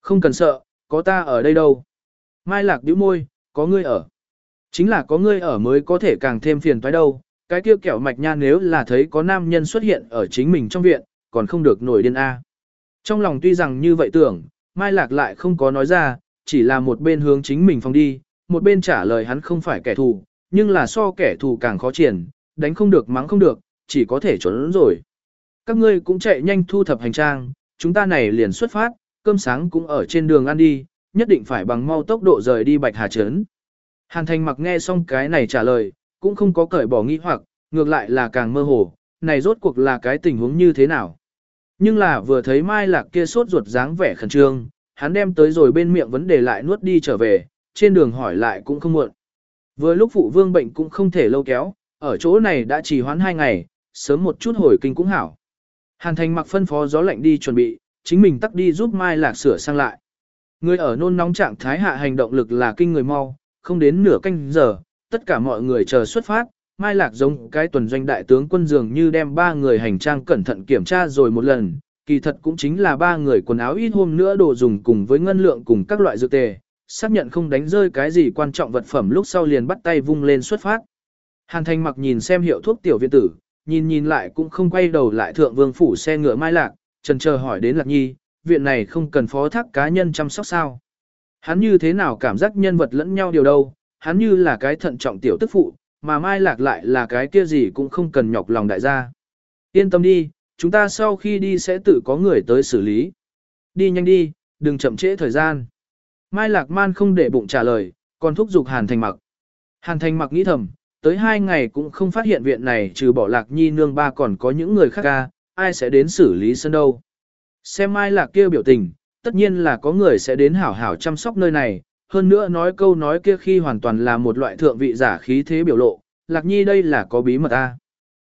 Không cần sợ, có ta ở đây đâu. Mai lạc bĩu môi, có ngươi ở. Chính là có ngươi ở mới có thể càng thêm phiền toái đâu. Cái kia kẹo mạch nha nếu là thấy có nam nhân xuất hiện ở chính mình trong viện, còn không được nổi điên A. Trong lòng tuy rằng như vậy tưởng, Mai Lạc lại không có nói ra, chỉ là một bên hướng chính mình phong đi, một bên trả lời hắn không phải kẻ thù, nhưng là so kẻ thù càng khó triển, đánh không được mắng không được, chỉ có thể trốn rồi. Các ngươi cũng chạy nhanh thu thập hành trang, chúng ta này liền xuất phát, cơm sáng cũng ở trên đường ăn đi, nhất định phải bằng mau tốc độ rời đi Bạch Hà Trấn. Hàn Thành mặc nghe xong cái này trả lời, cũng không có cởi bỏ nghi hoặc, ngược lại là càng mơ hồ, này rốt cuộc là cái tình huống như thế nào. Nhưng là vừa thấy Mai Lạc kia sốt ruột dáng vẻ khẩn trương, hắn đem tới rồi bên miệng vấn đề lại nuốt đi trở về, trên đường hỏi lại cũng không muộn. Vừa lúc phụ vương bệnh cũng không thể lâu kéo, ở chỗ này đã chỉ hoãn hai ngày, sớm một chút hồi kinh cũng hảo. Hàn Thành mặc phân phó gió lạnh đi chuẩn bị, chính mình tắt đi giúp Mai Lạc sửa sang lại. Người ở nôn nóng trạng thái hạ hành động lực là kinh người mau, không đến nửa canh giờ, tất cả mọi người chờ xuất phát. Mai Lạc giống cái tuần doanh đại tướng quân dường như đem ba người hành trang cẩn thận kiểm tra rồi một lần, kỳ thật cũng chính là ba người quần áo ít hôm nữa đồ dùng cùng với ngân lượng cùng các loại dược tề, xác nhận không đánh rơi cái gì quan trọng vật phẩm lúc sau liền bắt tay vung lên xuất phát. Hàn Thành mặc nhìn xem hiệu thuốc tiểu viện tử, nhìn nhìn lại cũng không quay đầu lại thượng vương phủ xe ngựa mai lạc, trần chờ hỏi đến lạc nhi, viện này không cần phó thác cá nhân chăm sóc sao. Hắn như thế nào cảm giác nhân vật lẫn nhau điều đâu, hắn như là cái thận trọng tiểu tức phụ, mà mai lạc lại là cái kia gì cũng không cần nhọc lòng đại gia. Yên tâm đi, chúng ta sau khi đi sẽ tự có người tới xử lý. Đi nhanh đi, đừng chậm trễ thời gian. Mai Lạc Man không để bụng trả lời, còn thúc giục Hàn Thành mặc. Hàn Thành mặc nghĩ thầm, tới hai ngày cũng không phát hiện viện này trừ bỏ Lạc Nhi nương ba còn có những người khác ca, ai sẽ đến xử lý sân đâu. Xem ai Lạc kia biểu tình, tất nhiên là có người sẽ đến hảo hảo chăm sóc nơi này, hơn nữa nói câu nói kia khi hoàn toàn là một loại thượng vị giả khí thế biểu lộ, Lạc Nhi đây là có bí mật a.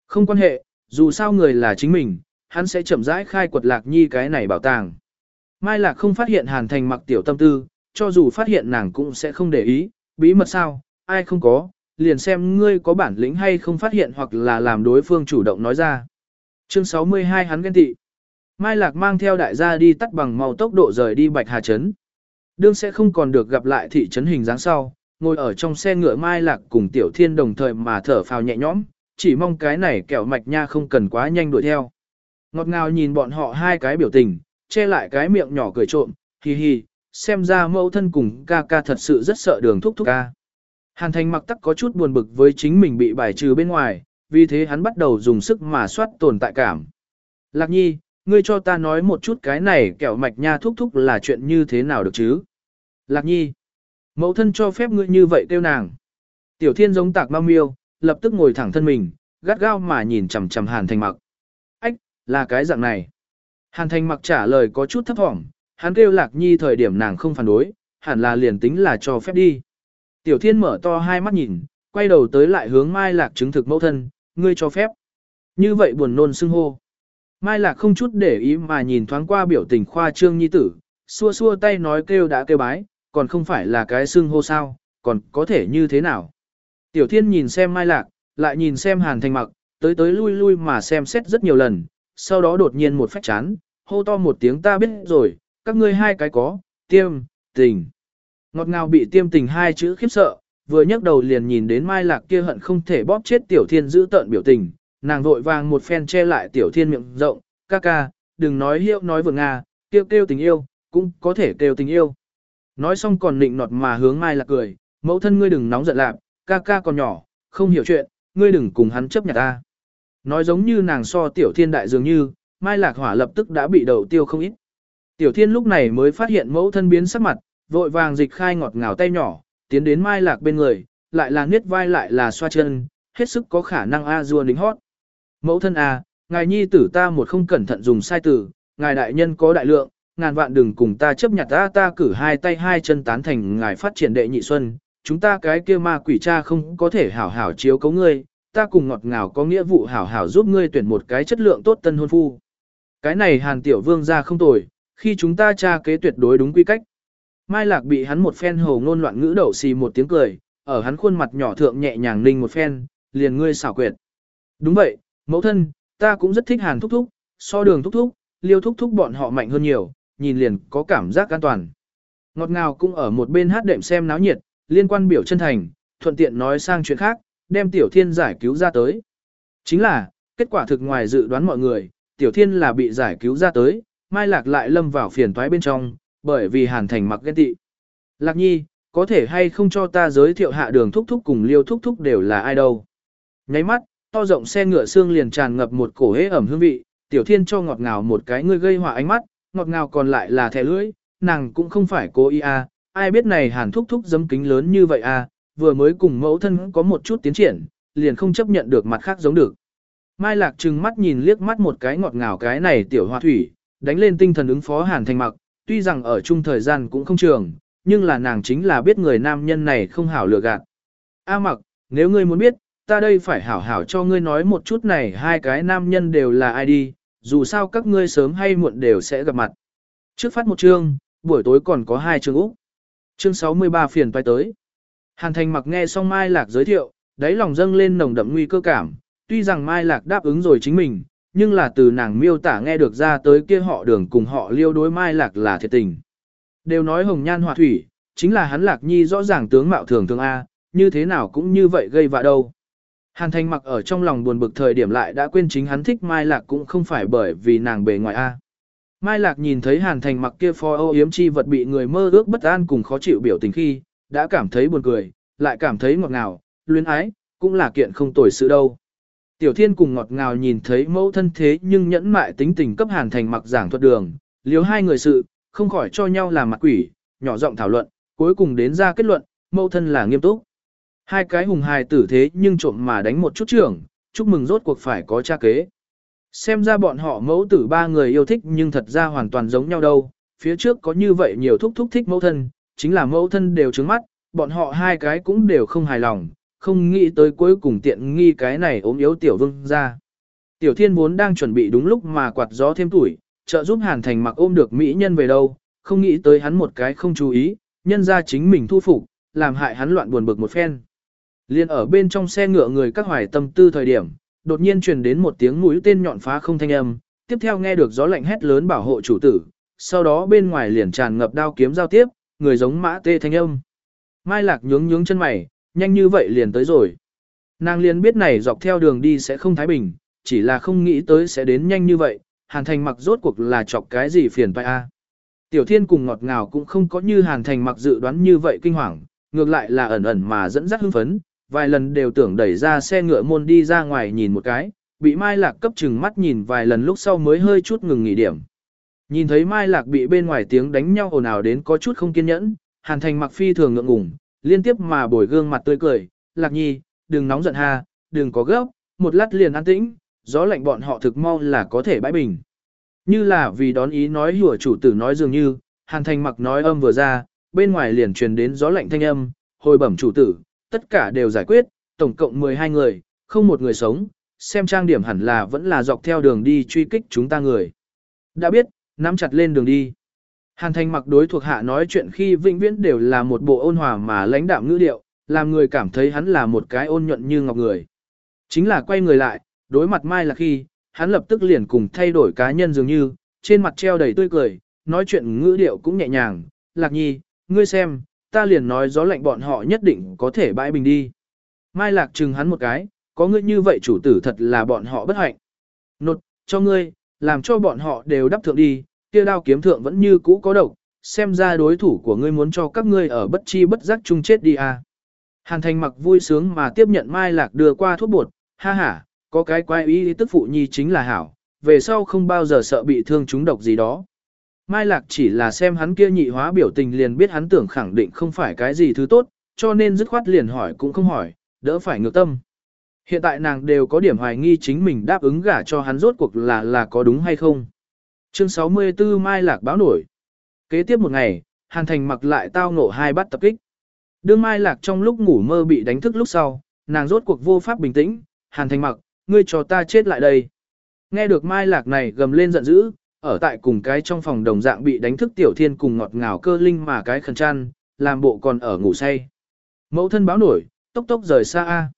Không quan hệ, dù sao người là chính mình, hắn sẽ chậm rãi khai quật Lạc Nhi cái này bảo tàng. Mai Lạc không phát hiện Hàn Thành mặc tiểu tâm tư, cho dù phát hiện nàng cũng sẽ không để ý, bí mật sao, ai không có, liền xem ngươi có bản lĩnh hay không phát hiện hoặc là làm đối phương chủ động nói ra. Chương 62 hắn ghen tị. Mai Lạc mang theo đại gia đi tắt bằng màu tốc độ rời đi Bạch Hà Trấn. Đương sẽ không còn được gặp lại thị trấn hình dáng sau, ngồi ở trong xe ngựa Mai Lạc cùng Tiểu Thiên đồng thời mà thở phào nhẹ nhõm, chỉ mong cái này kẹo mạch nha không cần quá nhanh đuổi theo. Ngọt ngào nhìn bọn họ hai cái biểu tình, che lại cái miệng nhỏ cười trộm, hi hi, xem ra mẫu thân cùng ca ca thật sự rất sợ đường thúc thúc ca. Hàn thành mặc tắc có chút buồn bực với chính mình bị bài trừ bên ngoài, vì thế hắn bắt đầu dùng sức mà soát tồn tại cảm. Lạc nhi, ngươi cho ta nói một chút cái này kẹo mạch nha thúc thúc là chuyện như thế nào được chứ? Lạc nhi, mẫu thân cho phép ngươi như vậy tiêu nàng. Tiểu thiên giống tạc mau miêu, lập tức ngồi thẳng thân mình, gắt gao mà nhìn chằm chằm hàn thành mặc. Ách, là cái dạng này. Hàn thành mặc trả lời có chút thấp thỏm, hắn kêu lạc nhi thời điểm nàng không phản đối, hẳn là liền tính là cho phép đi. Tiểu thiên mở to hai mắt nhìn, quay đầu tới lại hướng mai lạc chứng thực mẫu thân, ngươi cho phép. Như vậy buồn nôn xưng hô. Mai lạc không chút để ý mà nhìn thoáng qua biểu tình khoa trương nhi tử, xua xua tay nói kêu đã kêu bái, còn không phải là cái xưng hô sao, còn có thể như thế nào. Tiểu thiên nhìn xem mai lạc, lại nhìn xem hàn thành mặc, tới tới lui lui mà xem xét rất nhiều lần, sau đó đột nhiên một phách chán, hô to một tiếng ta biết rồi, các ngươi hai cái có, tiêm, tình. Ngọt ngào bị tiêm tình hai chữ khiếp sợ, vừa nhấc đầu liền nhìn đến mai lạc kia hận không thể bóp chết tiểu thiên giữ tợn biểu tình, nàng vội vàng một phen che lại tiểu thiên miệng rộng, ca ca, đừng nói hiệu nói vừa nga, à, kêu kêu tình yêu, cũng có thể kêu tình yêu. Nói xong còn nịnh nọt mà hướng mai lạc cười, mẫu thân ngươi đừng nóng giận lạc, ca ca còn nhỏ, không hiểu chuyện, ngươi đừng cùng hắn chấp nhận ta. Nói giống như nàng so tiểu thiên đại dường như, mai lạc hỏa lập tức đã bị đầu tiêu không ít. Tiểu thiên lúc này mới phát hiện mẫu thân biến sắc mặt, vội vàng dịch khai ngọt ngào tay nhỏ, tiến đến mai lạc bên người, lại là niết vai lại là xoa chân, hết sức có khả năng a dua đính hót. Mẫu thân a, ngài nhi tử ta một không cẩn thận dùng sai từ, ngài đại nhân có đại lượng, ngàn vạn đừng cùng ta chấp nhận ta ta cử hai tay hai chân tán thành ngài phát triển đệ nhị xuân, chúng ta cái kia ma quỷ cha không có thể hảo hảo chiếu cấu ngươi, ta cùng ngọt ngào có nghĩa vụ hảo hảo giúp ngươi tuyển một cái chất lượng tốt tân hôn phu. Cái này hàn tiểu vương ra không tồi, khi chúng ta tra kế tuyệt đối đúng quy cách. Mai Lạc bị hắn một phen hồ ngôn loạn ngữ đậu xì một tiếng cười, ở hắn khuôn mặt nhỏ thượng nhẹ nhàng ninh một phen, liền ngươi xảo quyệt. Đúng vậy, mẫu thân, ta cũng rất thích hàn thúc thúc, so đường thúc thúc, liêu thúc thúc bọn họ mạnh hơn nhiều, nhìn liền có cảm giác an toàn. Ngọt ngào cũng ở một bên hát đệm xem náo nhiệt, liên quan biểu chân thành, thuận tiện nói sang chuyện khác, đem tiểu thiên giải cứu ra tới. Chính là, kết quả thực ngoài dự đoán mọi người, tiểu thiên là bị giải cứu ra tới, Mai Lạc lại lâm vào phiền toái bên trong, bởi vì Hàn Thành mặc ghen tị. Lạc Nhi, có thể hay không cho ta giới thiệu hạ đường thúc thúc cùng liêu thúc thúc đều là ai đâu. Nháy mắt, to rộng xe ngựa xương liền tràn ngập một cổ hế ẩm hương vị, tiểu thiên cho ngọt ngào một cái ngươi gây họa ánh mắt, ngọt ngào còn lại là thẻ lưỡi, nàng cũng không phải cố ý à, ai biết này hàn thúc thúc giấm kính lớn như vậy à, vừa mới cùng mẫu thân có một chút tiến triển, liền không chấp nhận được mặt khác giống được. Mai Lạc trừng mắt nhìn liếc mắt một cái ngọt ngào cái này tiểu hoa thủy, đánh lên tinh thần ứng phó hàn thành mặc, tuy rằng ở chung thời gian cũng không trường, nhưng là nàng chính là biết người nam nhân này không hảo lừa gạt. A mặc, nếu ngươi muốn biết, ta đây phải hảo hảo cho ngươi nói một chút này hai cái nam nhân đều là ai đi, dù sao các ngươi sớm hay muộn đều sẽ gặp mặt. Trước phát một chương, buổi tối còn có hai chương Úc. Chương 63 phiền toái tới. Hàn thành mặc nghe xong Mai Lạc giới thiệu, đáy lòng dâng lên nồng đậm nguy cơ cảm, tuy rằng Mai Lạc đáp ứng rồi chính mình, nhưng là từ nàng miêu tả nghe được ra tới kia họ đường cùng họ liêu đối Mai Lạc là thiệt tình. Đều nói hồng nhan hòa thủy, chính là hắn Lạc Nhi rõ ràng tướng mạo thường thường A, như thế nào cũng như vậy gây vạ đâu. Hàn Thành mặc ở trong lòng buồn bực thời điểm lại đã quên chính hắn thích Mai Lạc cũng không phải bởi vì nàng bề ngoài A. Mai Lạc nhìn thấy Hàn Thành mặc kia phò ô yếm chi vật bị người mơ ước bất an cùng khó chịu biểu tình khi, đã cảm thấy buồn cười, lại cảm thấy ngọt ngào, luyến ái, cũng là kiện không tồi sự đâu. Tiểu Thiên cùng ngọt ngào nhìn thấy mẫu thân thế nhưng nhẫn mại tính tình cấp Hàn Thành mặc giảng thuật đường, liếu hai người sự, không khỏi cho nhau làm mặt quỷ, nhỏ giọng thảo luận, cuối cùng đến ra kết luận, mẫu thân là nghiêm túc. Hai cái hùng hài tử thế nhưng trộm mà đánh một chút trưởng, chúc mừng rốt cuộc phải có cha kế. Xem ra bọn họ mẫu tử ba người yêu thích nhưng thật ra hoàn toàn giống nhau đâu, phía trước có như vậy nhiều thúc thúc thích mẫu thân, chính là mẫu thân đều trứng mắt, bọn họ hai cái cũng đều không hài lòng, không nghĩ tới cuối cùng tiện nghi cái này ốm yếu tiểu vương ra. Tiểu thiên vốn đang chuẩn bị đúng lúc mà quạt gió thêm tuổi, trợ giúp hàn thành mặc ôm được mỹ nhân về đâu, không nghĩ tới hắn một cái không chú ý, nhân ra chính mình thu phục, làm hại hắn loạn buồn bực một phen. Liên ở bên trong xe ngựa người các hoài tâm tư thời điểm, đột nhiên truyền đến một tiếng mũi tên nhọn phá không thanh âm, tiếp theo nghe được gió lạnh hét lớn bảo hộ chủ tử, sau đó bên ngoài liền tràn ngập đao kiếm giao tiếp, người giống mã tê thanh âm. Mai Lạc nhướng nhướng chân mày, nhanh như vậy liền tới rồi. Nàng liền biết này dọc theo đường đi sẽ không thái bình, chỉ là không nghĩ tới sẽ đến nhanh như vậy, Hàn Thành mặc rốt cuộc là chọc cái gì phiền toái a. Tiểu Thiên cùng ngọt ngào cũng không có như Hàn Thành mặc dự đoán như vậy kinh hoàng, ngược lại là ẩn ẩn mà dẫn dắt hưng phấn, vài lần đều tưởng đẩy ra xe ngựa môn đi ra ngoài nhìn một cái, bị Mai Lạc cấp chừng mắt nhìn vài lần lúc sau mới hơi chút ngừng nghỉ điểm. Nhìn thấy Mai Lạc bị bên ngoài tiếng đánh nhau ồn ào đến có chút không kiên nhẫn, Hàn Thành mặc phi thường ngượng ngùng, liên tiếp mà bồi gương mặt tươi cười, Lạc Nhi, đừng nóng giận ha, đừng có gấp, một lát liền an tĩnh, gió lạnh bọn họ thực mau là có thể bãi bình. Như là vì đón ý nói hùa chủ tử nói dường như, Hàn Thành mặc nói âm vừa ra, bên ngoài liền truyền đến gió lạnh thanh âm, hồi bẩm chủ tử, tất cả đều giải quyết, tổng cộng 12 người, không một người sống, xem trang điểm hẳn là vẫn là dọc theo đường đi truy kích chúng ta người. Đã biết, nắm chặt lên đường đi. Hàn Thành mặc đối thuộc hạ nói chuyện khi vĩnh viễn đều là một bộ ôn hòa mà lãnh đạm ngữ điệu, làm người cảm thấy hắn là một cái ôn nhuận như ngọc người. Chính là quay người lại, đối mặt Mai là khi, hắn lập tức liền cùng thay đổi cá nhân dường như, trên mặt treo đầy tươi cười, nói chuyện ngữ điệu cũng nhẹ nhàng, Lạc Nhi, ngươi xem, ta liền nói gió lạnh bọn họ nhất định có thể bãi bình đi. Mai Lạc chừng hắn một cái, có ngươi như vậy chủ tử thật là bọn họ bất hạnh. Nột, cho ngươi, làm cho bọn họ đều đắp thượng đi, kia đao kiếm thượng vẫn như cũ có độc, xem ra đối thủ của ngươi muốn cho các ngươi ở bất chi bất giác chung chết đi à. Hàn thành mặc vui sướng mà tiếp nhận Mai Lạc đưa qua thuốc bột, ha ha, có cái quái ý tức phụ nhi chính là hảo, về sau không bao giờ sợ bị thương chúng độc gì đó. Mai Lạc chỉ là xem hắn kia nhị hóa biểu tình liền biết hắn tưởng khẳng định không phải cái gì thứ tốt, cho nên dứt khoát liền hỏi cũng không hỏi, đỡ phải ngược tâm. Hiện tại nàng đều có điểm hoài nghi chính mình đáp ứng gả cho hắn rốt cuộc là là có đúng hay không. Chương 64 Mai Lạc báo nổi. Kế tiếp một ngày, Hàn Thành mặc lại tao ngộ hai bắt tập kích. Đương Mai Lạc trong lúc ngủ mơ bị đánh thức lúc sau, nàng rốt cuộc vô pháp bình tĩnh, Hàn Thành mặc, ngươi cho ta chết lại đây. Nghe được Mai Lạc này gầm lên giận dữ, ở tại cùng cái trong phòng đồng dạng bị đánh thức tiểu thiên cùng ngọt ngào cơ linh mà cái khẩn chăn, làm bộ còn ở ngủ say. Mẫu thân báo nổi, tốc tốc rời xa A.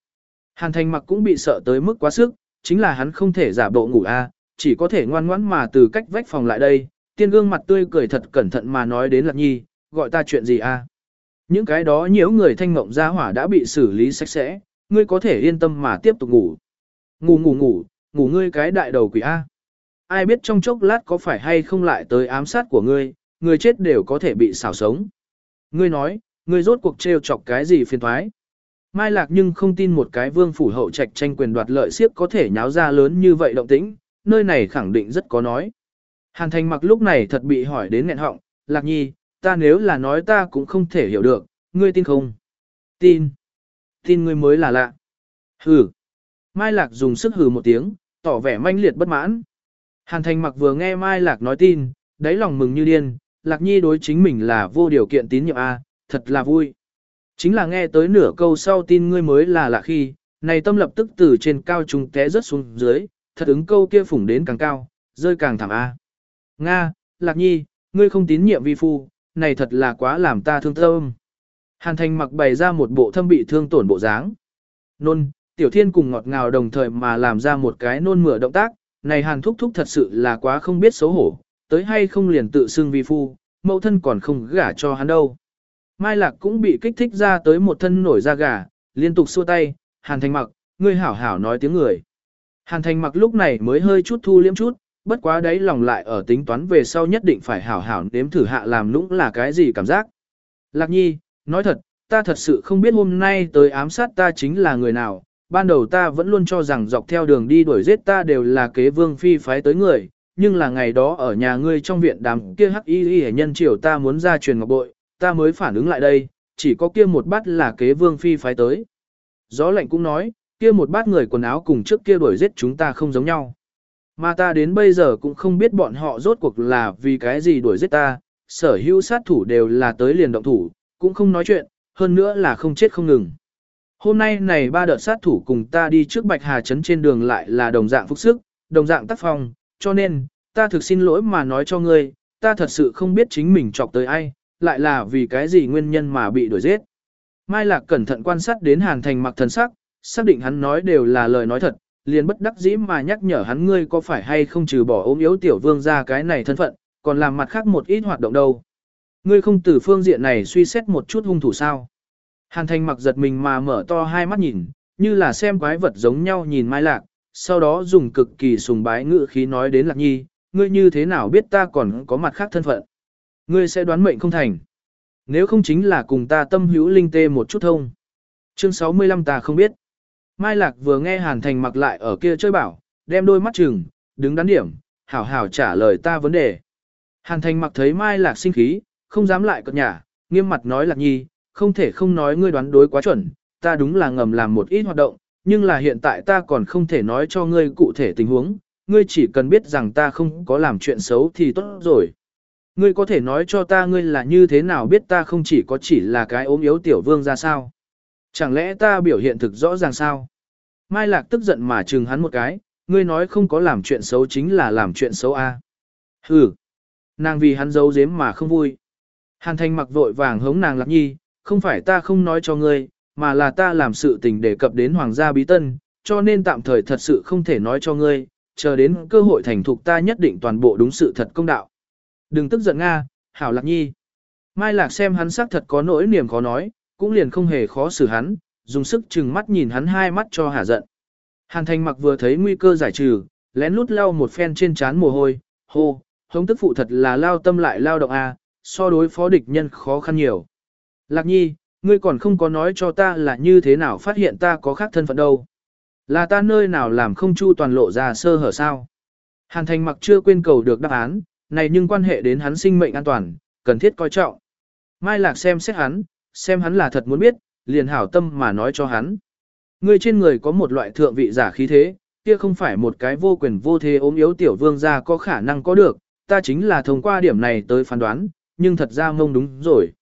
Hàn thành mặc cũng bị sợ tới mức quá sức, chính là hắn không thể giả bộ ngủ A, chỉ có thể ngoan ngoãn mà từ cách vách phòng lại đây, tiên gương mặt tươi cười thật cẩn thận mà nói đến lạc nhi, gọi ta chuyện gì A. Những cái đó nhiễu người thanh mộng ra hỏa đã bị xử lý sạch sẽ, ngươi có thể yên tâm mà tiếp tục ngủ. Ngủ ngủ ngủ, ngủ ngươi cái đại đầu quỷ A ai biết trong chốc lát có phải hay không lại tới ám sát của ngươi, người chết đều có thể bị xảo sống. Ngươi nói, ngươi rốt cuộc trêu chọc cái gì phiền thoái. Mai Lạc nhưng không tin một cái vương phủ hậu trạch tranh quyền đoạt lợi siếp có thể nháo ra lớn như vậy động tĩnh, nơi này khẳng định rất có nói. Hàn thành mặc lúc này thật bị hỏi đến nghẹn họng, lạc nhi, ta nếu là nói ta cũng không thể hiểu được, ngươi tin không? Tin. Tin ngươi mới là lạ. Hừ. Mai Lạc dùng sức hừ một tiếng, tỏ vẻ manh liệt bất mãn. Hàn thành mặc vừa nghe Mai Lạc nói tin, đáy lòng mừng như điên, Lạc Nhi đối chính mình là vô điều kiện tín nhiệm A, thật là vui. Chính là nghe tới nửa câu sau tin ngươi mới là lạ khi, này tâm lập tức từ trên cao trung té rớt xuống dưới, thật ứng câu kia phủng đến càng cao, rơi càng thảm A. Nga, Lạc Nhi, ngươi không tín nhiệm vi phu, này thật là quá làm ta thương tâm. Hàn thành mặc bày ra một bộ thâm bị thương tổn bộ dáng. Nôn, tiểu thiên cùng ngọt ngào đồng thời mà làm ra một cái nôn mửa động tác, này hàn thúc thúc thật sự là quá không biết xấu hổ, tới hay không liền tự xưng vi phu, mẫu thân còn không gả cho hắn đâu. Mai Lạc cũng bị kích thích ra tới một thân nổi da gà, liên tục xua tay, Hàn Thành mặc, ngươi hảo hảo nói tiếng người. Hàn Thành mặc lúc này mới hơi chút thu liếm chút, bất quá đấy lòng lại ở tính toán về sau nhất định phải hảo hảo nếm thử hạ làm nũng là cái gì cảm giác. Lạc nhi, nói thật, ta thật sự không biết hôm nay tới ám sát ta chính là người nào, ban đầu ta vẫn luôn cho rằng dọc theo đường đi đuổi giết ta đều là kế vương phi phái tới người, nhưng là ngày đó ở nhà ngươi trong viện đám kia hắc y y nhân triều ta muốn ra truyền ngọc bội, ta mới phản ứng lại đây, chỉ có kia một bát là kế vương phi phái tới. Gió lạnh cũng nói, kia một bát người quần áo cùng trước kia đuổi giết chúng ta không giống nhau. Mà ta đến bây giờ cũng không biết bọn họ rốt cuộc là vì cái gì đuổi giết ta, sở hữu sát thủ đều là tới liền động thủ, cũng không nói chuyện, hơn nữa là không chết không ngừng. Hôm nay này ba đợt sát thủ cùng ta đi trước Bạch Hà Trấn trên đường lại là đồng dạng phúc sức, đồng dạng tác phong, cho nên, ta thực xin lỗi mà nói cho ngươi, ta thật sự không biết chính mình chọc tới ai, lại là vì cái gì nguyên nhân mà bị đuổi giết. Mai Lạc cẩn thận quan sát đến Hàn Thành mặc thần sắc, xác định hắn nói đều là lời nói thật, liền bất đắc dĩ mà nhắc nhở hắn ngươi có phải hay không trừ bỏ ốm yếu tiểu vương ra cái này thân phận, còn làm mặt khác một ít hoạt động đâu. Ngươi không từ phương diện này suy xét một chút hung thủ sao. Hàn Thành mặc giật mình mà mở to hai mắt nhìn, như là xem quái vật giống nhau nhìn Mai Lạc, sau đó dùng cực kỳ sùng bái ngữ khí nói đến Lạc Nhi, ngươi như thế nào biết ta còn có mặt khác thân phận. Ngươi sẽ đoán mệnh không thành. Nếu không chính là cùng ta tâm hữu linh tê một chút thông. Chương 65 ta không biết. Mai Lạc vừa nghe Hàn Thành mặc lại ở kia chơi bảo, đem đôi mắt chừng, đứng đắn điểm, hảo hảo trả lời ta vấn đề. Hàn Thành mặc thấy Mai Lạc sinh khí, không dám lại cất nhả, nghiêm mặt nói Lạc Nhi, không thể không nói ngươi đoán đối quá chuẩn, ta đúng là ngầm làm một ít hoạt động, nhưng là hiện tại ta còn không thể nói cho ngươi cụ thể tình huống, ngươi chỉ cần biết rằng ta không có làm chuyện xấu thì tốt rồi. Ngươi có thể nói cho ta ngươi là như thế nào biết ta không chỉ có chỉ là cái ốm yếu tiểu vương ra sao. Chẳng lẽ ta biểu hiện thực rõ ràng sao? Mai Lạc tức giận mà chừng hắn một cái, ngươi nói không có làm chuyện xấu chính là làm chuyện xấu a. À? Hừ. Nàng vì hắn giấu giếm mà không vui. Hàn Thành mặc vội vàng hống nàng Lạc Nhi, không phải ta không nói cho ngươi, mà là ta làm sự tình đề cập đến hoàng gia bí tân, cho nên tạm thời thật sự không thể nói cho ngươi, chờ đến cơ hội thành thục ta nhất định toàn bộ đúng sự thật công đạo. Đừng tức giận Nga, hảo lạc nhi. Mai lạc xem hắn xác thật có nỗi niềm khó nói, cũng liền không hề khó xử hắn, dùng sức chừng mắt nhìn hắn hai mắt cho hả giận. Hàn thành mặc vừa thấy nguy cơ giải trừ, lén lút lau một phen trên trán mồ hôi, hô, hống tức phụ thật là lao tâm lại lao động a, à, so đối phó địch nhân khó khăn nhiều. Lạc nhi, ngươi còn không có nói cho ta là như thế nào phát hiện ta có khác thân phận đâu. Là ta nơi nào làm không chu toàn lộ ra sơ hở sao. Hàn thành mặc chưa quên cầu được đáp án, này nhưng quan hệ đến hắn sinh mệnh an toàn, cần thiết coi trọng. Mai lạc xem xét hắn, xem hắn là thật muốn biết, liền hảo tâm mà nói cho hắn. Ngươi trên người có một loại thượng vị giả khí thế, kia không phải một cái vô quyền vô thế ốm yếu tiểu vương gia có khả năng có được, ta chính là thông qua điểm này tới phán đoán, nhưng thật ra mông đúng rồi.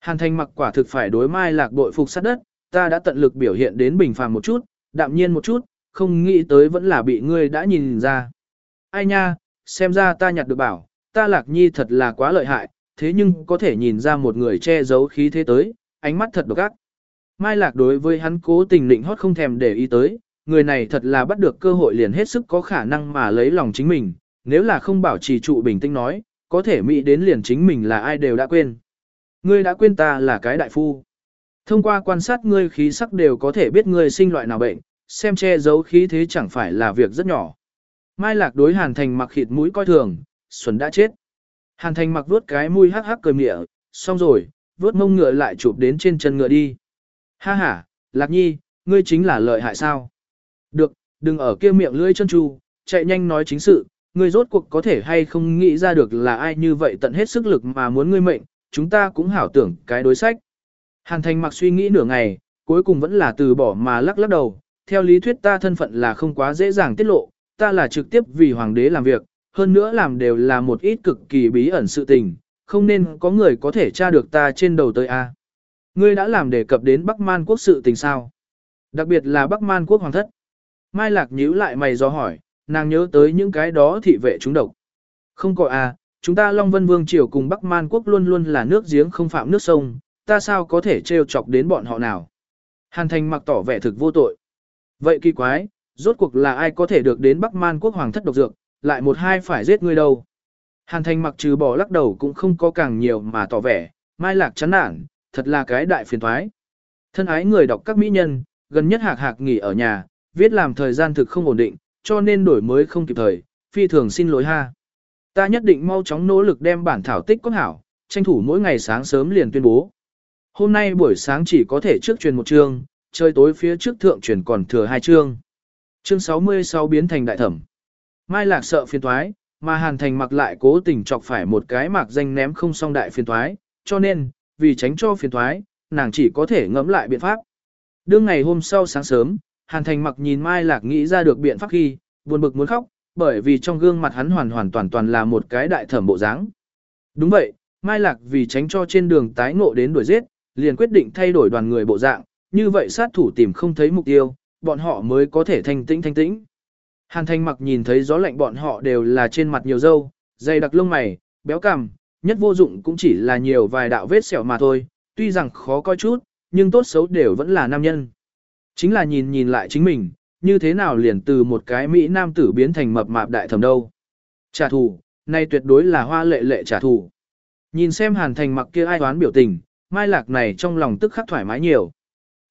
Hàn thành mặc quả thực phải đối mai lạc bội phục sát đất, ta đã tận lực biểu hiện đến bình phàm một chút, đạm nhiên một chút, không nghĩ tới vẫn là bị ngươi đã nhìn ra. Ai nha, xem ra ta nhặt được bảo, ta lạc nhi thật là quá lợi hại, thế nhưng có thể nhìn ra một người che giấu khí thế tới, ánh mắt thật độc ác. Mai lạc đối với hắn cố tình định hót không thèm để ý tới, người này thật là bắt được cơ hội liền hết sức có khả năng mà lấy lòng chính mình, nếu là không bảo trì trụ bình tĩnh nói, có thể mỹ đến liền chính mình là ai đều đã quên. Ngươi đã quên ta là cái đại phu. Thông qua quan sát ngươi khí sắc đều có thể biết ngươi sinh loại nào bệnh, xem che giấu khí thế chẳng phải là việc rất nhỏ. Mai lạc đối hàn thành mặc khịt mũi coi thường, xuân đã chết. Hàn thành mặc vuốt cái mũi hắc hắc cười mịa, xong rồi, vuốt mông ngựa lại chụp đến trên chân ngựa đi. Ha ha, lạc nhi, ngươi chính là lợi hại sao? Được, đừng ở kia miệng lưỡi chân chu, chạy nhanh nói chính sự, ngươi rốt cuộc có thể hay không nghĩ ra được là ai như vậy tận hết sức lực mà muốn ngươi mệnh, chúng ta cũng hảo tưởng cái đối sách. Hàn thành mặc suy nghĩ nửa ngày, cuối cùng vẫn là từ bỏ mà lắc lắc đầu, theo lý thuyết ta thân phận là không quá dễ dàng tiết lộ, ta là trực tiếp vì hoàng đế làm việc, hơn nữa làm đều là một ít cực kỳ bí ẩn sự tình, không nên có người có thể tra được ta trên đầu tới A. Ngươi đã làm đề cập đến Bắc Man quốc sự tình sao? Đặc biệt là Bắc Man quốc hoàng thất. Mai Lạc nhíu lại mày do hỏi, nàng nhớ tới những cái đó thị vệ chúng độc. Không có à, chúng ta Long Vân Vương Triều cùng Bắc Man Quốc luôn luôn là nước giếng không phạm nước sông, ta sao có thể trêu chọc đến bọn họ nào. Hàn Thành mặc tỏ vẻ thực vô tội. Vậy kỳ quái, rốt cuộc là ai có thể được đến Bắc Man Quốc hoàng thất độc dược, lại một hai phải giết ngươi đâu. Hàn Thành mặc trừ bỏ lắc đầu cũng không có càng nhiều mà tỏ vẻ, Mai Lạc chán nản, thật là cái đại phiền thoái. Thân ái người đọc các mỹ nhân, gần nhất hạc hạc nghỉ ở nhà, viết làm thời gian thực không ổn định, cho nên đổi mới không kịp thời, phi thường xin lỗi ha. Ta nhất định mau chóng nỗ lực đem bản thảo tích có hảo, tranh thủ mỗi ngày sáng sớm liền tuyên bố. Hôm nay buổi sáng chỉ có thể trước truyền một chương, trời tối phía trước thượng truyền còn thừa hai chương. Chương 66 biến thành đại thẩm. Mai Lạc sợ phiền toái, mà Hàn Thành mặc lại cố tình chọc phải một cái mạc danh ném không xong đại phiền toái, cho nên, vì tránh cho phiền toái, nàng chỉ có thể ngẫm lại biện pháp. Đương ngày hôm sau sáng sớm, Hàn Thành mặc nhìn Mai Lạc nghĩ ra được biện pháp khi, buồn bực muốn khóc, bởi vì trong gương mặt hắn hoàn hoàn toàn toàn là một cái đại thẩm bộ dáng. Đúng vậy, Mai Lạc vì tránh cho trên đường tái ngộ đến đuổi giết, liền quyết định thay đổi đoàn người bộ dạng, như vậy sát thủ tìm không thấy mục tiêu, bọn họ mới có thể thanh tĩnh thanh tĩnh. Hàn Thành mặc nhìn thấy gió lạnh bọn họ đều là trên mặt nhiều dâu, dày đặc lông mày, béo cằm, nhất vô dụng cũng chỉ là nhiều vài đạo vết sẹo mà thôi, tuy rằng khó coi chút, nhưng tốt xấu đều vẫn là nam nhân. Chính là nhìn nhìn lại chính mình, như thế nào liền từ một cái Mỹ nam tử biến thành mập mạp đại thẩm đâu. Trả thù, nay tuyệt đối là hoa lệ lệ trả thù. Nhìn xem hàn thành mặc kia ai toán biểu tình, mai lạc này trong lòng tức khắc thoải mái nhiều.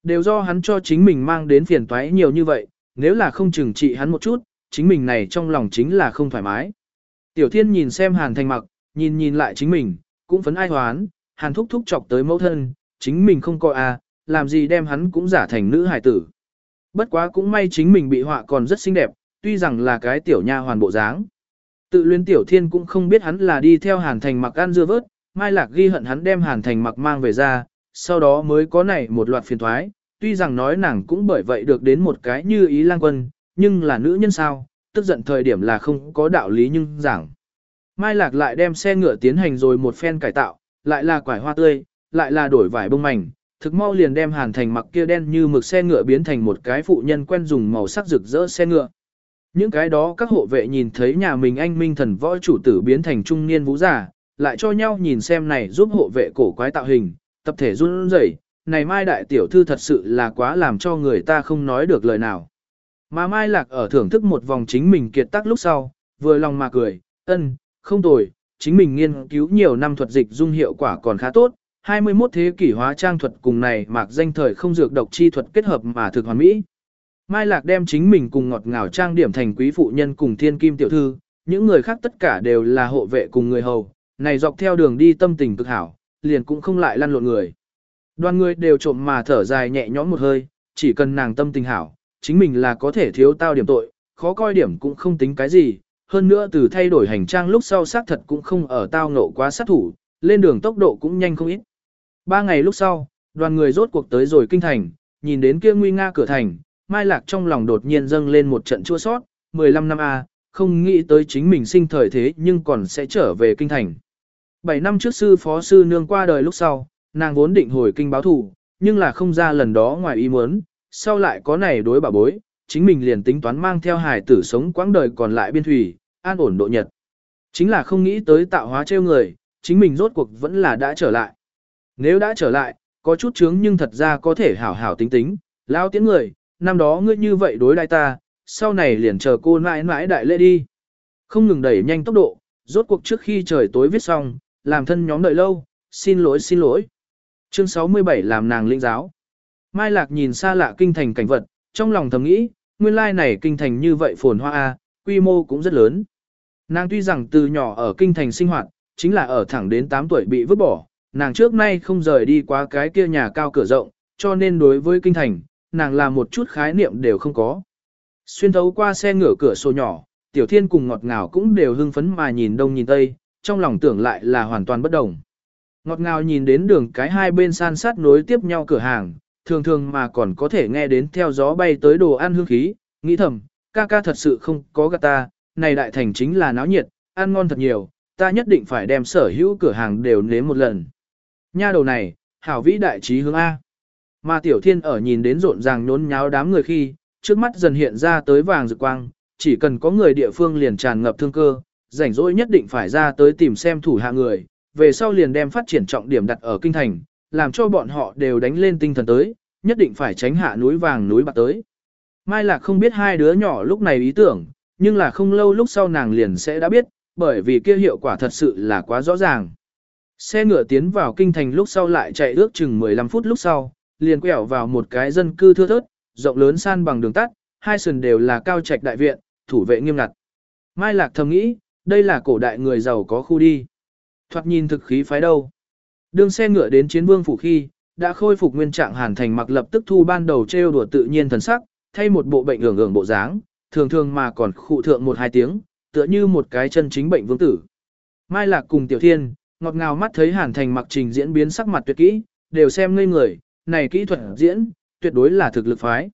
Đều do hắn cho chính mình mang đến phiền toái nhiều như vậy, nếu là không chừng trị hắn một chút, chính mình này trong lòng chính là không thoải mái. Tiểu thiên nhìn xem hàn thành mặc, nhìn nhìn lại chính mình, cũng phấn ai hoán, hàn thúc thúc chọc tới mẫu thân, chính mình không coi à, làm gì đem hắn cũng giả thành nữ hải tử. Bất quá cũng may chính mình bị họa còn rất xinh đẹp, tuy rằng là cái tiểu nha hoàn bộ dáng. Tự luyến tiểu thiên cũng không biết hắn là đi theo hàn thành mặc ăn dưa vớt, mai lạc ghi hận hắn đem hàn thành mặc mang về ra, sau đó mới có này một loạt phiền thoái, tuy rằng nói nàng cũng bởi vậy được đến một cái như ý lang quân, nhưng là nữ nhân sao, tức giận thời điểm là không có đạo lý nhưng giảng. Mai lạc lại đem xe ngựa tiến hành rồi một phen cải tạo, lại là quải hoa tươi, lại là đổi vải bông mảnh, thực mau liền đem hàn thành mặc kia đen như mực xe ngựa biến thành một cái phụ nhân quen dùng màu sắc rực rỡ xe ngựa. Những cái đó các hộ vệ nhìn thấy nhà mình anh minh thần võ chủ tử biến thành trung niên vũ giả, lại cho nhau nhìn xem này giúp hộ vệ cổ quái tạo hình, tập thể run rẩy, này Mai đại tiểu thư thật sự là quá làm cho người ta không nói được lời nào. Mà Mai Lạc ở thưởng thức một vòng chính mình kiệt tác lúc sau, vừa lòng mà cười, ân, không tồi, chính mình nghiên cứu nhiều năm thuật dịch dung hiệu quả còn khá tốt, 21 thế kỷ hóa trang thuật cùng này mạc danh thời không dược độc chi thuật kết hợp mà thực hoàn mỹ. Mai Lạc đem chính mình cùng ngọt ngào trang điểm thành quý phụ nhân cùng thiên kim tiểu thư, những người khác tất cả đều là hộ vệ cùng người hầu, này dọc theo đường đi tâm tình cực hảo, liền cũng không lại lăn lộn người. Đoàn người đều trộm mà thở dài nhẹ nhõm một hơi, chỉ cần nàng tâm tình hảo, chính mình là có thể thiếu tao điểm tội, khó coi điểm cũng không tính cái gì, hơn nữa từ thay đổi hành trang lúc sau xác thật cũng không ở tao ngộ quá sát thủ, lên đường tốc độ cũng nhanh không ít. Ba ngày lúc sau, đoàn người rốt cuộc tới rồi kinh thành, nhìn đến kia nguy nga cửa thành, Mai Lạc trong lòng đột nhiên dâng lên một trận chua sót, 15 năm A, không nghĩ tới chính mình sinh thời thế nhưng còn sẽ trở về kinh thành. 7 năm trước sư phó sư nương qua đời lúc sau, nàng vốn định hồi kinh báo thủ, nhưng là không ra lần đó ngoài ý muốn, sau lại có này đối bà bối, chính mình liền tính toán mang theo hài tử sống quãng đời còn lại biên thủy, an ổn độ nhật. Chính là không nghĩ tới tạo hóa trêu người, chính mình rốt cuộc vẫn là đã trở lại. Nếu đã trở lại, có chút chướng nhưng thật ra có thể hảo hảo tính tính, lao tiếng người, năm đó ngươi như vậy đối đại ta, sau này liền chờ cô mãi mãi đại lễ đi. Không ngừng đẩy nhanh tốc độ, rốt cuộc trước khi trời tối viết xong, làm thân nhóm đợi lâu, xin lỗi xin lỗi. Chương 67 làm nàng linh giáo. Mai Lạc nhìn xa lạ kinh thành cảnh vật, trong lòng thầm nghĩ, nguyên lai này kinh thành như vậy phồn hoa a, quy mô cũng rất lớn. Nàng tuy rằng từ nhỏ ở kinh thành sinh hoạt, chính là ở thẳng đến 8 tuổi bị vứt bỏ, nàng trước nay không rời đi qua cái kia nhà cao cửa rộng, cho nên đối với kinh thành, nàng là một chút khái niệm đều không có. Xuyên thấu qua xe ngửa cửa sổ nhỏ, tiểu thiên cùng ngọt ngào cũng đều hưng phấn mà nhìn đông nhìn tây, trong lòng tưởng lại là hoàn toàn bất đồng. Ngọt ngào nhìn đến đường cái hai bên san sát nối tiếp nhau cửa hàng, thường thường mà còn có thể nghe đến theo gió bay tới đồ ăn hương khí, nghĩ thầm, ca ca thật sự không có gạt ta, này đại thành chính là náo nhiệt, ăn ngon thật nhiều, ta nhất định phải đem sở hữu cửa hàng đều nếm một lần. Nha đầu này, hảo vĩ đại trí hướng A. Mà tiểu thiên ở nhìn đến rộn ràng nhốn nháo đám người khi, trước mắt dần hiện ra tới vàng rực quang, chỉ cần có người địa phương liền tràn ngập thương cơ, rảnh rỗi nhất định phải ra tới tìm xem thủ hạ người, về sau liền đem phát triển trọng điểm đặt ở kinh thành, làm cho bọn họ đều đánh lên tinh thần tới, nhất định phải tránh hạ núi vàng núi bạc tới. Mai Lạc không biết hai đứa nhỏ lúc này ý tưởng, nhưng là không lâu lúc sau nàng liền sẽ đã biết, bởi vì kia hiệu quả thật sự là quá rõ ràng. Xe ngựa tiến vào kinh thành lúc sau lại chạy ước chừng 15 phút lúc sau, liền quẹo vào một cái dân cư thưa thớt, rộng lớn san bằng đường tắt, hai sườn đều là cao trạch đại viện, thủ vệ nghiêm ngặt. Mai Lạc thầm nghĩ, đây là cổ đại người giàu có khu đi. Thoạt nhìn thực khí phái đâu. Đường xe ngựa đến chiến vương phủ khi, đã khôi phục nguyên trạng hàn thành mặc lập tức thu ban đầu trêu đùa tự nhiên thần sắc, thay một bộ bệnh ưởng ưởng bộ dáng, thường thường mà còn khụ thượng một hai tiếng, tựa như một cái chân chính bệnh vương tử. Mai Lạc cùng Tiểu Thiên, ngọt ngào mắt thấy hàn thành mặc trình diễn biến sắc mặt tuyệt kỹ, đều xem ngây người, này kỹ thuật diễn, tuyệt đối là thực lực phái.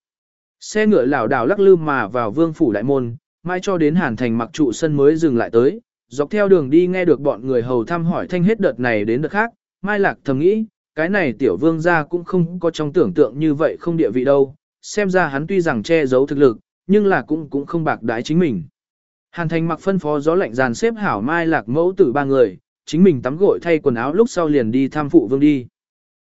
Xe ngựa lảo đảo lắc lư mà vào vương phủ đại môn, mai cho đến hàn thành mặc trụ sân mới dừng lại tới, dọc theo đường đi nghe được bọn người hầu thăm hỏi thanh hết đợt này đến đợt khác, mai lạc thầm nghĩ, cái này tiểu vương gia cũng không có trong tưởng tượng như vậy không địa vị đâu, xem ra hắn tuy rằng che giấu thực lực, nhưng là cũng cũng không bạc đái chính mình. Hàn thành mặc phân phó gió lạnh dàn xếp hảo mai lạc mẫu tử ba người, chính mình tắm gội thay quần áo lúc sau liền đi tham phụ vương đi.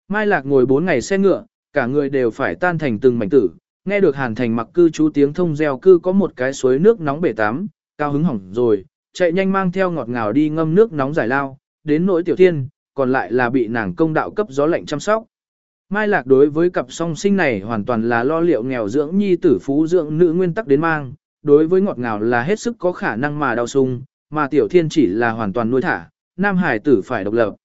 Mai lạc ngồi bốn ngày xe ngựa, cả người đều phải tan thành từng mảnh tử, nghe được hàn thành mặc cư chú tiếng thông gieo cư có một cái suối nước nóng bể tắm, cao hứng hỏng rồi, chạy nhanh mang theo ngọt ngào đi ngâm nước nóng giải lao, đến nỗi tiểu thiên, còn lại là bị nàng công đạo cấp gió lạnh chăm sóc. Mai Lạc đối với cặp song sinh này hoàn toàn là lo liệu nghèo dưỡng nhi tử phú dưỡng nữ nguyên tắc đến mang, đối với ngọt ngào là hết sức có khả năng mà đau sung, mà tiểu thiên chỉ là hoàn toàn nuôi thả, nam hải tử phải độc lập.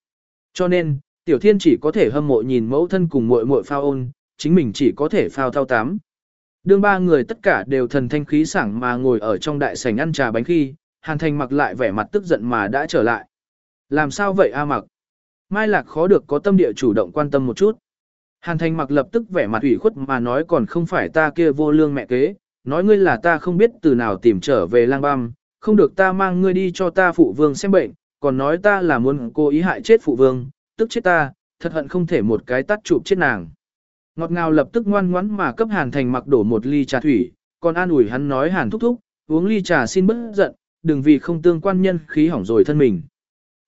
Cho nên, tiểu thiên chỉ có thể hâm mộ nhìn mẫu thân cùng muội muội phao ôn, chính mình chỉ có thể phao thao tám. Đương ba người tất cả đều thần thanh khí sảng mà ngồi ở trong đại sảnh ăn trà bánh khi, Hàn Thành mặc lại vẻ mặt tức giận mà đã trở lại. Làm sao vậy A mặc? Mai Lạc khó được có tâm địa chủ động quan tâm một chút. Hàn Thành mặc lập tức vẻ mặt ủy khuất mà nói còn không phải ta kia vô lương mẹ kế, nói ngươi là ta không biết từ nào tìm trở về lang băm, không được ta mang ngươi đi cho ta phụ vương xem bệnh, còn nói ta là muốn cố ý hại chết phụ vương, tức chết ta, thật hận không thể một cái tắt chụp chết nàng. Ngọt ngào lập tức ngoan ngoãn mà cấp Hàn Thành mặc đổ một ly trà thủy, còn an ủi hắn nói Hàn thúc thúc, uống ly trà xin bớt giận, đừng vì không tương quan nhân khí hỏng rồi thân mình.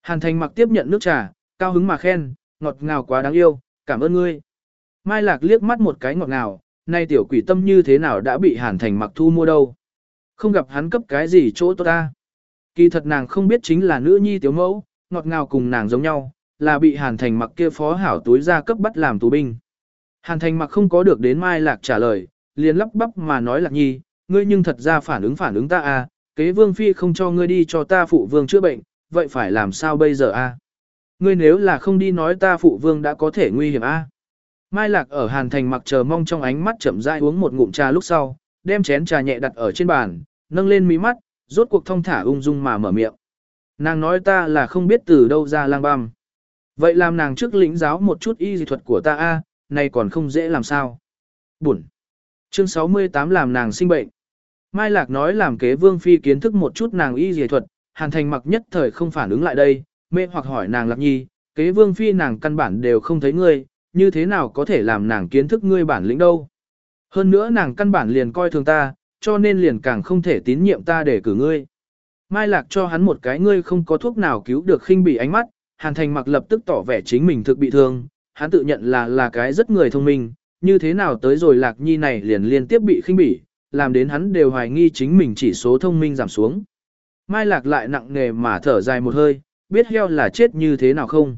Hàn Thành mặc tiếp nhận nước trà, cao hứng mà khen, ngọt ngào quá đáng yêu, cảm ơn ngươi. Mai Lạc liếc mắt một cái ngọt ngào, nay tiểu quỷ tâm như thế nào đã bị Hàn Thành mặc thu mua đâu. Không gặp hắn cấp cái gì chỗ tốt ta. Kỳ thật nàng không biết chính là nữ nhi tiểu mẫu, ngọt ngào cùng nàng giống nhau, là bị Hàn Thành mặc kia phó hảo túi ra cấp bắt làm tù binh. Hàn Thành mặc không có được đến Mai Lạc trả lời, liền lắp bắp mà nói Lạc Nhi, ngươi nhưng thật ra phản ứng phản ứng ta à, kế vương phi không cho ngươi đi cho ta phụ vương chữa bệnh, vậy phải làm sao bây giờ a? À? Ngươi nếu là không đi nói ta phụ vương đã có thể nguy hiểm a. À? Mai Lạc ở Hàn Thành mặc chờ mong trong ánh mắt chậm rãi uống một ngụm trà lúc sau, đem chén trà nhẹ đặt ở trên bàn, nâng lên mí mắt, rốt cuộc thông thả ung dung mà mở miệng. Nàng nói ta là không biết từ đâu ra lang băm. Vậy làm nàng trước lĩnh giáo một chút y dị thuật của ta a, này còn không dễ làm sao. Buồn. Chương 68 làm nàng sinh bệnh. Mai Lạc nói làm kế vương phi kiến thức một chút nàng y dị thuật, hàn thành mặc nhất thời không phản ứng lại đây, mê hoặc hỏi nàng Lạc Nhi, kế vương phi nàng căn bản đều không thấy ngươi, như thế nào có thể làm nàng kiến thức ngươi bản lĩnh đâu. Hơn nữa nàng căn bản liền coi thường ta, cho nên liền càng không thể tín nhiệm ta để cử ngươi. Mai Lạc cho hắn một cái ngươi không có thuốc nào cứu được khinh bỉ ánh mắt, Hàn Thành mặc lập tức tỏ vẻ chính mình thực bị thương, hắn tự nhận là là cái rất người thông minh, như thế nào tới rồi Lạc Nhi này liền liên tiếp bị khinh bỉ, làm đến hắn đều hoài nghi chính mình chỉ số thông minh giảm xuống. Mai Lạc lại nặng nề mà thở dài một hơi, biết heo là chết như thế nào không?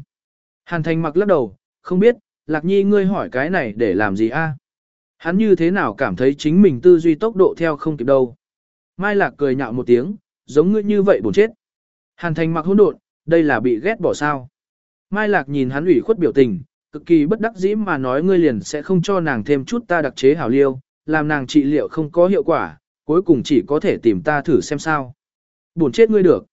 Hàn Thành mặc lắc đầu, không biết, Lạc Nhi ngươi hỏi cái này để làm gì a? Hắn như thế nào cảm thấy chính mình tư duy tốc độ theo không kịp đâu. Mai Lạc cười nhạo một tiếng, giống ngươi như vậy buồn chết. Hàn Thành mặc hỗn độn, đây là bị ghét bỏ sao. Mai Lạc nhìn hắn ủy khuất biểu tình, cực kỳ bất đắc dĩ mà nói ngươi liền sẽ không cho nàng thêm chút ta đặc chế hảo liêu, làm nàng trị liệu không có hiệu quả, cuối cùng chỉ có thể tìm ta thử xem sao. Buồn chết ngươi được.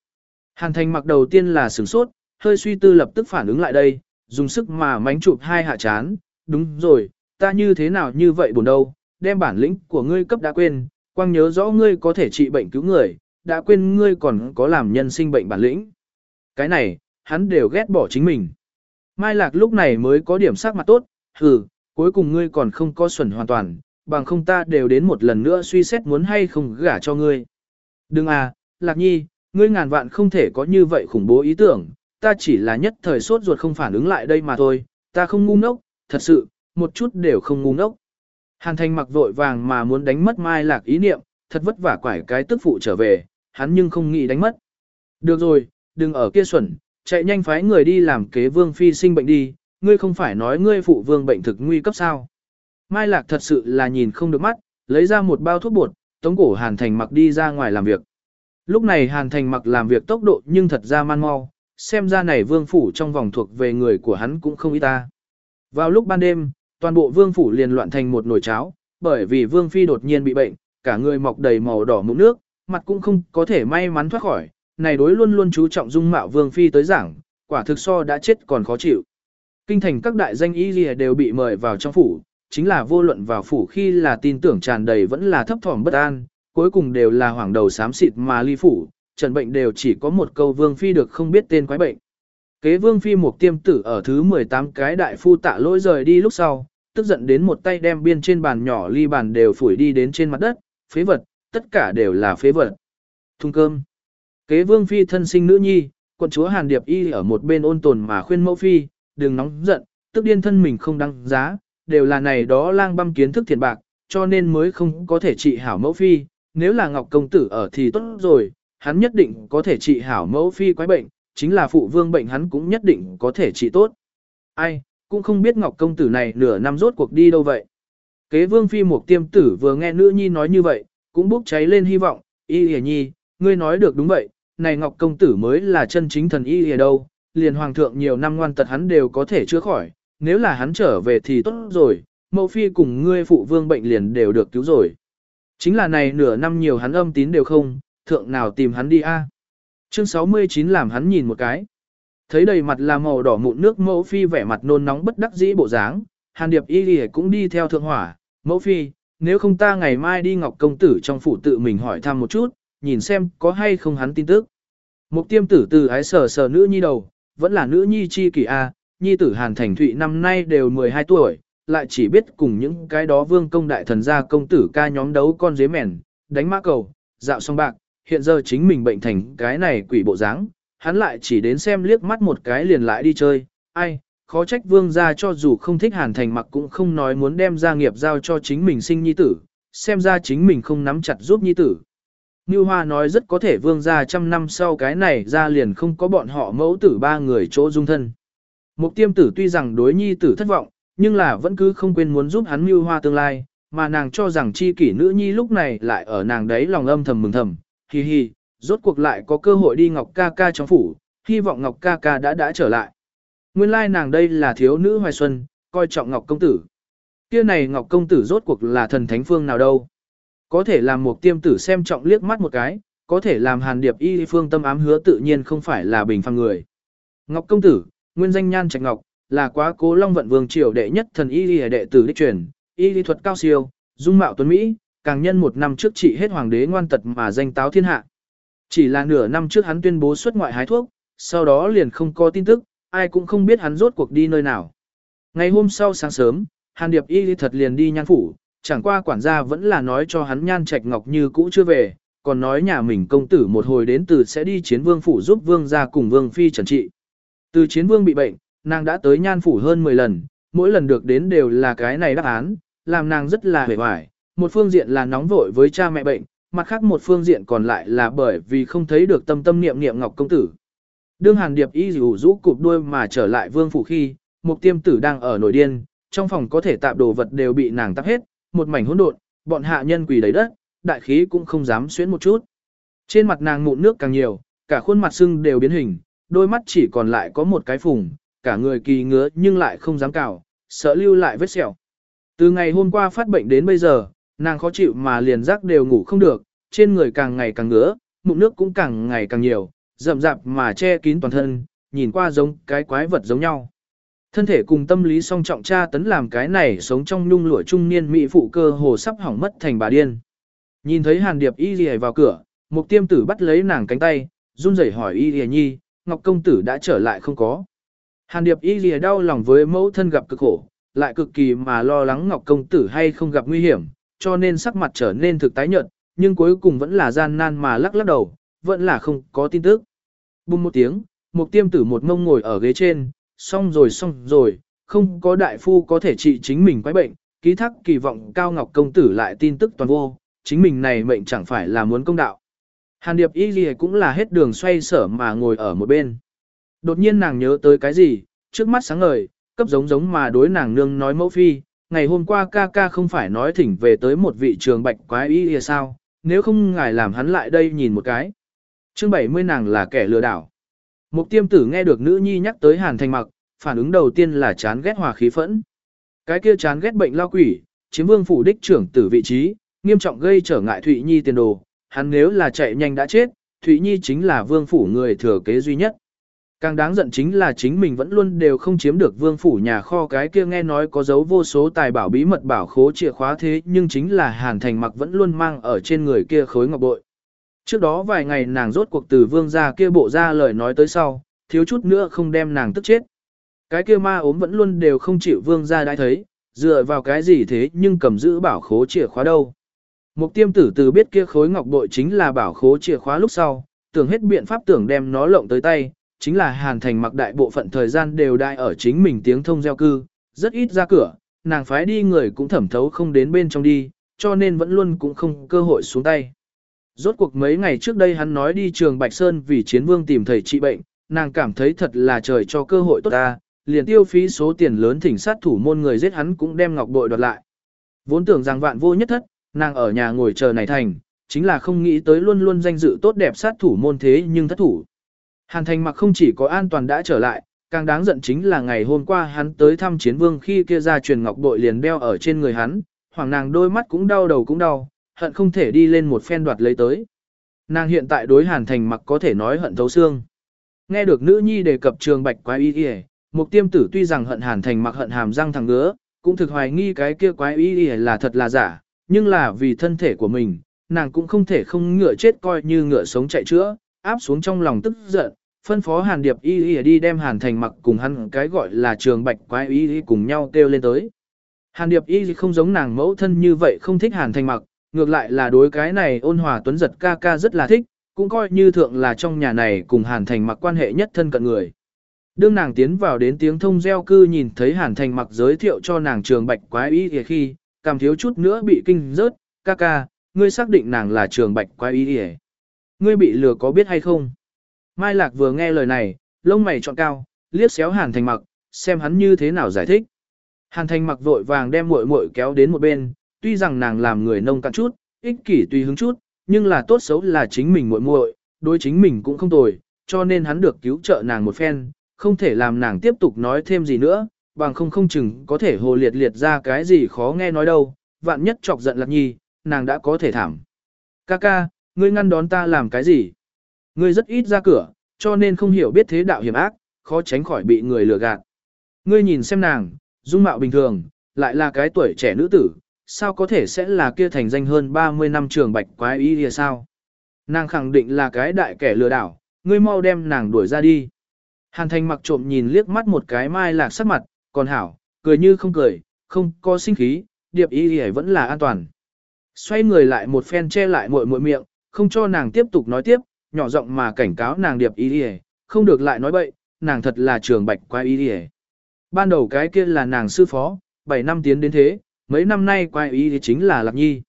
Hàn thành mặc đầu tiên là sửng sốt, hơi suy tư lập tức phản ứng lại đây, dùng sức mà mánh chụp hai hạ chán. Đúng rồi, ta như thế nào như vậy buồn đâu, đem bản lĩnh của ngươi cấp đã quên, quang nhớ rõ ngươi có thể trị bệnh cứu người, đã quên ngươi còn có làm nhân sinh bệnh bản lĩnh. Cái này, hắn đều ghét bỏ chính mình. Mai Lạc lúc này mới có điểm sắc mặt tốt, hừ, cuối cùng ngươi còn không có xuẩn hoàn toàn, bằng không ta đều đến một lần nữa suy xét muốn hay không gả cho ngươi. Đừng à, Lạc Nhi, ngươi ngàn vạn không thể có như vậy khủng bố ý tưởng, ta chỉ là nhất thời sốt ruột không phản ứng lại đây mà thôi, ta không ngu ngốc, thật sự, một chút đều không ngu ngốc. Hàn Thành mặc vội vàng mà muốn đánh mất Mai Lạc ý niệm, thật vất vả quải cái tức phụ trở về, hắn nhưng không nghĩ đánh mất. Được rồi, đừng ở kia xuẩn, chạy nhanh phái người đi làm kế vương phi sinh bệnh đi, ngươi không phải nói ngươi phụ vương bệnh thực nguy cấp sao. Mai Lạc thật sự là nhìn không được mắt, lấy ra một bao thuốc bột, tống cổ Hàn Thành mặc đi ra ngoài làm việc. Lúc này Hàn Thành mặc làm việc tốc độ nhưng thật ra man mau, xem ra này vương phủ trong vòng thuộc về người của hắn cũng không ít ta. Vào lúc ban đêm, toàn bộ vương phủ liền loạn thành một nồi cháo, bởi vì vương phi đột nhiên bị bệnh, cả người mọc đầy màu đỏ mụn nước, mặt cũng không có thể may mắn thoát khỏi, này đối luôn luôn chú trọng dung mạo vương phi tới giảng, quả thực so đã chết còn khó chịu. Kinh thành các đại danh y lìa đều bị mời vào trong phủ, chính là vô luận vào phủ khi là tin tưởng tràn đầy vẫn là thấp thỏm bất an, cuối cùng đều là hoảng đầu xám xịt mà ly phủ, trần bệnh đều chỉ có một câu vương phi được không biết tên quái bệnh. Kế vương phi một tiêm tử ở thứ 18 cái đại phu tạ lỗi rời đi lúc sau, tức giận đến một tay đem biên trên bàn nhỏ ly bàn đều phủi đi đến trên mặt đất, phế vật, tất cả đều là phế vật. Thung cơm. Kế vương phi thân sinh nữ nhi, quận chúa Hàn Điệp Y ở một bên ôn tồn mà khuyên mẫu phi, đừng nóng giận, tức điên thân mình không đăng giá, đều là này đó lang băm kiến thức thiện bạc, cho nên mới không có thể trị hảo mẫu phi, nếu là Ngọc Công Tử ở thì tốt rồi, hắn nhất định có thể trị hảo mẫu phi quái bệnh, chính là phụ vương bệnh hắn cũng nhất định có thể trị tốt. Ai, cũng không biết Ngọc Công Tử này nửa năm rốt cuộc đi đâu vậy. Kế vương phi một tiêm tử vừa nghe nữ nhi nói như vậy, cũng bốc cháy lên hy vọng, y hề nhi, ngươi nói được đúng vậy, này Ngọc Công Tử mới là chân chính thần y hề đâu, liền hoàng thượng nhiều năm ngoan tật hắn đều có thể chữa khỏi, nếu là hắn trở về thì tốt rồi, mẫu phi cùng ngươi phụ vương bệnh liền đều được cứu rồi. Chính là này nửa năm nhiều hắn âm tín đều không, thượng nào tìm hắn đi a? Chương 69 làm hắn nhìn một cái. Thấy đầy mặt là màu đỏ mụn nước mẫu phi vẻ mặt nôn nóng bất đắc dĩ bộ dáng, Hàn Điệp y lì cũng đi theo thượng hỏa, mẫu phi, nếu không ta ngày mai đi Ngọc Công Tử trong phủ tự mình hỏi thăm một chút, nhìn xem có hay không hắn tin tức. Mục tiêm tử từ ái sờ sờ nữ nhi đầu, vẫn là nữ nhi chi kỷ A, nhi tử Hàn Thành Thụy năm nay đều 12 tuổi, lại chỉ biết cùng những cái đó vương công đại thần gia công tử ca nhóm đấu con dế mèn, đánh mã cầu, dạo song bạc, hiện giờ chính mình bệnh thành cái này quỷ bộ dáng, hắn lại chỉ đến xem liếc mắt một cái liền lại đi chơi, ai, khó trách vương gia cho dù không thích Hàn Thành mặc cũng không nói muốn đem gia nghiệp giao cho chính mình sinh nhi tử, xem ra chính mình không nắm chặt giúp nhi tử. Như Hoa nói rất có thể vương gia trăm năm sau cái này ra liền không có bọn họ mẫu tử ba người chỗ dung thân. Mục tiêm tử tuy rằng đối nhi tử thất vọng, nhưng là vẫn cứ không quên muốn giúp hắn mưu hoa tương lai, mà nàng cho rằng chi kỷ nữ nhi lúc này lại ở nàng đấy lòng âm thầm mừng thầm, hi hi, rốt cuộc lại có cơ hội đi Ngọc ca ca trong phủ, hy vọng Ngọc ca ca đã đã trở lại. Nguyên lai nàng đây là thiếu nữ hoài xuân, coi trọng Ngọc công tử. Kia này Ngọc công tử rốt cuộc là thần thánh phương nào đâu. Có thể làm một tiêm tử xem trọng liếc mắt một cái, có thể làm hàn điệp y phương tâm ám hứa tự nhiên không phải là bình phàm người. Ngọc công tử, nguyên danh nhan trạch ngọc, là quá cố long vận vương triều đệ nhất thần y y đệ tử đích truyền, y lý thuật cao siêu, dung mạo tuấn Mỹ, càng nhân một năm trước trị hết hoàng đế ngoan tật mà danh táo thiên hạ. Chỉ là nửa năm trước hắn tuyên bố xuất ngoại hái thuốc, sau đó liền không có tin tức, ai cũng không biết hắn rốt cuộc đi nơi nào. Ngày hôm sau sáng sớm, Hàn Điệp y lý thật liền đi nhan phủ, chẳng qua quản gia vẫn là nói cho hắn nhan trạch ngọc như cũ chưa về, còn nói nhà mình công tử một hồi đến từ sẽ đi chiến vương phủ giúp vương ra cùng vương phi trần trị. Từ chiến vương bị bệnh, nàng đã tới nhan phủ hơn 10 lần, mỗi lần được đến đều là cái này đáp án, làm nàng rất là hề hoài. Một phương diện là nóng vội với cha mẹ bệnh, mặt khác một phương diện còn lại là bởi vì không thấy được tâm tâm niệm niệm ngọc công tử. Đương hàn điệp y rủ rũ cụp đuôi mà trở lại vương phủ khi, mục tiêm tử đang ở nổi điên, trong phòng có thể tạp đồ vật đều bị nàng tạp hết, một mảnh hỗn độn, bọn hạ nhân quỳ đầy đất, đại khí cũng không dám xuyến một chút. Trên mặt nàng mụn nước càng nhiều, cả khuôn mặt sưng đều biến hình, đôi mắt chỉ còn lại có một cái phùng, cả người kỳ ngứa nhưng lại không dám cào, sợ lưu lại vết sẹo. Từ ngày hôm qua phát bệnh đến bây giờ, Nàng khó chịu mà liền giác đều ngủ không được, trên người càng ngày càng ngứa, mụn nước cũng càng ngày càng nhiều, rậm rạp mà che kín toàn thân, nhìn qua giống cái quái vật giống nhau. Thân thể cùng tâm lý song trọng tra tấn làm cái này sống trong nhung lụa trung niên mỹ phụ cơ hồ sắp hỏng mất thành bà điên. Nhìn thấy Hàn Điệp y lìa vào cửa, Mục Tiêm Tử bắt lấy nàng cánh tay, run rẩy hỏi y lìa nhi, Ngọc công tử đã trở lại không có. Hàn Điệp y lìa đau lòng với mẫu thân gặp cực khổ, lại cực kỳ mà lo lắng Ngọc công tử hay không gặp nguy hiểm, cho nên sắc mặt trở nên thực tái nhợt, nhưng cuối cùng vẫn là gian nan mà lắc lắc đầu, vẫn là không có tin tức. Bùng một tiếng, Mục Tiêm Tử một ngông ngồi ở ghế trên, xong rồi xong rồi, không có đại phu có thể trị chính mình quái bệnh, ký thác kỳ vọng cao ngọc công tử lại tin tức toàn vô, chính mình này mệnh chẳng phải là muốn công đạo. Hàn Điệp Y lìa cũng là hết đường xoay sở mà ngồi ở một bên. Đột nhiên nàng nhớ tới cái gì, trước mắt sáng ngời, cấp giống giống mà đối nàng nương nói mẫu phi, ngày hôm qua ca ca không phải nói thỉnh về tới một vị trường bạch quái y Ghi sao, nếu không ngài làm hắn lại đây nhìn một cái. Chương 70 nàng là kẻ lừa đảo. Mục tiêm tử nghe được nữ nhi nhắc tới hàn thành mặc, phản ứng đầu tiên là chán ghét hòa khí phẫn. Cái kia chán ghét bệnh lao quỷ, chiếm vương phủ đích trưởng tử vị trí, nghiêm trọng gây trở ngại Thụy Nhi tiền đồ, hắn nếu là chạy nhanh đã chết, Thụy Nhi chính là vương phủ người thừa kế duy nhất. Càng đáng giận chính là chính mình vẫn luôn đều không chiếm được vương phủ nhà kho cái kia nghe nói có dấu vô số tài bảo bí mật bảo khố chìa khóa thế nhưng chính là hàn thành mặc vẫn luôn mang ở trên người kia khối ngọc bội. Trước đó vài ngày nàng rốt cuộc từ vương gia kia bộ ra lời nói tới sau, thiếu chút nữa không đem nàng tức chết. Cái kia ma ốm vẫn luôn đều không chịu vương gia đã thấy, dựa vào cái gì thế nhưng cầm giữ bảo khố chìa khóa đâu. Mục tiêm tử từ biết kia khối ngọc bội chính là bảo khố chìa khóa lúc sau, tưởng hết biện pháp tưởng đem nó lộng tới tay, chính là hàn thành mặc đại bộ phận thời gian đều đại ở chính mình tiếng thông gieo cư, rất ít ra cửa, nàng phái đi người cũng thẩm thấu không đến bên trong đi, cho nên vẫn luôn cũng không cơ hội xuống tay. Rốt cuộc mấy ngày trước đây hắn nói đi trường Bạch Sơn vì chiến vương tìm thầy trị bệnh, nàng cảm thấy thật là trời cho cơ hội tốt ta, liền tiêu phí số tiền lớn thỉnh sát thủ môn người giết hắn cũng đem ngọc bội đoạt lại. Vốn tưởng rằng vạn vô nhất thất, nàng ở nhà ngồi chờ này thành, chính là không nghĩ tới luôn luôn danh dự tốt đẹp sát thủ môn thế nhưng thất thủ. Hàn thành mặc không chỉ có an toàn đã trở lại, càng đáng giận chính là ngày hôm qua hắn tới thăm chiến vương khi kia ra truyền ngọc bội liền đeo ở trên người hắn, hoàng nàng đôi mắt cũng đau đầu cũng đau, hận không thể đi lên một phen đoạt lấy tới. Nàng hiện tại đối hàn thành mặc có thể nói hận thấu xương. Nghe được nữ nhi đề cập trường bạch quái y y, mục tiêm tử tuy rằng hận hàn thành mặc hận hàm răng thằng ngứa, cũng thực hoài nghi cái kia quái y y là thật là giả, nhưng là vì thân thể của mình, nàng cũng không thể không ngựa chết coi như ngựa sống chạy chữa, áp xuống trong lòng tức giận, phân phó hàn điệp y y đi đem hàn thành mặc cùng hắn cái gọi là trường bạch quái y y cùng nhau kêu lên tới. Hàn điệp y không giống nàng mẫu thân như vậy không thích hàn thành mặc, ngược lại là đối cái này ôn hòa tuấn giật ca ca rất là thích, cũng coi như thượng là trong nhà này cùng Hàn Thành mặc quan hệ nhất thân cận người. Đương nàng tiến vào đến tiếng thông gieo cư nhìn thấy Hàn Thành mặc giới thiệu cho nàng trường bạch quái y y khi, cảm thiếu chút nữa bị kinh rớt, ca ca, ngươi xác định nàng là trường bạch quái y thì Ngươi bị lừa có biết hay không? Mai Lạc vừa nghe lời này, lông mày trọn cao, liếc xéo Hàn Thành mặc, xem hắn như thế nào giải thích. Hàn Thành mặc vội vàng đem muội muội kéo đến một bên, tuy rằng nàng làm người nông cạn chút, ích kỷ tùy hứng chút, nhưng là tốt xấu là chính mình muội muội, đối chính mình cũng không tồi, cho nên hắn được cứu trợ nàng một phen, không thể làm nàng tiếp tục nói thêm gì nữa, bằng không không chừng có thể hồ liệt liệt ra cái gì khó nghe nói đâu, vạn nhất chọc giận lạc nhi, nàng đã có thể thảm. Ca ca, ngươi ngăn đón ta làm cái gì? Ngươi rất ít ra cửa, cho nên không hiểu biết thế đạo hiểm ác, khó tránh khỏi bị người lừa gạt. Ngươi nhìn xem nàng, dung mạo bình thường, lại là cái tuổi trẻ nữ tử, sao có thể sẽ là kia thành danh hơn 30 năm trường bạch quái ý thì sao? Nàng khẳng định là cái đại kẻ lừa đảo, ngươi mau đem nàng đuổi ra đi. Hàn thành mặc trộm nhìn liếc mắt một cái mai lạc sắc mặt, còn hảo, cười như không cười, không có sinh khí, điệp ý thì vẫn là an toàn. Xoay người lại một phen che lại muội muội miệng, không cho nàng tiếp tục nói tiếp, nhỏ giọng mà cảnh cáo nàng điệp y thì không được lại nói bậy, nàng thật là trường bạch quái y thì Ban đầu cái kia là nàng sư phó, 7 năm tiến đến thế, mấy năm nay quái y thì chính là Lạc Nhi.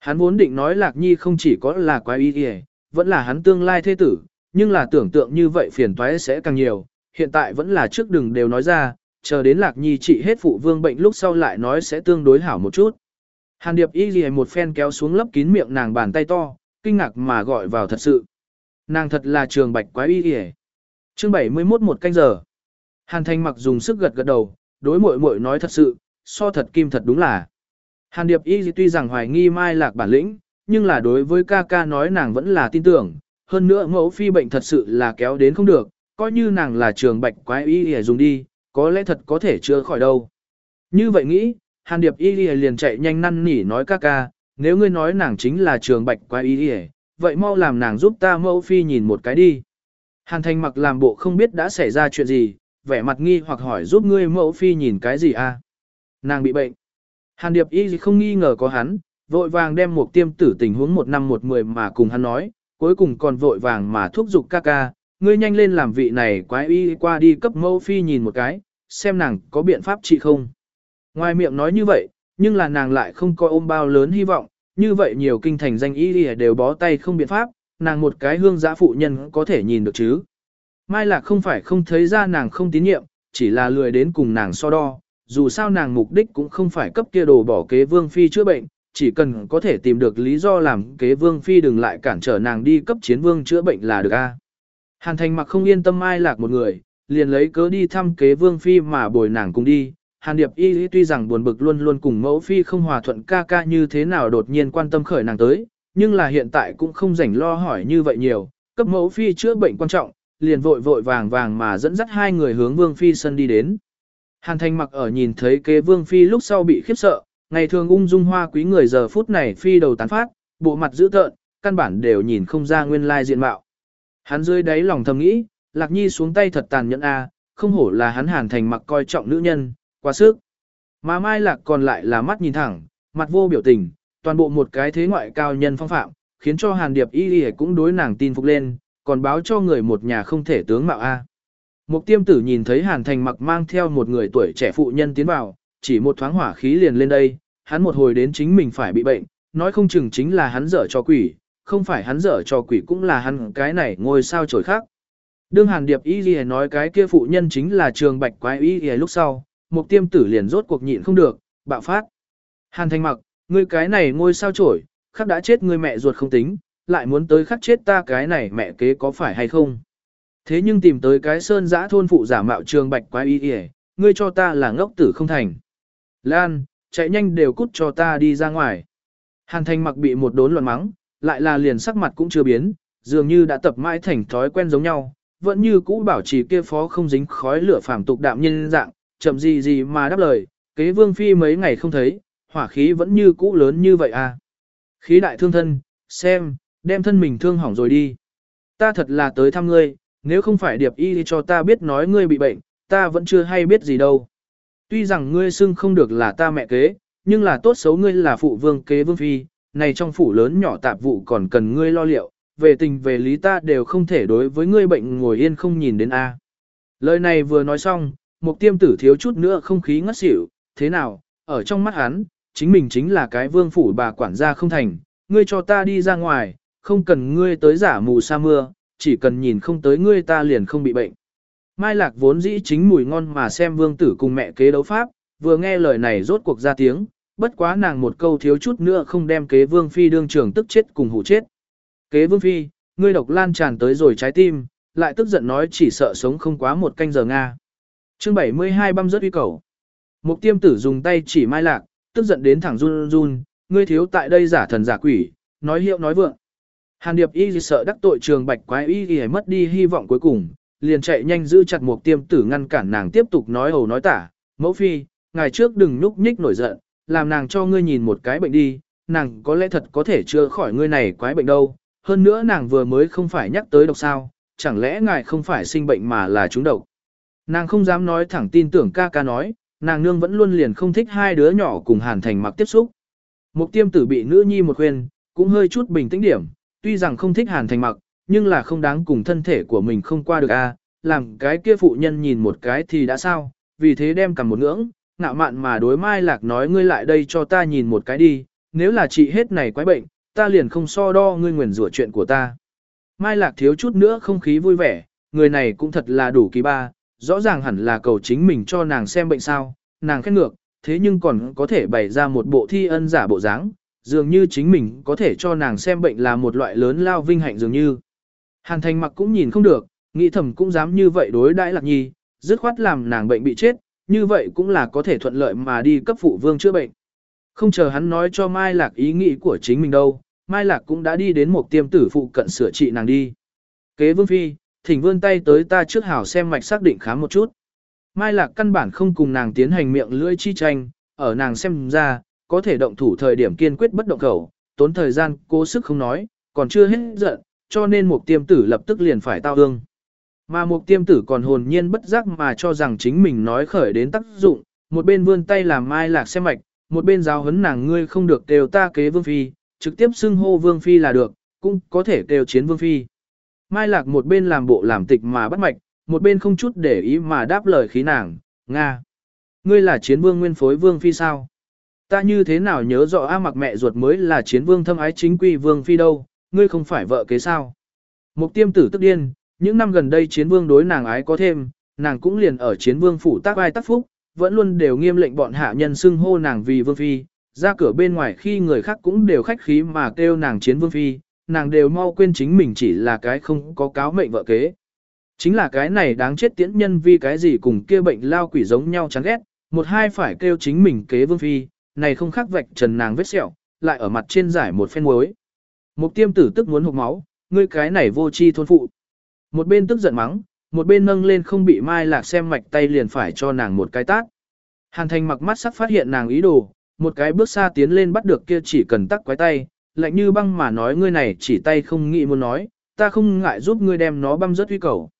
Hắn vốn định nói Lạc Nhi không chỉ có là quái y thì, vẫn là hắn tương lai thế tử, nhưng là tưởng tượng như vậy phiền toái sẽ càng nhiều, hiện tại vẫn là trước đừng đều nói ra, chờ đến Lạc Nhi trị hết phụ vương bệnh lúc sau lại nói sẽ tương đối hảo một chút. Hàn Điệp y gì một phen kéo xuống lấp kín miệng nàng bàn tay to, kinh ngạc mà gọi vào thật sự. Nàng thật là trường bạch quái y yể. Chương 71 một canh giờ. Hàn Thanh mặc dùng sức gật gật đầu, đối muội muội nói thật sự, so thật kim thật đúng là. Hàn Điệp Y tuy rằng hoài nghi Mai Lạc bản lĩnh, nhưng là đối với ca ca nói nàng vẫn là tin tưởng, hơn nữa mẫu phi bệnh thật sự là kéo đến không được, coi như nàng là trường bạch quái y để dùng đi, có lẽ thật có thể chữa khỏi đâu. Như vậy nghĩ, Hàn Điệp Y liền chạy nhanh năn nỉ nói ca ca, nếu ngươi nói nàng chính là trường bạch quái y vậy mau làm nàng giúp ta mẫu phi nhìn một cái đi. Hàn Thành mặc làm bộ không biết đã xảy ra chuyện gì, vẻ mặt nghi hoặc hỏi giúp ngươi mẫu phi nhìn cái gì a? À? Nàng bị bệnh. Hàn Điệp Y không nghi ngờ có hắn, vội vàng đem một tiêm tử tình huống một năm một mười mà cùng hắn nói, cuối cùng còn vội vàng mà thúc giục ca ca, ngươi nhanh lên làm vị này quái y qua đi cấp mẫu phi nhìn một cái, xem nàng có biện pháp trị không. Ngoài miệng nói như vậy, nhưng là nàng lại không coi ôm bao lớn hy vọng, như vậy nhiều kinh thành danh y đều bó tay không biện pháp, nàng một cái hương giã phụ nhân có thể nhìn được chứ. Mai Lạc không phải không thấy ra nàng không tín nhiệm, chỉ là lười đến cùng nàng so đo, dù sao nàng mục đích cũng không phải cấp kia đồ bỏ kế vương phi chữa bệnh, chỉ cần có thể tìm được lý do làm kế vương phi đừng lại cản trở nàng đi cấp chiến vương chữa bệnh là được a. Hàn thành mặc không yên tâm Mai Lạc một người, liền lấy cớ đi thăm kế vương phi mà bồi nàng cùng đi. Hàn Điệp Y tuy rằng buồn bực luôn luôn cùng mẫu phi không hòa thuận ca ca như thế nào đột nhiên quan tâm khởi nàng tới, nhưng là hiện tại cũng không rảnh lo hỏi như vậy nhiều, cấp mẫu phi chữa bệnh quan trọng, liền vội vội vàng vàng mà dẫn dắt hai người hướng vương phi sân đi đến. Hàn Thanh mặc ở nhìn thấy kế vương phi lúc sau bị khiếp sợ, ngày thường ung dung hoa quý người giờ phút này phi đầu tán phát, bộ mặt dữ tợn, căn bản đều nhìn không ra nguyên lai diện mạo. Hắn dưới đáy lòng thầm nghĩ, Lạc Nhi xuống tay thật tàn nhẫn a, không hổ là hắn Hàn Thành mặc coi trọng nữ nhân, quá sức. Mà Mai Lạc còn lại là mắt nhìn thẳng, mặt vô biểu tình, toàn bộ một cái thế ngoại cao nhân phong phạm, khiến cho Hàn Điệp Y Y cũng đối nàng tin phục lên, còn báo cho người một nhà không thể tướng mạo A. Mục tiêm tử nhìn thấy Hàn Thành mặc mang theo một người tuổi trẻ phụ nhân tiến vào, chỉ một thoáng hỏa khí liền lên đây, hắn một hồi đến chính mình phải bị bệnh, nói không chừng chính là hắn dở cho quỷ, không phải hắn dở cho quỷ cũng là hắn cái này ngôi sao trổi khác. Đương Hàn Điệp Y Y nói cái kia phụ nhân chính là trường bạch quái Y Y lúc sau, mục tiêm tử liền rốt cuộc nhịn không được, bạo phát. Hàn Thanh mặc, ngươi cái này ngôi sao trổi, khắc đã chết ngươi mẹ ruột không tính, lại muốn tới khắc chết ta cái này mẹ kế có phải hay không. Thế nhưng tìm tới cái sơn giã thôn phụ giả mạo trường bạch quái y y, ngươi cho ta là ngốc tử không thành. Lan, chạy nhanh đều cút cho ta đi ra ngoài. Hàn Thanh mặc bị một đốn loạn mắng, lại là liền sắc mặt cũng chưa biến, dường như đã tập mãi thành thói quen giống nhau, vẫn như cũ bảo trì kia phó không dính khói lửa phàm tục đạm nhân dạng, chậm gì gì mà đáp lời, kế vương phi mấy ngày không thấy, hỏa khí vẫn như cũ lớn như vậy à. Khí đại thương thân, xem, đem thân mình thương hỏng rồi đi. Ta thật là tới thăm ngươi, nếu không phải điệp y cho ta biết nói ngươi bị bệnh, ta vẫn chưa hay biết gì đâu. Tuy rằng ngươi xưng không được là ta mẹ kế, nhưng là tốt xấu ngươi là phụ vương kế vương phi, này trong phủ lớn nhỏ tạp vụ còn cần ngươi lo liệu, về tình về lý ta đều không thể đối với ngươi bệnh ngồi yên không nhìn đến A. Lời này vừa nói xong, một tiêm tử thiếu chút nữa không khí ngất xỉu, thế nào, ở trong mắt hắn, chính mình chính là cái vương phủ bà quản gia không thành, ngươi cho ta đi ra ngoài, không cần ngươi tới giả mù sa mưa, chỉ cần nhìn không tới ngươi ta liền không bị bệnh. Mai Lạc vốn dĩ chính mùi ngon mà xem vương tử cùng mẹ kế đấu pháp, vừa nghe lời này rốt cuộc ra tiếng, bất quá nàng một câu thiếu chút nữa không đem kế vương phi đương trường tức chết cùng hủ chết. Kế vương phi, ngươi độc lan tràn tới rồi trái tim, lại tức giận nói chỉ sợ sống không quá một canh giờ Nga chương 72 băm rớt uy cầu. Mục tiêm tử dùng tay chỉ Mai Lạc, tức giận đến thẳng run run, ngươi thiếu tại đây giả thần giả quỷ, nói hiệu nói vượng. Hàn Điệp Y sợ đắc tội trường bạch quái y y mất đi hy vọng cuối cùng, liền chạy nhanh giữ chặt Mục tiêm tử ngăn cản nàng tiếp tục nói hầu nói tả, mẫu phi, ngày trước đừng núp nhích nổi giận, làm nàng cho ngươi nhìn một cái bệnh đi, nàng có lẽ thật có thể chữa khỏi ngươi này quái bệnh đâu, hơn nữa nàng vừa mới không phải nhắc tới độc sao, chẳng lẽ ngài không phải sinh bệnh mà là trúng độc. Nàng không dám nói thẳng tin tưởng ca ca nói, nàng nương vẫn luôn liền không thích hai đứa nhỏ cùng hàn thành mặc tiếp xúc. Mục tiêm tử bị nữ nhi một khuyên, cũng hơi chút bình tĩnh điểm, tuy rằng không thích hàn thành mặc, nhưng là không đáng cùng thân thể của mình không qua được a làm cái kia phụ nhân nhìn một cái thì đã sao, vì thế đem cầm một ngưỡng, ngạo mạn mà đối Mai Lạc nói ngươi lại đây cho ta nhìn một cái đi, nếu là chị hết này quái bệnh, ta liền không so đo ngươi nguyền rủa chuyện của ta. Mai Lạc thiếu chút nữa không khí vui vẻ, người này cũng thật là đủ kỳ ba, rõ ràng hẳn là cầu chính mình cho nàng xem bệnh sao, nàng khét ngược, thế nhưng còn có thể bày ra một bộ thi ân giả bộ dáng, dường như chính mình có thể cho nàng xem bệnh là một loại lớn lao vinh hạnh dường như. Hàn thành mặc cũng nhìn không được, nghĩ thầm cũng dám như vậy đối đãi lạc nhi, dứt khoát làm nàng bệnh bị chết, như vậy cũng là có thể thuận lợi mà đi cấp phụ vương chữa bệnh. Không chờ hắn nói cho Mai Lạc ý nghĩ của chính mình đâu, Mai Lạc cũng đã đi đến một tiêm tử phụ cận sửa trị nàng đi. Kế vương phi, thỉnh vươn tay tới ta trước hảo xem mạch xác định khám một chút. Mai Lạc căn bản không cùng nàng tiến hành miệng lưỡi chi tranh, ở nàng xem ra, có thể động thủ thời điểm kiên quyết bất động khẩu, tốn thời gian, cố sức không nói, còn chưa hết giận, cho nên một tiêm tử lập tức liền phải tao ương. Mà một tiêm tử còn hồn nhiên bất giác mà cho rằng chính mình nói khởi đến tác dụng, một bên vươn tay làm Mai Lạc xem mạch, một bên giáo huấn nàng ngươi không được đều ta kế vương phi, trực tiếp xưng hô vương phi là được, cũng có thể đều chiến vương phi. Mai Lạc một bên làm bộ làm tịch mà bắt mạch, một bên không chút để ý mà đáp lời khí nàng, Nga. Ngươi là chiến vương nguyên phối vương phi sao? Ta như thế nào nhớ rõ A mặc mẹ ruột mới là chiến vương thâm ái chính quy vương phi đâu, ngươi không phải vợ kế sao? Mục tiêm tử tức điên, những năm gần đây chiến vương đối nàng ái có thêm, nàng cũng liền ở chiến vương phủ tác ai tác phúc, vẫn luôn đều nghiêm lệnh bọn hạ nhân xưng hô nàng vì vương phi, ra cửa bên ngoài khi người khác cũng đều khách khí mà kêu nàng chiến vương phi, nàng đều mau quên chính mình chỉ là cái không có cáo mệnh vợ kế. Chính là cái này đáng chết tiễn nhân vì cái gì cùng kia bệnh lao quỷ giống nhau chán ghét, một hai phải kêu chính mình kế vương phi, này không khác vạch trần nàng vết sẹo, lại ở mặt trên giải một phen muối. Mục tiêm tử tức muốn hụt máu, ngươi cái này vô chi thôn phụ. Một bên tức giận mắng, một bên nâng lên không bị mai lạc xem mạch tay liền phải cho nàng một cái tát. Hàn thành mặc mắt sắc phát hiện nàng ý đồ, một cái bước xa tiến lên bắt được kia chỉ cần tắc quái tay, lạnh như băng mà nói ngươi này chỉ tay không nghĩ muốn nói, ta không ngại giúp ngươi đem nó băm rớt uy cầu.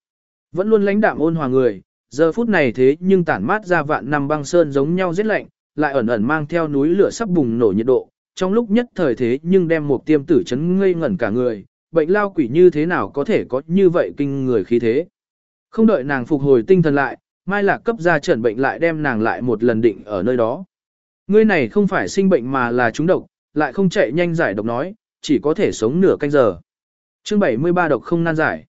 Vẫn luôn lãnh đạm ôn hòa người, giờ phút này thế nhưng tản mát ra vạn năm băng sơn giống nhau rất lạnh, lại ẩn ẩn mang theo núi lửa sắp bùng nổ nhiệt độ, trong lúc nhất thời thế nhưng đem một tiêm tử chấn ngây ngẩn cả người, bệnh lao quỷ như thế nào có thể có như vậy kinh người khí thế. Không đợi nàng phục hồi tinh thần lại, Mai Lạc cấp ra trần bệnh lại đem nàng lại một lần định ở nơi đó. Ngươi này không phải sinh bệnh mà là trúng độc, lại không chạy nhanh giải độc nói, chỉ có thể sống nửa canh giờ. chương 73 độc không nan giải.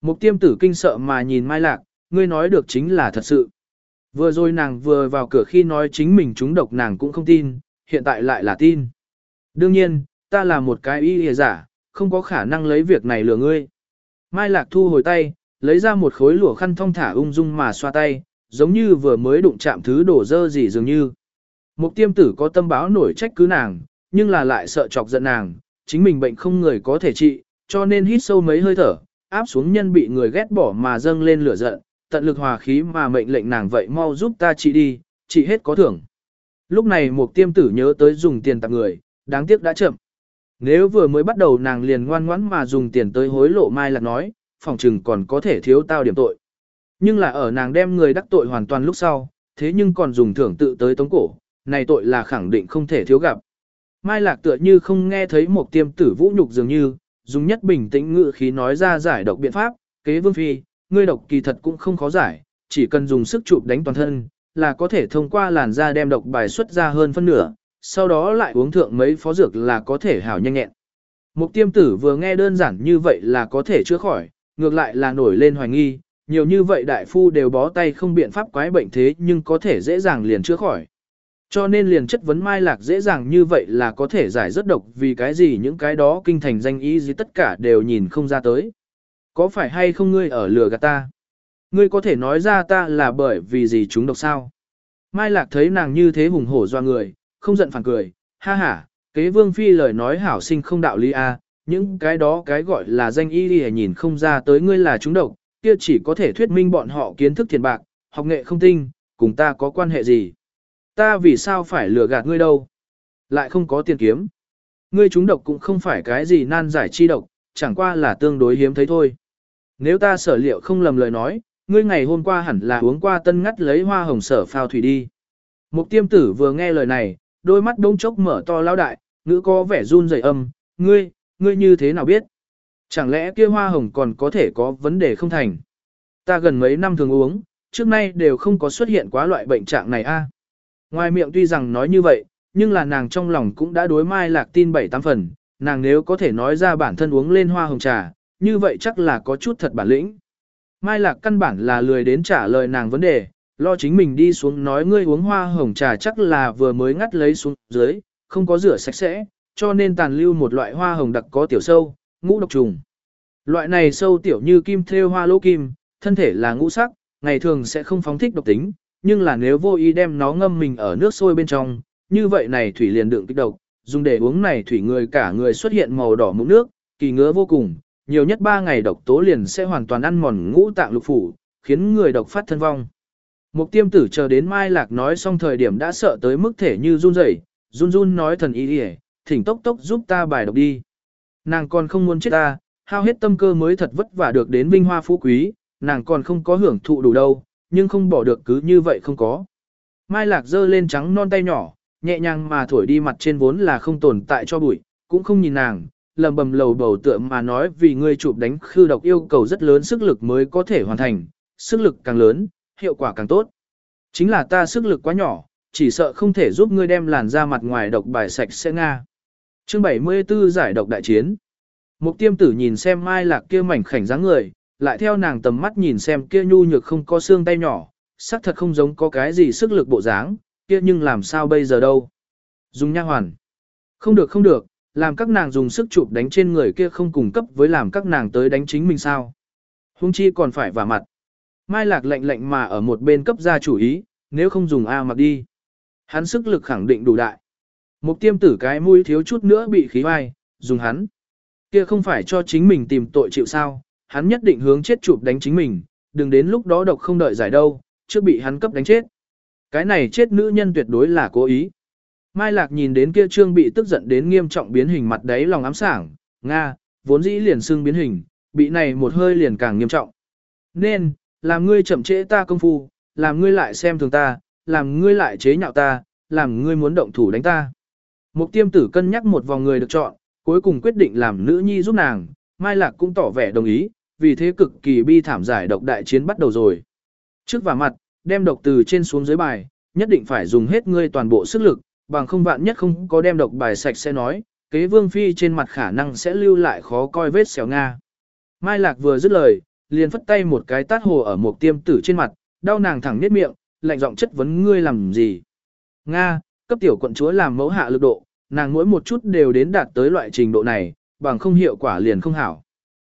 Mục tiêm tử kinh sợ mà nhìn Mai Lạc, ngươi nói được chính là thật sự. Vừa rồi nàng vừa vào cửa khi nói chính mình trúng độc nàng cũng không tin, hiện tại lại là tin. Đương nhiên, ta là một cái y hề giả, không có khả năng lấy việc này lừa ngươi. Mai Lạc thu hồi tay, lấy ra một khối lụa khăn thong thả ung dung mà xoa tay, giống như vừa mới đụng chạm thứ đổ dơ gì dường như. Mục tiêm tử có tâm báo nổi trách cứ nàng, nhưng là lại sợ chọc giận nàng, chính mình bệnh không người có thể trị, cho nên hít sâu mấy hơi thở, áp xuống nhân bị người ghét bỏ mà dâng lên lửa giận, tận lực hòa khí mà mệnh lệnh nàng vậy mau giúp ta trị đi, trị hết có thưởng. Lúc này một tiêm tử nhớ tới dùng tiền tặng người, đáng tiếc đã chậm. Nếu vừa mới bắt đầu nàng liền ngoan ngoãn mà dùng tiền tới hối lộ mai là nói, phòng trừng còn có thể thiếu tao điểm tội. Nhưng là ở nàng đem người đắc tội hoàn toàn lúc sau, thế nhưng còn dùng thưởng tự tới tống cổ, này tội là khẳng định không thể thiếu gặp. Mai lạc tựa như không nghe thấy một tiêm tử vũ nhục dường như, dùng nhất bình tĩnh ngự khí nói ra giải độc biện pháp, kế vương phi, ngươi độc kỳ thật cũng không khó giải, chỉ cần dùng sức chụp đánh toàn thân, là có thể thông qua làn da đem độc bài xuất ra hơn phân nửa, sau đó lại uống thượng mấy phó dược là có thể hảo nhanh nhẹn. Mục tiêm tử vừa nghe đơn giản như vậy là có thể chữa khỏi, ngược lại là nổi lên hoài nghi, nhiều như vậy đại phu đều bó tay không biện pháp quái bệnh thế nhưng có thể dễ dàng liền chữa khỏi. Cho nên liền chất vấn mai lạc dễ dàng như vậy là có thể giải rất độc vì cái gì những cái đó kinh thành danh ý gì tất cả đều nhìn không ra tới. Có phải hay không ngươi ở lừa gạt ta? Ngươi có thể nói ra ta là bởi vì gì chúng độc sao? Mai lạc thấy nàng như thế hùng hổ doa người, không giận phản cười, ha ha, kế vương phi lời nói hảo sinh không đạo lý a, những cái đó cái gọi là danh y đi nhìn không ra tới ngươi là chúng độc, kia chỉ có thể thuyết minh bọn họ kiến thức thiền bạc, học nghệ không tinh, cùng ta có quan hệ gì. Ta vì sao phải lừa gạt ngươi đâu? Lại không có tiền kiếm. Ngươi chúng độc cũng không phải cái gì nan giải chi độc, chẳng qua là tương đối hiếm thấy thôi. Nếu ta sở liệu không lầm lời nói, ngươi ngày hôm qua hẳn là uống qua tân ngắt lấy hoa hồng sở phao thủy đi. Mục tiêm tử vừa nghe lời này, đôi mắt đông chốc mở to lao đại, ngữ có vẻ run rẩy âm, ngươi, ngươi như thế nào biết? Chẳng lẽ kia hoa hồng còn có thể có vấn đề không thành? Ta gần mấy năm thường uống, trước nay đều không có xuất hiện quá loại bệnh trạng này a. Ngoài miệng tuy rằng nói như vậy, nhưng là nàng trong lòng cũng đã đối mai lạc tin bảy tám phần, nàng nếu có thể nói ra bản thân uống lên hoa hồng trà, như vậy chắc là có chút thật bản lĩnh. Mai lạc căn bản là lười đến trả lời nàng vấn đề, lo chính mình đi xuống nói ngươi uống hoa hồng trà chắc là vừa mới ngắt lấy xuống dưới, không có rửa sạch sẽ, cho nên tàn lưu một loại hoa hồng đặc có tiểu sâu, ngũ độc trùng. Loại này sâu tiểu như kim thêu hoa lỗ kim, thân thể là ngũ sắc, ngày thường sẽ không phóng thích độc tính, nhưng là nếu vô ý đem nó ngâm mình ở nước sôi bên trong, như vậy này thủy liền đựng kích độc, dùng để uống này thủy người cả người xuất hiện màu đỏ mụn nước, kỳ ngứa vô cùng, nhiều nhất 3 ngày độc tố liền sẽ hoàn toàn ăn mòn ngũ tạng lục phủ, khiến người độc phát thân vong. Mục tiêm tử chờ đến Mai Lạc nói xong thời điểm đã sợ tới mức thể như run rẩy, run run nói thần ý đi thỉnh tốc tốc giúp ta bài độc đi. Nàng còn không muốn chết ta, hao hết tâm cơ mới thật vất vả được đến vinh hoa phú quý, nàng còn không có hưởng thụ đủ đâu, nhưng không bỏ được cứ như vậy không có. Mai Lạc giơ lên trắng non tay nhỏ, nhẹ nhàng mà thổi đi mặt trên vốn là không tồn tại cho bụi, cũng không nhìn nàng, lầm bầm lầu bầu tựa mà nói vì ngươi chụp đánh khư độc yêu cầu rất lớn sức lực mới có thể hoàn thành, sức lực càng lớn, hiệu quả càng tốt. Chính là ta sức lực quá nhỏ, chỉ sợ không thể giúp ngươi đem làn da mặt ngoài độc bài sạch sẽ nga. Chương 74 giải độc đại chiến. Mục tiêm tử nhìn xem mai lạc kia mảnh khảnh dáng người, lại theo nàng tầm mắt nhìn xem kia nhu nhược không có xương tay nhỏ, xác thật không giống có cái gì sức lực bộ dáng, kia nhưng làm sao bây giờ đâu. Dùng nha hoàn. Không được không được, làm các nàng dùng sức chụp đánh trên người kia không cùng cấp với làm các nàng tới đánh chính mình sao. Hung chi còn phải vả mặt. Mai lạc lạnh lạnh mà ở một bên cấp ra chủ ý, nếu không dùng A mặc đi. Hắn sức lực khẳng định đủ đại. Mục tiêm tử cái mũi thiếu chút nữa bị khí vai, dùng hắn. Kia không phải cho chính mình tìm tội chịu sao, hắn nhất định hướng chết chụp đánh chính mình, đừng đến lúc đó độc không đợi giải đâu, trước bị hắn cấp đánh chết. Cái này chết nữ nhân tuyệt đối là cố ý. Mai Lạc nhìn đến kia trương bị tức giận đến nghiêm trọng biến hình mặt đáy lòng ám sảng, Nga, vốn dĩ liền xương biến hình, bị này một hơi liền càng nghiêm trọng. Nên, làm ngươi chậm trễ ta công phu, làm ngươi lại xem thường ta, làm ngươi lại chế nhạo ta, làm ngươi muốn động thủ đánh ta. Mục tiêm tử cân nhắc một vòng người được chọn, cuối cùng quyết định làm nữ nhi giúp nàng, Mai Lạc cũng tỏ vẻ đồng ý, vì thế cực kỳ bi thảm giải độc đại chiến bắt đầu rồi. Trước và mặt, đem độc từ trên xuống dưới bài, nhất định phải dùng hết ngươi toàn bộ sức lực, bằng không vạn nhất không có đem độc bài sạch sẽ nói, kế vương phi trên mặt khả năng sẽ lưu lại khó coi vết xéo Nga. Mai Lạc vừa dứt lời, liền phất tay một cái tát hồ ở một tiêm tử trên mặt, đau nàng thẳng niết miệng, lạnh giọng chất vấn ngươi làm gì. Nga, cấp tiểu quận chúa làm mẫu hạ lực độ, nàng mỗi một chút đều đến đạt tới loại trình độ này, bằng không hiệu quả liền không hảo.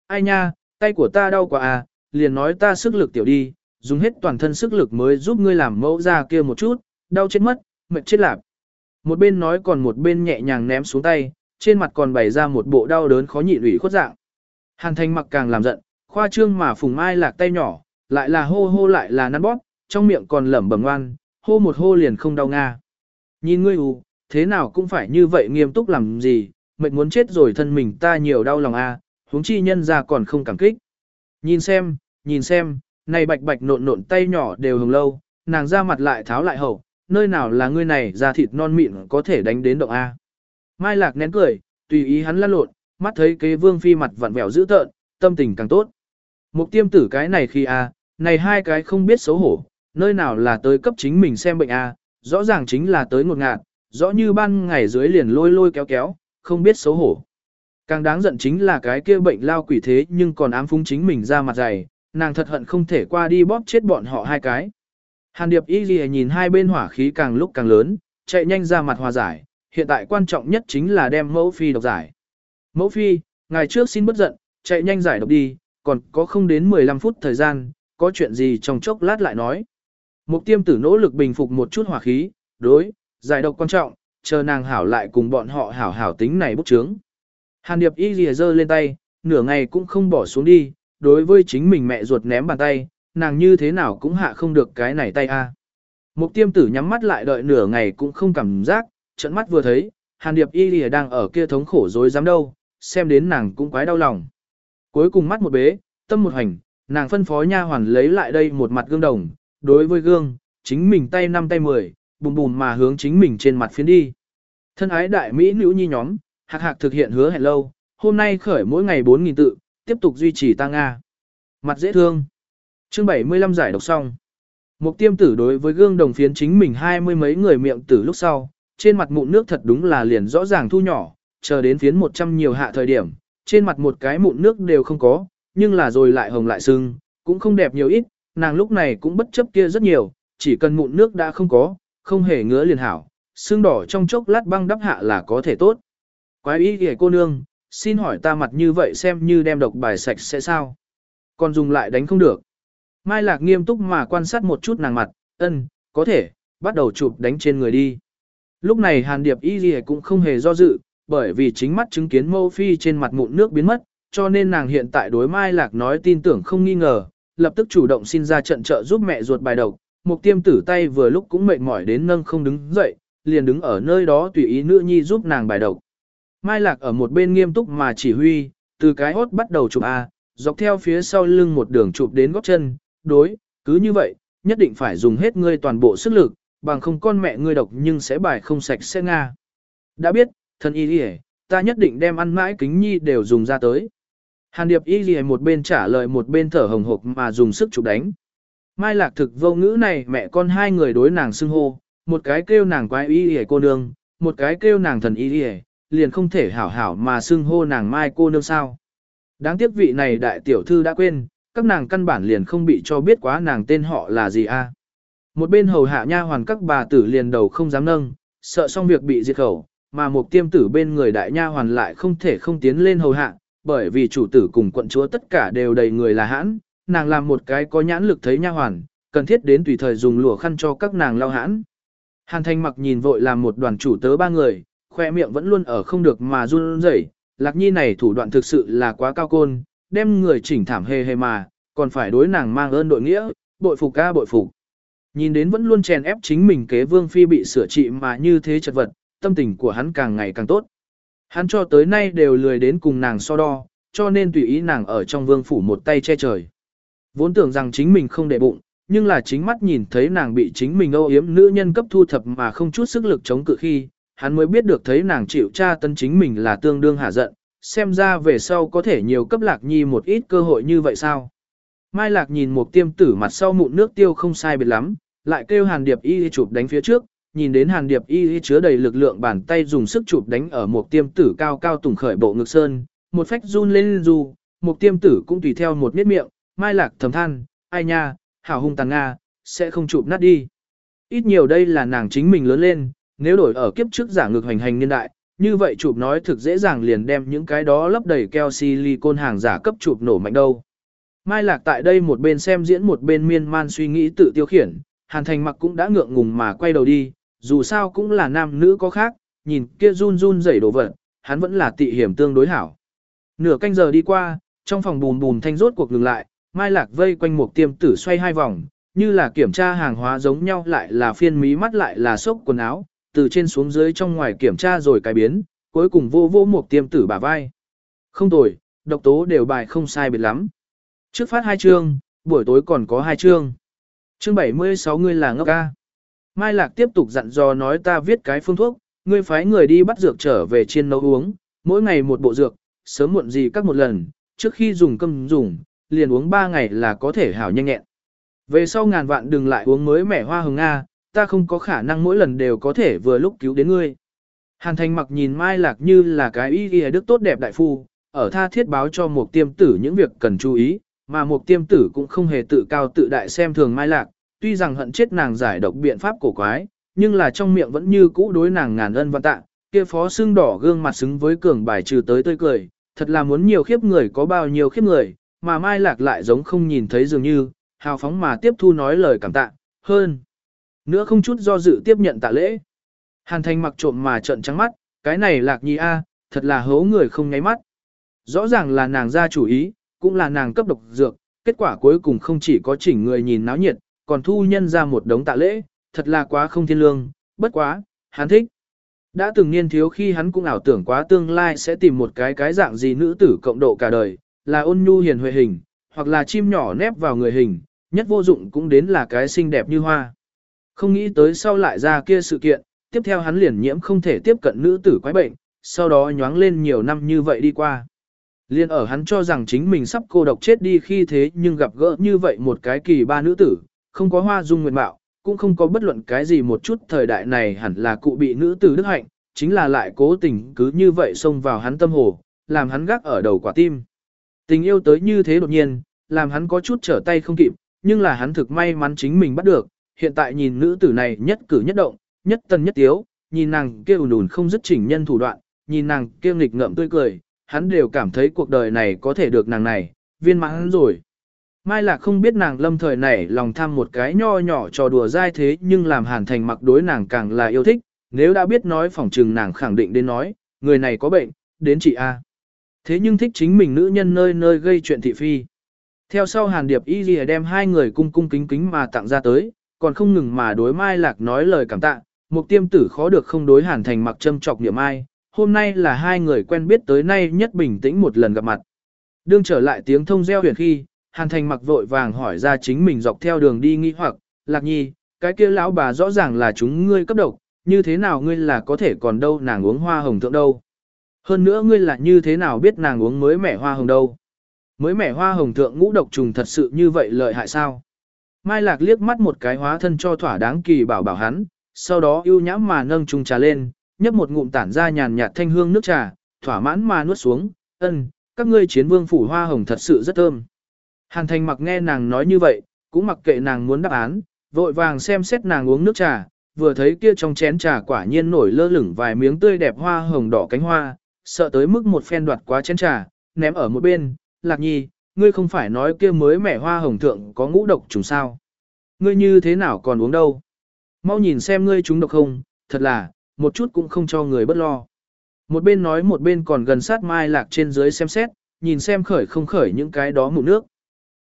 Ai nha, tay của ta đau quá à, liền nói ta sức lực tiểu đi, dùng hết toàn thân sức lực mới giúp ngươi làm mẫu ra kia một chút, đau chết mất, mệt chết lạp. Một bên nói còn một bên nhẹ nhàng ném xuống tay, trên mặt còn bày ra một bộ đau đớn khó nhịn ủy khuất dạng. Hàn thành mặc càng làm giận, khoa trương mà phùng mai lạc tay nhỏ, lại là hô hô lại là năn bóp, trong miệng còn lẩm bẩm ngoan, hô một hô liền không đau nga. Nhìn ngươi hù, thế nào cũng phải như vậy nghiêm túc làm gì, mệt muốn chết rồi thân mình ta nhiều đau lòng a, à, huống chi nhân ra còn không cảm kích. Nhìn xem, nhìn xem, này bạch bạch nộn nộn tay nhỏ đều hồng lâu, nàng ra mặt lại tháo lại hậu, nơi nào là ngươi này da thịt non mịn có thể đánh đến động A. Mai lạc nén cười, tùy ý hắn lăn lộn, mắt thấy kế vương phi mặt vặn vẹo dữ tợn, tâm tình càng tốt. Mục tiêm tử cái này khi A, này hai cái không biết xấu hổ, nơi nào là tới cấp chính mình xem bệnh A, rõ ràng chính là tới ngột ngạt, rõ như ban ngày dưới liền lôi lôi kéo kéo, không biết xấu hổ. Càng đáng giận chính là cái kia bệnh lao quỷ thế nhưng còn ám phúng chính mình ra mặt dày, nàng thật hận không thể qua đi bóp chết bọn họ hai cái. Hàn Điệp Y Ghi nhìn hai bên hỏa khí càng lúc càng lớn, chạy nhanh ra mặt hòa giải, hiện tại quan trọng nhất chính là đem mẫu phi độc giải. Mẫu phi, ngày trước xin bất giận, chạy nhanh giải độc đi, còn có không đến 15 phút thời gian, có chuyện gì trong chốc lát lại nói. Mục tiêm tử nỗ lực bình phục một chút hỏa khí, đối, giải độc quan trọng, chờ nàng hảo lại cùng bọn họ hảo hảo tính này bút chướng. Hàn Điệp Y lìa giơ lên tay, nửa ngày cũng không bỏ xuống đi, đối với chính mình mẹ ruột ném bàn tay, nàng như thế nào cũng hạ không được cái này tay a. Mục tiêm tử nhắm mắt lại đợi nửa ngày cũng không cảm giác, trận mắt vừa thấy, hàn điệp y lìa đang ở kia thống khổ dối dám đâu, xem đến nàng cũng quái đau lòng. Cuối cùng mắt một bế, tâm một hành, nàng phân phó nha hoàn lấy lại đây một mặt gương đồng, đối với gương, chính mình tay năm tay mười, bùm bùm mà hướng chính mình trên mặt phiến đi. Thân ái đại Mỹ nữ nhi nhóm, hạc hạc thực hiện hứa hẹn lâu, hôm nay khởi mỗi ngày 4.000 tự, tiếp tục duy trì tăng Nga. Mặt dễ thương. Chương 75 giải độc xong. Mục tiêm tử đối với gương đồng phiến chính mình hai mươi mấy người miệng tử lúc sau, trên mặt mụn nước thật đúng là liền rõ ràng thu nhỏ, chờ đến phiến 100 nhiều hạ thời điểm, trên mặt một cái mụn nước đều không có, nhưng là rồi lại hồng lại sưng, cũng không đẹp nhiều ít, nàng lúc này cũng bất chấp kia rất nhiều, chỉ cần mụn nước đã không có, không hề ngứa liền hảo, sưng đỏ trong chốc lát băng đắp hạ là có thể tốt. Quái ý kìa cô nương, xin hỏi ta mặt như vậy xem như đem độc bài sạch sẽ sao? Còn dùng lại đánh không được. Mai Lạc nghiêm túc mà quan sát một chút nàng mặt, ân, có thể, bắt đầu chụp đánh trên người đi. Lúc này Hàn Điệp Y Ghi cũng không hề do dự, bởi vì chính mắt chứng kiến mâu phi trên mặt mụn nước biến mất, cho nên nàng hiện tại đối Mai Lạc nói tin tưởng không nghi ngờ, lập tức chủ động xin ra trận trợ giúp mẹ ruột bài độc. Mục tiêm tử tay vừa lúc cũng mệt mỏi đến nâng không đứng dậy, liền đứng ở nơi đó tùy ý nữ nhi giúp nàng bài độc. Mai Lạc ở một bên nghiêm túc mà chỉ huy, từ cái hốt bắt đầu chụp A, dọc theo phía sau lưng một đường chụp đến góc chân, đối, cứ như vậy, nhất định phải dùng hết ngươi toàn bộ sức lực, bằng không con mẹ ngươi độc nhưng sẽ bài không sạch sẽ nga. Đã biết, thân y đi ta nhất định đem ăn mãi kính nhi đều dùng ra tới. Hàn điệp y gì một bên trả lời một bên thở hồng hộc mà dùng sức chụp đánh. Mai lạc thực vô ngữ này mẹ con hai người đối nàng xưng hô, một cái kêu nàng quái y y cô nương, một cái kêu nàng thần y y, liền không thể hảo hảo mà xưng hô nàng mai cô nương sao. Đáng tiếc vị này đại tiểu thư đã quên, các nàng căn bản liền không bị cho biết quá nàng tên họ là gì a. Một bên hầu hạ nha hoàn các bà tử liền đầu không dám nâng, sợ xong việc bị diệt khẩu, mà một tiêm tử bên người đại nha hoàn lại không thể không tiến lên hầu hạ, bởi vì chủ tử cùng quận chúa tất cả đều đầy người là hãn, nàng làm một cái có nhãn lực thấy nha hoàn, cần thiết đến tùy thời dùng lụa khăn cho các nàng lau hãn. Hàn thanh mặc nhìn vội làm một đoàn chủ tớ ba người, khoe miệng vẫn luôn ở không được mà run rẩy. lạc nhi này thủ đoạn thực sự là quá cao côn, đem người chỉnh thảm hề hề mà, còn phải đối nàng mang ơn đội nghĩa, bội phục ca bội phục. Nhìn đến vẫn luôn chèn ép chính mình kế vương phi bị sửa trị mà như thế chật vật, tâm tình của hắn càng ngày càng tốt. Hắn cho tới nay đều lười đến cùng nàng so đo, cho nên tùy ý nàng ở trong vương phủ một tay che trời. Vốn tưởng rằng chính mình không để bụng, nhưng là chính mắt nhìn thấy nàng bị chính mình âu yếm nữ nhân cấp thu thập mà không chút sức lực chống cự khi, hắn mới biết được thấy nàng chịu tra tân chính mình là tương đương hạ giận, xem ra về sau có thể nhiều cấp lạc nhi một ít cơ hội như vậy sao. Mai lạc nhìn một tiêm tử mặt sau mụn nước tiêu không sai biệt lắm, lại kêu hàn điệp y chụp đánh phía trước, nhìn đến hàn điệp y chứa đầy lực lượng bàn tay dùng sức chụp đánh ở một tiêm tử cao cao tùng khởi bộ ngực sơn, một phách run lên dù, một tiêm tử cũng tùy theo một miết miệng, mai lạc thầm than, ai nha, hảo hung tàn Nga, sẽ không chụp nát đi. Ít nhiều đây là nàng chính mình lớn lên, nếu đổi ở kiếp trước giả ngược hành hành niên đại, như vậy chụp nói thực dễ dàng liền đem những cái đó lấp đầy keo silicon hàng giả cấp chụp nổ mạnh đâu. Mai Lạc tại đây một bên xem diễn một bên miên man suy nghĩ tự tiêu khiển, Hàn Thành mặc cũng đã ngượng ngùng mà quay đầu đi, dù sao cũng là nam nữ có khác, nhìn kia run run rẩy đổ vật, hắn vẫn là tị hiểm tương đối hảo. Nửa canh giờ đi qua, trong phòng bùn bùn thanh rốt cuộc ngừng lại, Mai Lạc vây quanh một tiêm tử xoay hai vòng, như là kiểm tra hàng hóa giống nhau lại là phiên mí mắt lại là sốc quần áo, từ trên xuống dưới trong ngoài kiểm tra rồi cái biến, cuối cùng vô vô một tiêm tử bả vai. Không tồi, độc tố đều bài không sai biệt lắm. Trước phát hai chương, buổi tối còn có hai chương. Chương 76 ngươi là ngốc ca. Mai Lạc tiếp tục dặn dò nói ta viết cái phương thuốc, ngươi phái người đi bắt dược trở về chiên nấu uống, mỗi ngày một bộ dược, sớm muộn gì các một lần, trước khi dùng cơm dùng, liền uống ba ngày là có thể hảo nhanh nhẹn. Về sau ngàn vạn đừng lại uống mới mẻ hoa hồng Nga, ta không có khả năng mỗi lần đều có thể vừa lúc cứu đến ngươi. Hàn thành mặc nhìn Mai Lạc như là cái y ghi đức tốt đẹp đại phu, ở tha thiết báo cho một tiêm tử những việc cần chú ý, mà một tiêm tử cũng không hề tự cao tự đại xem thường Mai Lạc, tuy rằng hận chết nàng giải độc biện pháp cổ quái, nhưng là trong miệng vẫn như cũ đối nàng ngàn ân văn tạ, kia phó xương đỏ gương mặt xứng với cường bài trừ tới tươi cười, thật là muốn nhiều khiếp người có bao nhiêu khiếp người, mà Mai Lạc lại giống không nhìn thấy dường như, hào phóng mà tiếp thu nói lời cảm tạ, hơn. Nữa không chút do dự tiếp nhận tạ lễ. Hàn thành mặc trộm mà trợn trắng mắt, cái này Lạc Nhi A, thật là hố người không nháy mắt. Rõ ràng là nàng ra chủ ý, cũng là nàng cấp độc dược, kết quả cuối cùng không chỉ có chỉnh người nhìn náo nhiệt, còn thu nhân ra một đống tạ lễ, thật là quá không thiên lương, bất quá, hắn thích. Đã từng niên thiếu khi hắn cũng ảo tưởng quá tương lai sẽ tìm một cái cái dạng gì nữ tử cộng độ cả đời, là ôn nhu hiền huệ hình, hoặc là chim nhỏ nép vào người hình, nhất vô dụng cũng đến là cái xinh đẹp như hoa. Không nghĩ tới sau lại ra kia sự kiện, tiếp theo hắn liền nhiễm không thể tiếp cận nữ tử quái bệnh, sau đó nhoáng lên nhiều năm như vậy đi qua. Liên ở hắn cho rằng chính mình sắp cô độc chết đi khi thế nhưng gặp gỡ như vậy một cái kỳ ba nữ tử, không có hoa dung nguyện mạo, cũng không có bất luận cái gì một chút thời đại này hẳn là cụ bị nữ tử đức hạnh, chính là lại cố tình cứ như vậy xông vào hắn tâm hồ, làm hắn gác ở đầu quả tim. Tình yêu tới như thế đột nhiên, làm hắn có chút trở tay không kịp, nhưng là hắn thực may mắn chính mình bắt được, hiện tại nhìn nữ tử này nhất cử nhất động, nhất tân nhất tiếu, nhìn nàng kia ùn ùn không dứt chỉnh nhân thủ đoạn, nhìn nàng kia nghịch ngợm tươi cười, hắn đều cảm thấy cuộc đời này có thể được nàng này, viên mãn rồi. Mai Lạc không biết nàng lâm thời này lòng tham một cái nho nhỏ trò đùa dai thế nhưng làm hàn thành mặc đối nàng càng là yêu thích, nếu đã biết nói phỏng trừng nàng khẳng định đến nói, người này có bệnh, đến chị A. Thế nhưng thích chính mình nữ nhân nơi nơi gây chuyện thị phi. Theo sau Hàn Điệp Y đem hai người cung cung kính kính mà tặng ra tới, còn không ngừng mà đối Mai Lạc nói lời cảm tạ, mục tiêm tử khó được không đối Hàn Thành mặc châm trọc niệm ai, hôm nay là hai người quen biết tới nay nhất bình tĩnh một lần gặp mặt. Đương trở lại tiếng thông reo huyền khi, Hàn Thành mặc vội vàng hỏi ra chính mình dọc theo đường đi nghĩ hoặc, Lạc Nhi, cái kia lão bà rõ ràng là chúng ngươi cấp độc, như thế nào ngươi là có thể còn đâu nàng uống hoa hồng thượng đâu. Hơn nữa ngươi là như thế nào biết nàng uống mới mẻ hoa hồng đâu. Mới mẻ hoa hồng thượng ngũ độc trùng thật sự như vậy lợi hại sao? Mai Lạc liếc mắt một cái hóa thân cho thỏa đáng kỳ bảo bảo hắn, sau đó ưu nhãm mà nâng chung trà lên, nhấp một ngụm tản ra nhàn nhạt thanh hương nước trà, thỏa mãn mà nuốt xuống, ân, các ngươi chiến vương phủ hoa hồng thật sự rất thơm. Hàn thành mặc nghe nàng nói như vậy, cũng mặc kệ nàng muốn đáp án, vội vàng xem xét nàng uống nước trà, vừa thấy kia trong chén trà quả nhiên nổi lơ lửng vài miếng tươi đẹp hoa hồng đỏ cánh hoa, sợ tới mức một phen đoạt quá chén trà, ném ở một bên, lạc nhi, ngươi không phải nói kia mới mẻ hoa hồng thượng có ngũ độc trùng sao. Ngươi như thế nào còn uống đâu? Mau nhìn xem ngươi chúng độc không, thật là, một chút cũng không cho người bất lo. Một bên nói một bên còn gần sát Mai Lạc trên dưới xem xét, nhìn xem khởi không khởi những cái đó mụn nước.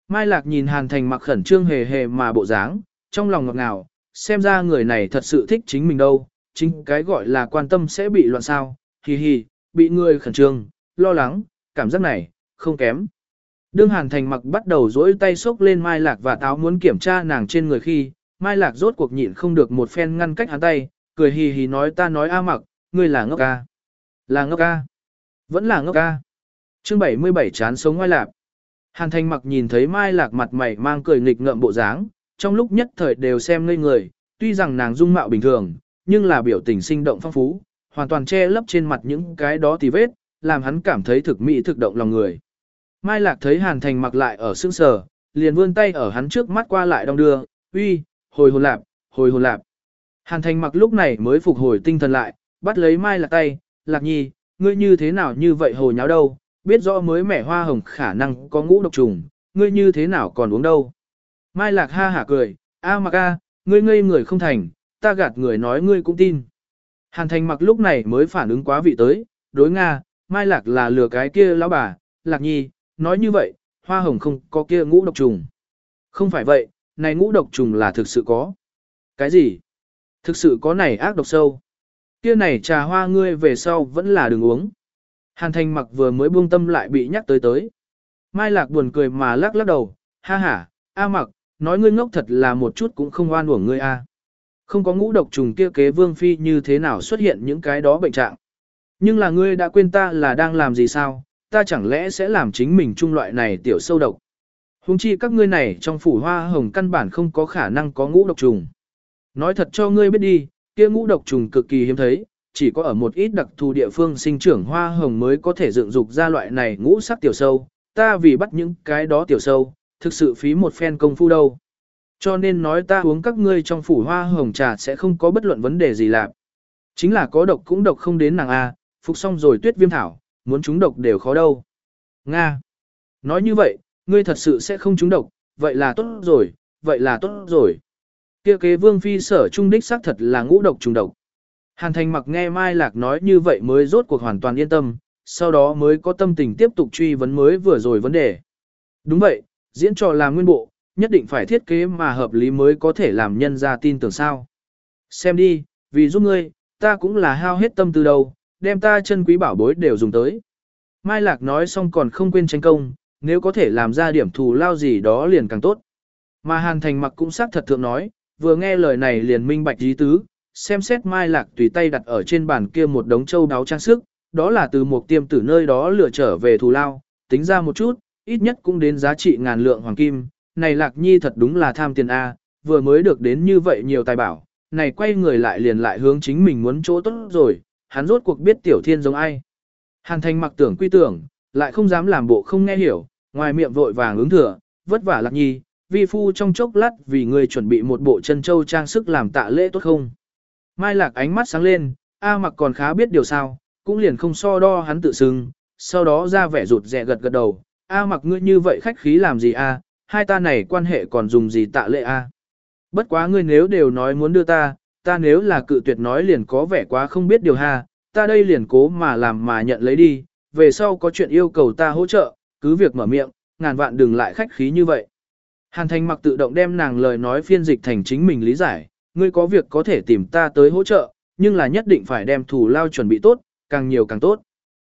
Mai Lạc nhìn Hàn Thành mặc khẩn trương hề hề mà bộ dáng, trong lòng ngọt ngào, xem ra người này thật sự thích chính mình đâu, chính cái gọi là quan tâm sẽ bị loạn sao, hì hì, bị người khẩn trương, lo lắng, cảm giác này, không kém. Đương Hàn Thành mặc bắt đầu dỗi tay xốc lên Mai Lạc và táo muốn kiểm tra nàng trên người khi, Mai Lạc rốt cuộc nhịn không được một phen ngăn cách hắn tay, cười hì hì nói ta nói a mặc, ngươi là ngốc ca. Là ngốc ca. Vẫn là ngốc ca. chương 77 chán sống Mai lạc. Hàn Thành mặc nhìn thấy Mai Lạc mặt mày mang cười nghịch ngợm bộ dáng, trong lúc nhất thời đều xem ngây người, tuy rằng nàng dung mạo bình thường, nhưng là biểu tình sinh động phong phú, hoàn toàn che lấp trên mặt những cái đó tì vết, làm hắn cảm thấy thực mỹ thực động lòng người. Mai Lạc thấy Hàn Thành mặc lại ở sương sờ, liền vươn tay ở hắn trước mắt qua lại đong đưa, uy, hồi hồn lạp, hồi hồn lạp. Hàn Thành mặc lúc này mới phục hồi tinh thần lại, bắt lấy Mai Lạc tay, Lạc Nhi, ngươi như thế nào như vậy hồ nháo đâu, biết rõ mới mẻ hoa hồng khả năng có ngũ độc trùng, ngươi như thế nào còn uống đâu. Mai Lạc ha hả cười, a mặc a, ngươi ngây người không thành, ta gạt người nói ngươi cũng tin. Hàn Thành mặc lúc này mới phản ứng quá vị tới, đối Nga, Mai Lạc là lừa cái kia lão bà, Lạc Nhi, nói như vậy, hoa hồng không có kia ngũ độc trùng. Không phải vậy, này ngũ độc trùng là thực sự có. Cái gì? Thực sự có này ác độc sâu. Kia này trà hoa ngươi về sau vẫn là đừng uống. Hàn thành mặc vừa mới buông tâm lại bị nhắc tới tới. Mai lạc buồn cười mà lắc lắc đầu, ha ha, a mặc, nói ngươi ngốc thật là một chút cũng không oan uổng ngươi a. Không có ngũ độc trùng kia kế vương phi như thế nào xuất hiện những cái đó bệnh trạng. Nhưng là ngươi đã quên ta là đang làm gì sao, ta chẳng lẽ sẽ làm chính mình trung loại này tiểu sâu độc. Hùng chi các ngươi này trong phủ hoa hồng căn bản không có khả năng có ngũ độc trùng. Nói thật cho ngươi biết đi, kia ngũ độc trùng cực kỳ hiếm thấy, chỉ có ở một ít đặc thù địa phương sinh trưởng hoa hồng mới có thể dựng dục ra loại này ngũ sắc tiểu sâu, ta vì bắt những cái đó tiểu sâu, thực sự phí một phen công phu đâu. Cho nên nói ta uống các ngươi trong phủ hoa hồng trà sẽ không có bất luận vấn đề gì lạc. Chính là có độc cũng độc không đến nàng A, phục xong rồi tuyết viêm thảo, muốn trúng độc đều khó đâu. Nga. Nói như vậy, ngươi thật sự sẽ không trúng độc, vậy là tốt rồi, vậy là tốt rồi. Kia kế vương phi sở trung đích xác thật là ngũ độc trùng độc. Hàn thành mặc nghe Mai Lạc nói như vậy mới rốt cuộc hoàn toàn yên tâm, sau đó mới có tâm tình tiếp tục truy vấn mới vừa rồi vấn đề. Đúng vậy, diễn trò là nguyên bộ, nhất định phải thiết kế mà hợp lý mới có thể làm nhân ra tin tưởng sao. Xem đi, vì giúp ngươi, ta cũng là hao hết tâm từ đầu, đem ta chân quý bảo bối đều dùng tới. Mai Lạc nói xong còn không quên tranh công, nếu có thể làm ra điểm thù lao gì đó liền càng tốt. Mà Hàn Thành mặc cũng xác thật thượng nói, vừa nghe lời này liền minh bạch ý tứ, xem xét Mai Lạc tùy tay đặt ở trên bàn kia một đống châu đáo trang sức, đó là từ một tiêm tử nơi đó lựa trở về thù lao, tính ra một chút, ít nhất cũng đến giá trị ngàn lượng hoàng kim, này Lạc Nhi thật đúng là tham tiền A, vừa mới được đến như vậy nhiều tài bảo, này quay người lại liền lại hướng chính mình muốn chỗ tốt rồi, hắn rốt cuộc biết tiểu thiên giống ai. Hàn thành mặc tưởng quy tưởng, lại không dám làm bộ không nghe hiểu, ngoài miệng vội vàng ứng thừa, vất vả Lạc Nhi, vi phu trong chốc lát vì người chuẩn bị một bộ chân châu trang sức làm tạ lễ tốt không. Mai lạc ánh mắt sáng lên, A mặc còn khá biết điều sao, cũng liền không so đo hắn tự xưng, sau đó ra vẻ rụt rè gật gật đầu, A mặc ngươi như vậy khách khí làm gì A, hai ta này quan hệ còn dùng gì tạ lễ A. Bất quá ngươi nếu đều nói muốn đưa ta, ta nếu là cự tuyệt nói liền có vẻ quá không biết điều ha, ta đây liền cố mà làm mà nhận lấy đi, về sau có chuyện yêu cầu ta hỗ trợ, cứ việc mở miệng, ngàn vạn đừng lại khách khí như vậy. Hàn Thành mặc tự động đem nàng lời nói phiên dịch thành chính mình lý giải, ngươi có việc có thể tìm ta tới hỗ trợ, nhưng là nhất định phải đem thủ lao chuẩn bị tốt, càng nhiều càng tốt.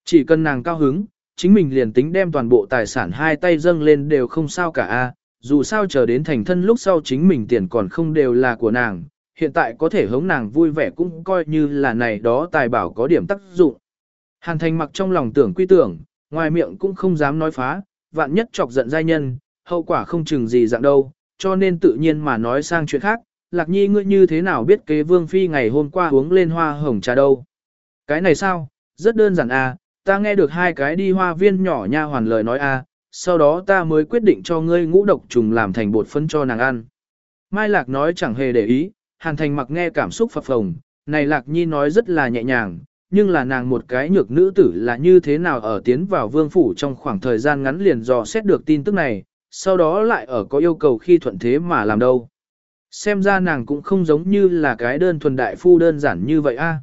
Chỉ cần nàng cao hứng, chính mình liền tính đem toàn bộ tài sản hai tay dâng lên đều không sao cả a. dù sao chờ đến thành thân lúc sau chính mình tiền còn không đều là của nàng, hiện tại có thể hống nàng vui vẻ cũng coi như là này đó tài bảo có điểm tác dụng. Hàn thành mặc trong lòng tưởng quy tưởng, ngoài miệng cũng không dám nói phá, vạn nhất chọc giận giai nhân, hậu quả không chừng gì dạng đâu, cho nên tự nhiên mà nói sang chuyện khác, lạc nhi ngươi như thế nào biết kế vương phi ngày hôm qua uống lên hoa hồng trà đâu. Cái này sao, rất đơn giản à, ta nghe được hai cái đi hoa viên nhỏ nha hoàn lời nói a, sau đó ta mới quyết định cho ngươi ngũ độc trùng làm thành bột phân cho nàng ăn. Mai Lạc nói chẳng hề để ý, Hàn Thành mặc nghe cảm xúc phập phồng, này Lạc Nhi nói rất là nhẹ nhàng, nhưng là nàng một cái nhược nữ tử là như thế nào ở tiến vào vương phủ trong khoảng thời gian ngắn liền dò xét được tin tức này, sau đó lại ở có yêu cầu khi thuận thế mà làm đâu. Xem ra nàng cũng không giống như là cái đơn thuần đại phu đơn giản như vậy a.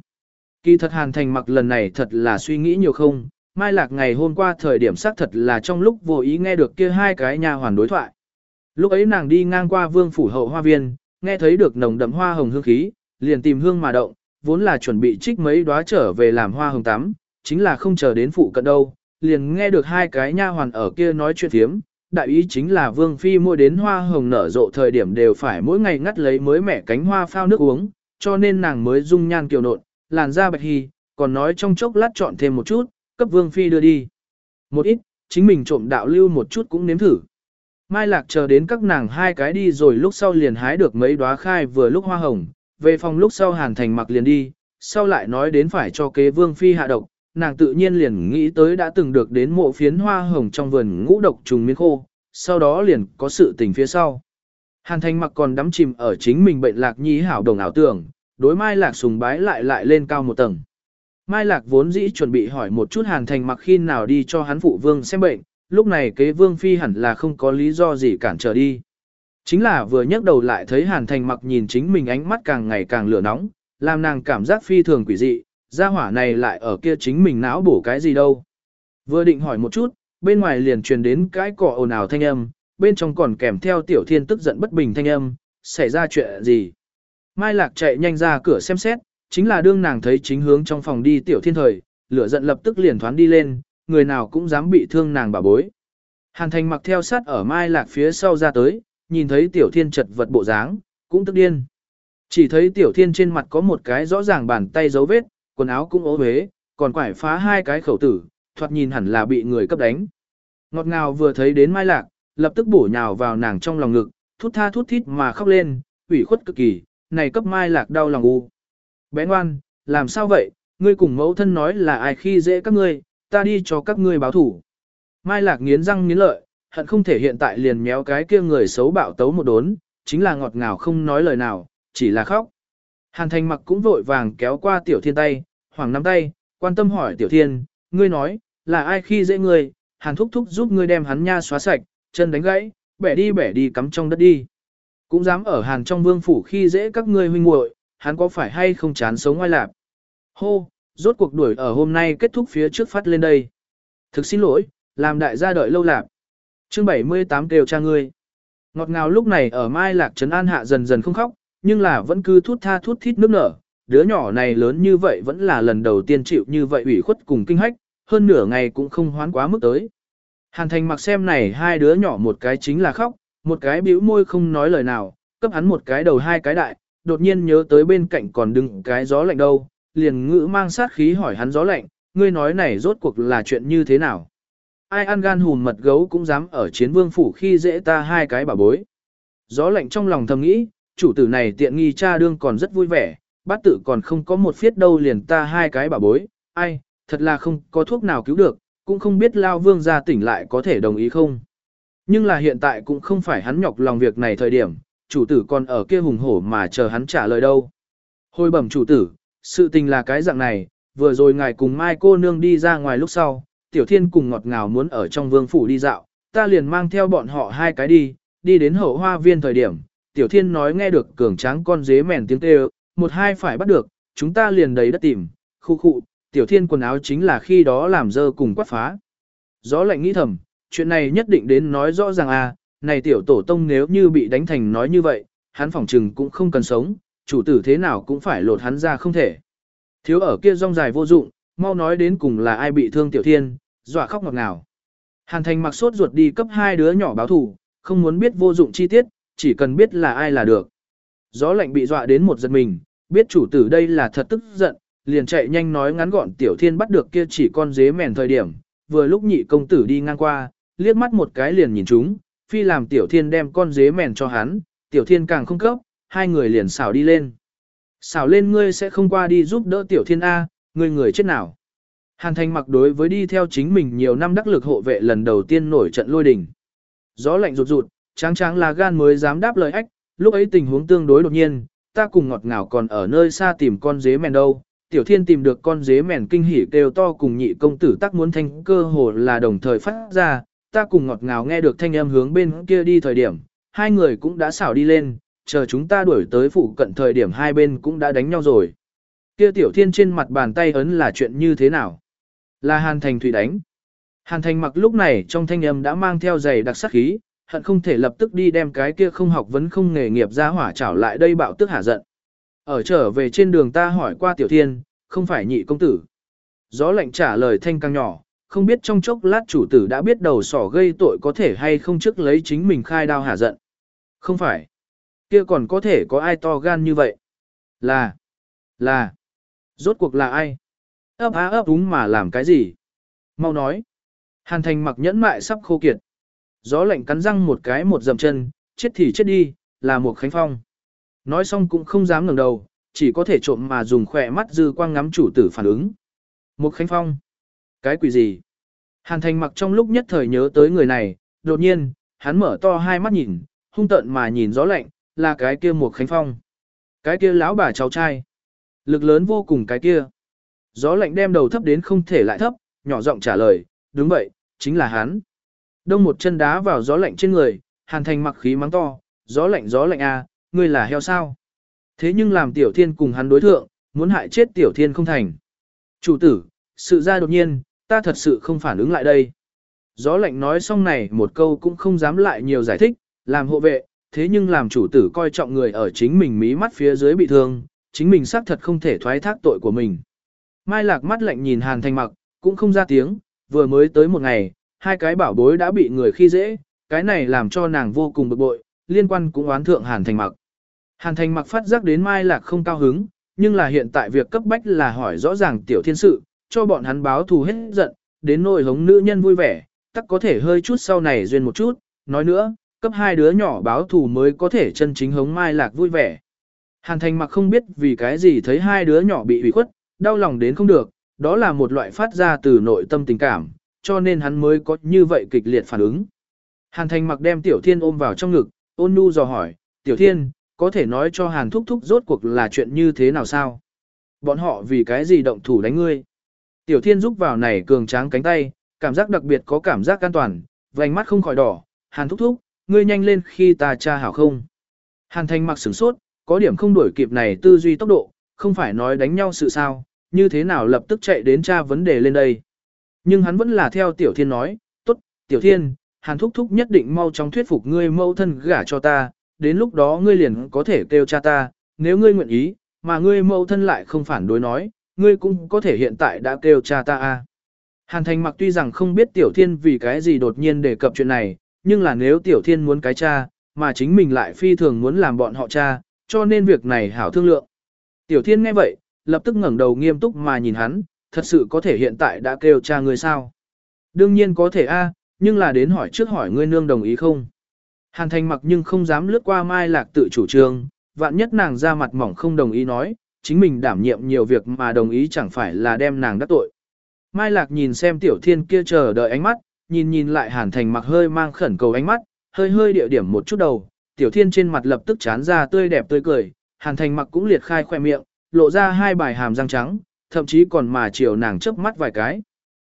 Kỳ thật Hàn Thành mặc lần này thật là suy nghĩ nhiều không, Mai Lạc ngày hôm qua thời điểm xác thật là trong lúc vô ý nghe được kia hai cái nhà hoàn đối thoại. Lúc ấy nàng đi ngang qua vương phủ hậu hoa viên, nghe thấy được nồng đậm hoa hồng hương khí, liền tìm hương mà động, vốn là chuẩn bị trích mấy đóa trở về làm hoa hồng tắm, chính là không chờ đến phụ cận đâu, liền nghe được hai cái nha hoàn ở kia nói chuyện thiếm, đại ý chính là vương phi mua đến hoa hồng nở rộ thời điểm đều phải mỗi ngày ngắt lấy mới mẻ cánh hoa phao nước uống, cho nên nàng mới dung nhan kiều nộn, làn da bạch hy, còn nói trong chốc lát chọn thêm một chút, cấp vương phi đưa đi. Một ít, chính mình trộm đạo lưu một chút cũng nếm thử. Mai Lạc chờ đến các nàng hai cái đi rồi lúc sau liền hái được mấy đóa khai vừa lúc hoa hồng, về phòng lúc sau Hàn Thành mặc liền đi, sau lại nói đến phải cho kế vương phi hạ độc, nàng tự nhiên liền nghĩ tới đã từng được đến mộ phiến hoa hồng trong vườn ngũ độc trùng miếng khô, sau đó liền có sự tình phía sau. Hàn Thành mặc còn đắm chìm ở chính mình bệnh lạc nhi hảo đồng ảo tưởng, đối Mai Lạc sùng bái lại lại lên cao một tầng. Mai Lạc vốn dĩ chuẩn bị hỏi một chút Hàn Thành mặc khi nào đi cho hắn phụ vương xem bệnh, lúc này kế vương phi hẳn là không có lý do gì cản trở đi. Chính là vừa nhấc đầu lại thấy Hàn Thành mặc nhìn chính mình ánh mắt càng ngày càng lửa nóng, làm nàng cảm giác phi thường quỷ dị, gia hỏa này lại ở kia chính mình não bổ cái gì đâu. Vừa định hỏi một chút, bên ngoài liền truyền đến cái cỏ ồn ào thanh âm, bên trong còn kèm theo tiểu thiên tức giận bất bình thanh âm, xảy ra chuyện gì. Mai Lạc chạy nhanh ra cửa xem xét, chính là đương nàng thấy chính hướng trong phòng đi tiểu thiên thời, lửa giận lập tức liền thoán đi lên, người nào cũng dám bị thương nàng bà bối. Hàn thành mặc theo sát ở Mai Lạc phía sau ra tới, nhìn thấy tiểu thiên chật vật bộ dáng, cũng tức điên. Chỉ thấy tiểu thiên trên mặt có một cái rõ ràng bàn tay dấu vết, quần áo cũng ố huế, còn quải phá hai cái khẩu tử, thoạt nhìn hẳn là bị người cấp đánh. Ngọt ngào vừa thấy đến Mai Lạc, lập tức bổ nhào vào nàng trong lòng ngực, thút tha thút thít mà khóc lên, ủy khuất cực kỳ, này cấp mai lạc đau lòng u. Bé ngoan, làm sao vậy, ngươi cùng mẫu thân nói là ai khi dễ các ngươi, ta đi cho các ngươi báo thủ. Mai lạc nghiến răng nghiến lợi, hận không thể hiện tại liền méo cái kia người xấu bạo tấu một đốn, chính là ngọt ngào không nói lời nào, chỉ là khóc. Hàn thành mặc cũng vội vàng kéo qua tiểu thiên tay, hoàng nắm tay, quan tâm hỏi tiểu thiên, ngươi nói, là ai khi dễ ngươi, hàn thúc thúc giúp ngươi đem hắn nha xóa sạch, chân đánh gãy, bẻ đi bẻ đi cắm trong đất đi. Cũng dám ở hàn trong vương phủ khi dễ các ngươi huynh muội, hắn có phải hay không chán sống ngoài lạp. Hô, rốt cuộc đuổi ở hôm nay kết thúc phía trước phát lên đây. Thực xin lỗi, làm đại gia đợi lâu lạc. Chương 78 kêu cha ngươi. Ngọt ngào lúc này ở Mai Lạc Trấn An hạ dần dần không khóc, nhưng là vẫn cứ thút tha thút thít nước nở. Đứa nhỏ này lớn như vậy vẫn là lần đầu tiên chịu như vậy ủy khuất cùng kinh hách, hơn nửa ngày cũng không hoán quá mức tới. Hàn thành mặc xem này hai đứa nhỏ một cái chính là khóc, một cái bĩu môi không nói lời nào, cấp hắn một cái đầu hai cái đại, đột nhiên nhớ tới bên cạnh còn đứng cái gió lạnh đâu, liền ngữ mang sát khí hỏi hắn gió lạnh, ngươi nói này rốt cuộc là chuyện như thế nào. Ai ăn gan hùn mật gấu cũng dám ở chiến vương phủ khi dễ ta hai cái bà bối. Gió lạnh trong lòng thầm nghĩ, chủ tử này tiện nghi cha đương còn rất vui vẻ, bát tử còn không có một phiết đâu liền ta hai cái bà bối, ai, thật là không có thuốc nào cứu được, cũng không biết lao vương gia tỉnh lại có thể đồng ý không. Nhưng là hiện tại cũng không phải hắn nhọc lòng việc này thời điểm, chủ tử còn ở kia hùng hổ mà chờ hắn trả lời đâu. Hồi bẩm chủ tử, sự tình là cái dạng này, vừa rồi ngài cùng Mai cô nương đi ra ngoài lúc sau, tiểu thiên cùng ngọt ngào muốn ở trong vương phủ đi dạo, ta liền mang theo bọn họ hai cái đi, đi đến hậu hoa viên thời điểm, tiểu thiên nói nghe được cường tráng con dế mèn tiếng kêu, một hai phải bắt được, chúng ta liền đầy đất tìm, khu khu, tiểu thiên quần áo chính là khi đó làm dơ cùng quát phá. Gió lạnh nghĩ thầm, chuyện này nhất định đến nói rõ ràng à, này tiểu tổ tông nếu như bị đánh thành nói như vậy, hắn phỏng trừng cũng không cần sống, chủ tử thế nào cũng phải lột hắn ra không thể. Thiếu ở kia rong dài vô dụng, mau nói đến cùng là ai bị thương tiểu thiên, dọa khóc ngọt ngào. Hàn thành mặc sốt ruột đi cấp hai đứa nhỏ báo thủ, không muốn biết vô dụng chi tiết, chỉ cần biết là ai là được. Gió lạnh bị dọa đến một giật mình, biết chủ tử đây là thật tức giận, liền chạy nhanh nói ngắn gọn tiểu thiên bắt được kia chỉ con dế mèn thời điểm, vừa lúc nhị công tử đi ngang qua, liếc mắt một cái liền nhìn chúng, phi làm tiểu thiên đem con dế mèn cho hắn, tiểu thiên càng không cấp, hai người liền xảo đi lên. Xảo lên ngươi sẽ không qua đi giúp đỡ tiểu thiên A, ngươi người chết nào. Hàn thành mặc đối với đi theo chính mình nhiều năm đắc lực hộ vệ lần đầu tiên nổi trận lôi đình. Gió lạnh rụt rụt, tráng tráng là gan mới dám đáp lời ách, lúc ấy tình huống tương đối đột nhiên, ta cùng ngọt ngào còn ở nơi xa tìm con dế mèn đâu. Tiểu thiên tìm được con dế mèn kinh hỉ kêu to cùng nhị công tử tác muốn thanh cơ hồ là đồng thời phát ra, ta cùng ngọt ngào nghe được thanh âm hướng bên kia đi thời điểm, hai người cũng đã xảo đi lên, chờ chúng ta đuổi tới phụ cận thời điểm hai bên cũng đã đánh nhau rồi. Kia tiểu thiên trên mặt bàn tay ấn là chuyện như thế nào? Là Hàn Thành Thủy đánh. Hàn Thành mặc lúc này trong thanh âm đã mang theo giày đặc sắc khí, hận không thể lập tức đi đem cái kia không học vấn không nghề nghiệp ra hỏa trảo lại đây bạo tức hả giận. Ở trở về trên đường ta hỏi qua tiểu thiên, không phải nhị công tử. Gió lạnh trả lời thanh càng nhỏ, không biết trong chốc lát chủ tử đã biết đầu sỏ gây tội có thể hay không trước lấy chính mình khai đao hả giận. Không phải. Kia còn có thể có ai to gan như vậy? Là. Là. Rốt cuộc là ai? ấp á ấp úng mà làm cái gì? Mau nói. Hàn thành mặc nhẫn mại sắp khô kiệt. Gió lạnh cắn răng một cái một dầm chân, chết thì chết đi, là một khánh phong. Nói xong cũng không dám ngẩng đầu, chỉ có thể trộm mà dùng khỏe mắt dư quang ngắm chủ tử phản ứng. Một khánh phong. Cái quỷ gì? Hàn thành mặc trong lúc nhất thời nhớ tới người này, đột nhiên, hắn mở to hai mắt nhìn, hung tợn mà nhìn gió lạnh, là cái kia một khánh phong. Cái kia lão bà cháu trai. Lực lớn vô cùng cái kia. Gió lạnh đem đầu thấp đến không thể lại thấp, nhỏ giọng trả lời, đúng vậy, chính là hắn. Đông một chân đá vào gió lạnh trên người, hàn thành mặc khí mắng to, gió lạnh gió lạnh a, à, ngươi là heo sao? Thế nhưng làm tiểu thiên cùng hắn đối thượng, muốn hại chết tiểu thiên không thành. Chủ tử, sự ra đột nhiên, ta thật sự không phản ứng lại đây. Gió lạnh nói xong này một câu cũng không dám lại nhiều giải thích, làm hộ vệ, thế nhưng làm chủ tử coi trọng người ở chính mình mí mắt phía dưới bị thương, chính mình xác thật không thể thoái thác tội của mình. Mai lạc mắt lạnh nhìn hàn thanh mặc, cũng không ra tiếng, vừa mới tới một ngày, hai cái bảo bối đã bị người khi dễ, cái này làm cho nàng vô cùng bực bội, liên quan cũng oán thượng hàn thanh mặc. Hàn thanh mặc phát giác đến mai lạc không cao hứng, nhưng là hiện tại việc cấp bách là hỏi rõ ràng tiểu thiên sự, cho bọn hắn báo thù hết giận, đến nỗi hống nữ nhân vui vẻ, tắc có thể hơi chút sau này duyên một chút, nói nữa, cấp hai đứa nhỏ báo thù mới có thể chân chính hống mai lạc vui vẻ. Hàn thành mặc không biết vì cái gì thấy hai đứa nhỏ bị ủy khuất, đau lòng đến không được, đó là một loại phát ra từ nội tâm tình cảm, cho nên hắn mới có như vậy kịch liệt phản ứng. Hàn thành mặc đem tiểu thiên ôm vào trong ngực, ôn nu dò hỏi, tiểu thiên, có thể nói cho hàn thúc thúc rốt cuộc là chuyện như thế nào sao? Bọn họ vì cái gì động thủ đánh ngươi? Tiểu thiên giúp vào này cường tráng cánh tay, cảm giác đặc biệt có cảm giác an toàn, vành mắt không khỏi đỏ, hàn thúc thúc, ngươi nhanh lên khi ta cha hảo không? Hàn thành mặc sửng sốt, có điểm không đuổi kịp này tư duy tốc độ, không phải nói đánh nhau sự sao, như thế nào lập tức chạy đến tra vấn đề lên đây. Nhưng hắn vẫn là theo Tiểu Thiên nói, tốt, Tiểu Thiên, Hàn Thúc Thúc nhất định mau chóng thuyết phục ngươi mẫu thân gả cho ta, đến lúc đó ngươi liền có thể kêu cha ta, nếu ngươi nguyện ý, mà ngươi mẫu thân lại không phản đối nói, ngươi cũng có thể hiện tại đã kêu cha ta a. Hàn Thành mặc tuy rằng không biết Tiểu Thiên vì cái gì đột nhiên đề cập chuyện này, nhưng là nếu Tiểu Thiên muốn cái cha, mà chính mình lại phi thường muốn làm bọn họ cha, cho nên việc này hảo thương lượng. Tiểu Thiên nghe vậy, lập tức ngẩng đầu nghiêm túc mà nhìn hắn, thật sự có thể hiện tại đã kêu cha ngươi sao? Đương nhiên có thể a, nhưng là đến hỏi trước hỏi ngươi nương đồng ý không? Hàn thành mặc nhưng không dám lướt qua mai lạc tự chủ trương, vạn nhất nàng ra mặt mỏng không đồng ý nói, chính mình đảm nhiệm nhiều việc mà đồng ý chẳng phải là đem nàng đắc tội. Mai lạc nhìn xem tiểu thiên kia chờ đợi ánh mắt, nhìn nhìn lại hàn thành mặc hơi mang khẩn cầu ánh mắt, hơi hơi địa điểm một chút đầu, tiểu thiên trên mặt lập tức chán ra tươi đẹp tươi cười, hàn thành mặc cũng liệt khai khoe miệng, lộ ra hai bài hàm răng trắng, thậm chí còn mà chiều nàng chớp mắt vài cái.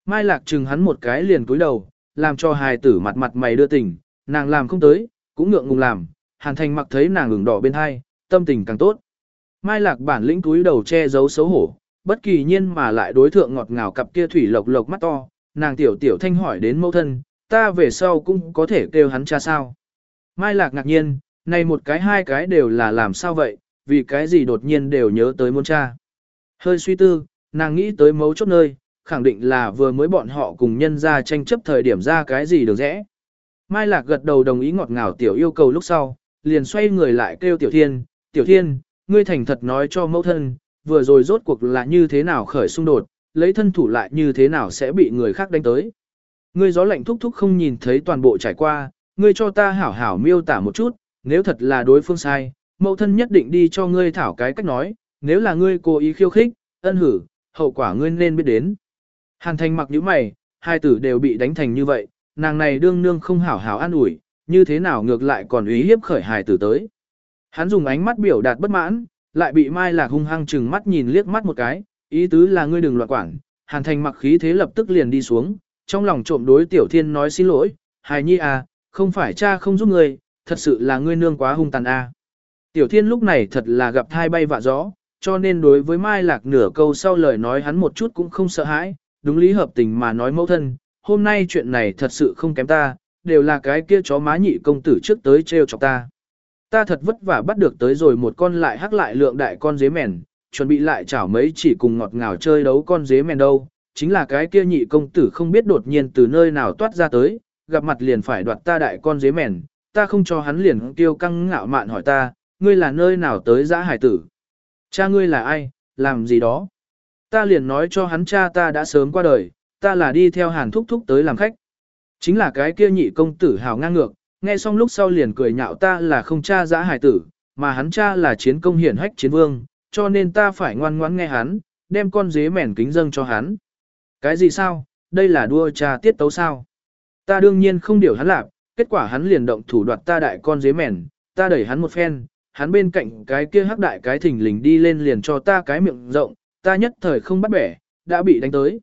Mai lạc chừng hắn một cái liền cúi đầu, làm cho hài tử mặt mặt mày đưa tình, nàng làm không tới, cũng ngượng ngùng làm, hàn thành mặc thấy nàng ửng đỏ bên hai, tâm tình càng tốt. Mai lạc bản lĩnh túi đầu che giấu xấu hổ, bất kỳ nhiên mà lại đối thượng ngọt ngào cặp kia thủy lộc lộc mắt to, nàng tiểu tiểu thanh hỏi đến mẫu thân, ta về sau cũng có thể kêu hắn cha sao. Mai lạc ngạc nhiên, này một cái hai cái đều là làm sao vậy, vì cái gì đột nhiên đều nhớ tới môn cha. Hơi suy tư, nàng nghĩ tới mấu chốt nơi, khẳng định là vừa mới bọn họ cùng nhân ra tranh chấp thời điểm ra cái gì được rẽ. Mai Lạc gật đầu đồng ý ngọt ngào tiểu yêu cầu lúc sau, liền xoay người lại kêu Tiểu Thiên, Tiểu Thiên, ngươi thành thật nói cho mẫu thân, vừa rồi rốt cuộc là như thế nào khởi xung đột, lấy thân thủ lại như thế nào sẽ bị người khác đánh tới. Ngươi gió lạnh thúc thúc không nhìn thấy toàn bộ trải qua, ngươi cho ta hảo hảo miêu tả một chút, nếu thật là đối phương sai, mẫu thân nhất định đi cho ngươi thảo cái cách nói, nếu là ngươi cố ý khiêu khích, ân hử, hậu quả ngươi nên biết đến. Hàn thành mặc nhíu mày, hai tử đều bị đánh thành như vậy, nàng này đương nương không hảo hảo an ủi, như thế nào ngược lại còn ý hiếp khởi hài tử tới. Hắn dùng ánh mắt biểu đạt bất mãn, lại bị Mai Lạc hung hăng chừng mắt nhìn liếc mắt một cái, ý tứ là ngươi đừng loạn quản. Hàn Thành mặc khí thế lập tức liền đi xuống, trong lòng trộm đối Tiểu Thiên nói xin lỗi, hài nhi à, không phải cha không giúp ngươi, thật sự là ngươi nương quá hung tàn à. Tiểu Thiên lúc này thật là gặp thai bay vạ gió, cho nên đối với Mai Lạc nửa câu sau lời nói hắn một chút cũng không sợ hãi, đúng lý hợp tình mà nói mẫu thân, hôm nay chuyện này thật sự không kém ta, đều là cái kia chó má nhị công tử trước tới trêu chọc ta. Ta thật vất vả bắt được tới rồi một con lại hắc lại lượng đại con dế mèn, chuẩn bị lại chảo mấy chỉ cùng ngọt ngào chơi đấu con dế mèn đâu, chính là cái kia nhị công tử không biết đột nhiên từ nơi nào toát ra tới, gặp mặt liền phải đoạt ta đại con dế mèn, ta không cho hắn liền tiêu căng ngạo mạn hỏi ta, ngươi là nơi nào tới giã hải tử. Cha ngươi là ai, làm gì đó. Ta liền nói cho hắn cha ta đã sớm qua đời, ta là đi theo hàn thúc thúc tới làm khách. Chính là cái kia nhị công tử hào ngang ngược, nghe xong lúc sau liền cười nhạo ta là không cha giã hải tử, mà hắn cha là chiến công hiển hách chiến vương, cho nên ta phải ngoan ngoãn nghe hắn, đem con dế mèn kính dâng cho hắn. Cái gì sao, đây là đua trà tiết tấu sao? Ta đương nhiên không điều hắn làm, kết quả hắn liền động thủ đoạt ta đại con dế mèn, ta đẩy hắn một phen, hắn bên cạnh cái kia hắc đại cái thỉnh lình đi lên liền cho ta cái miệng rộng, ta nhất thời không bắt bẻ, đã bị đánh tới.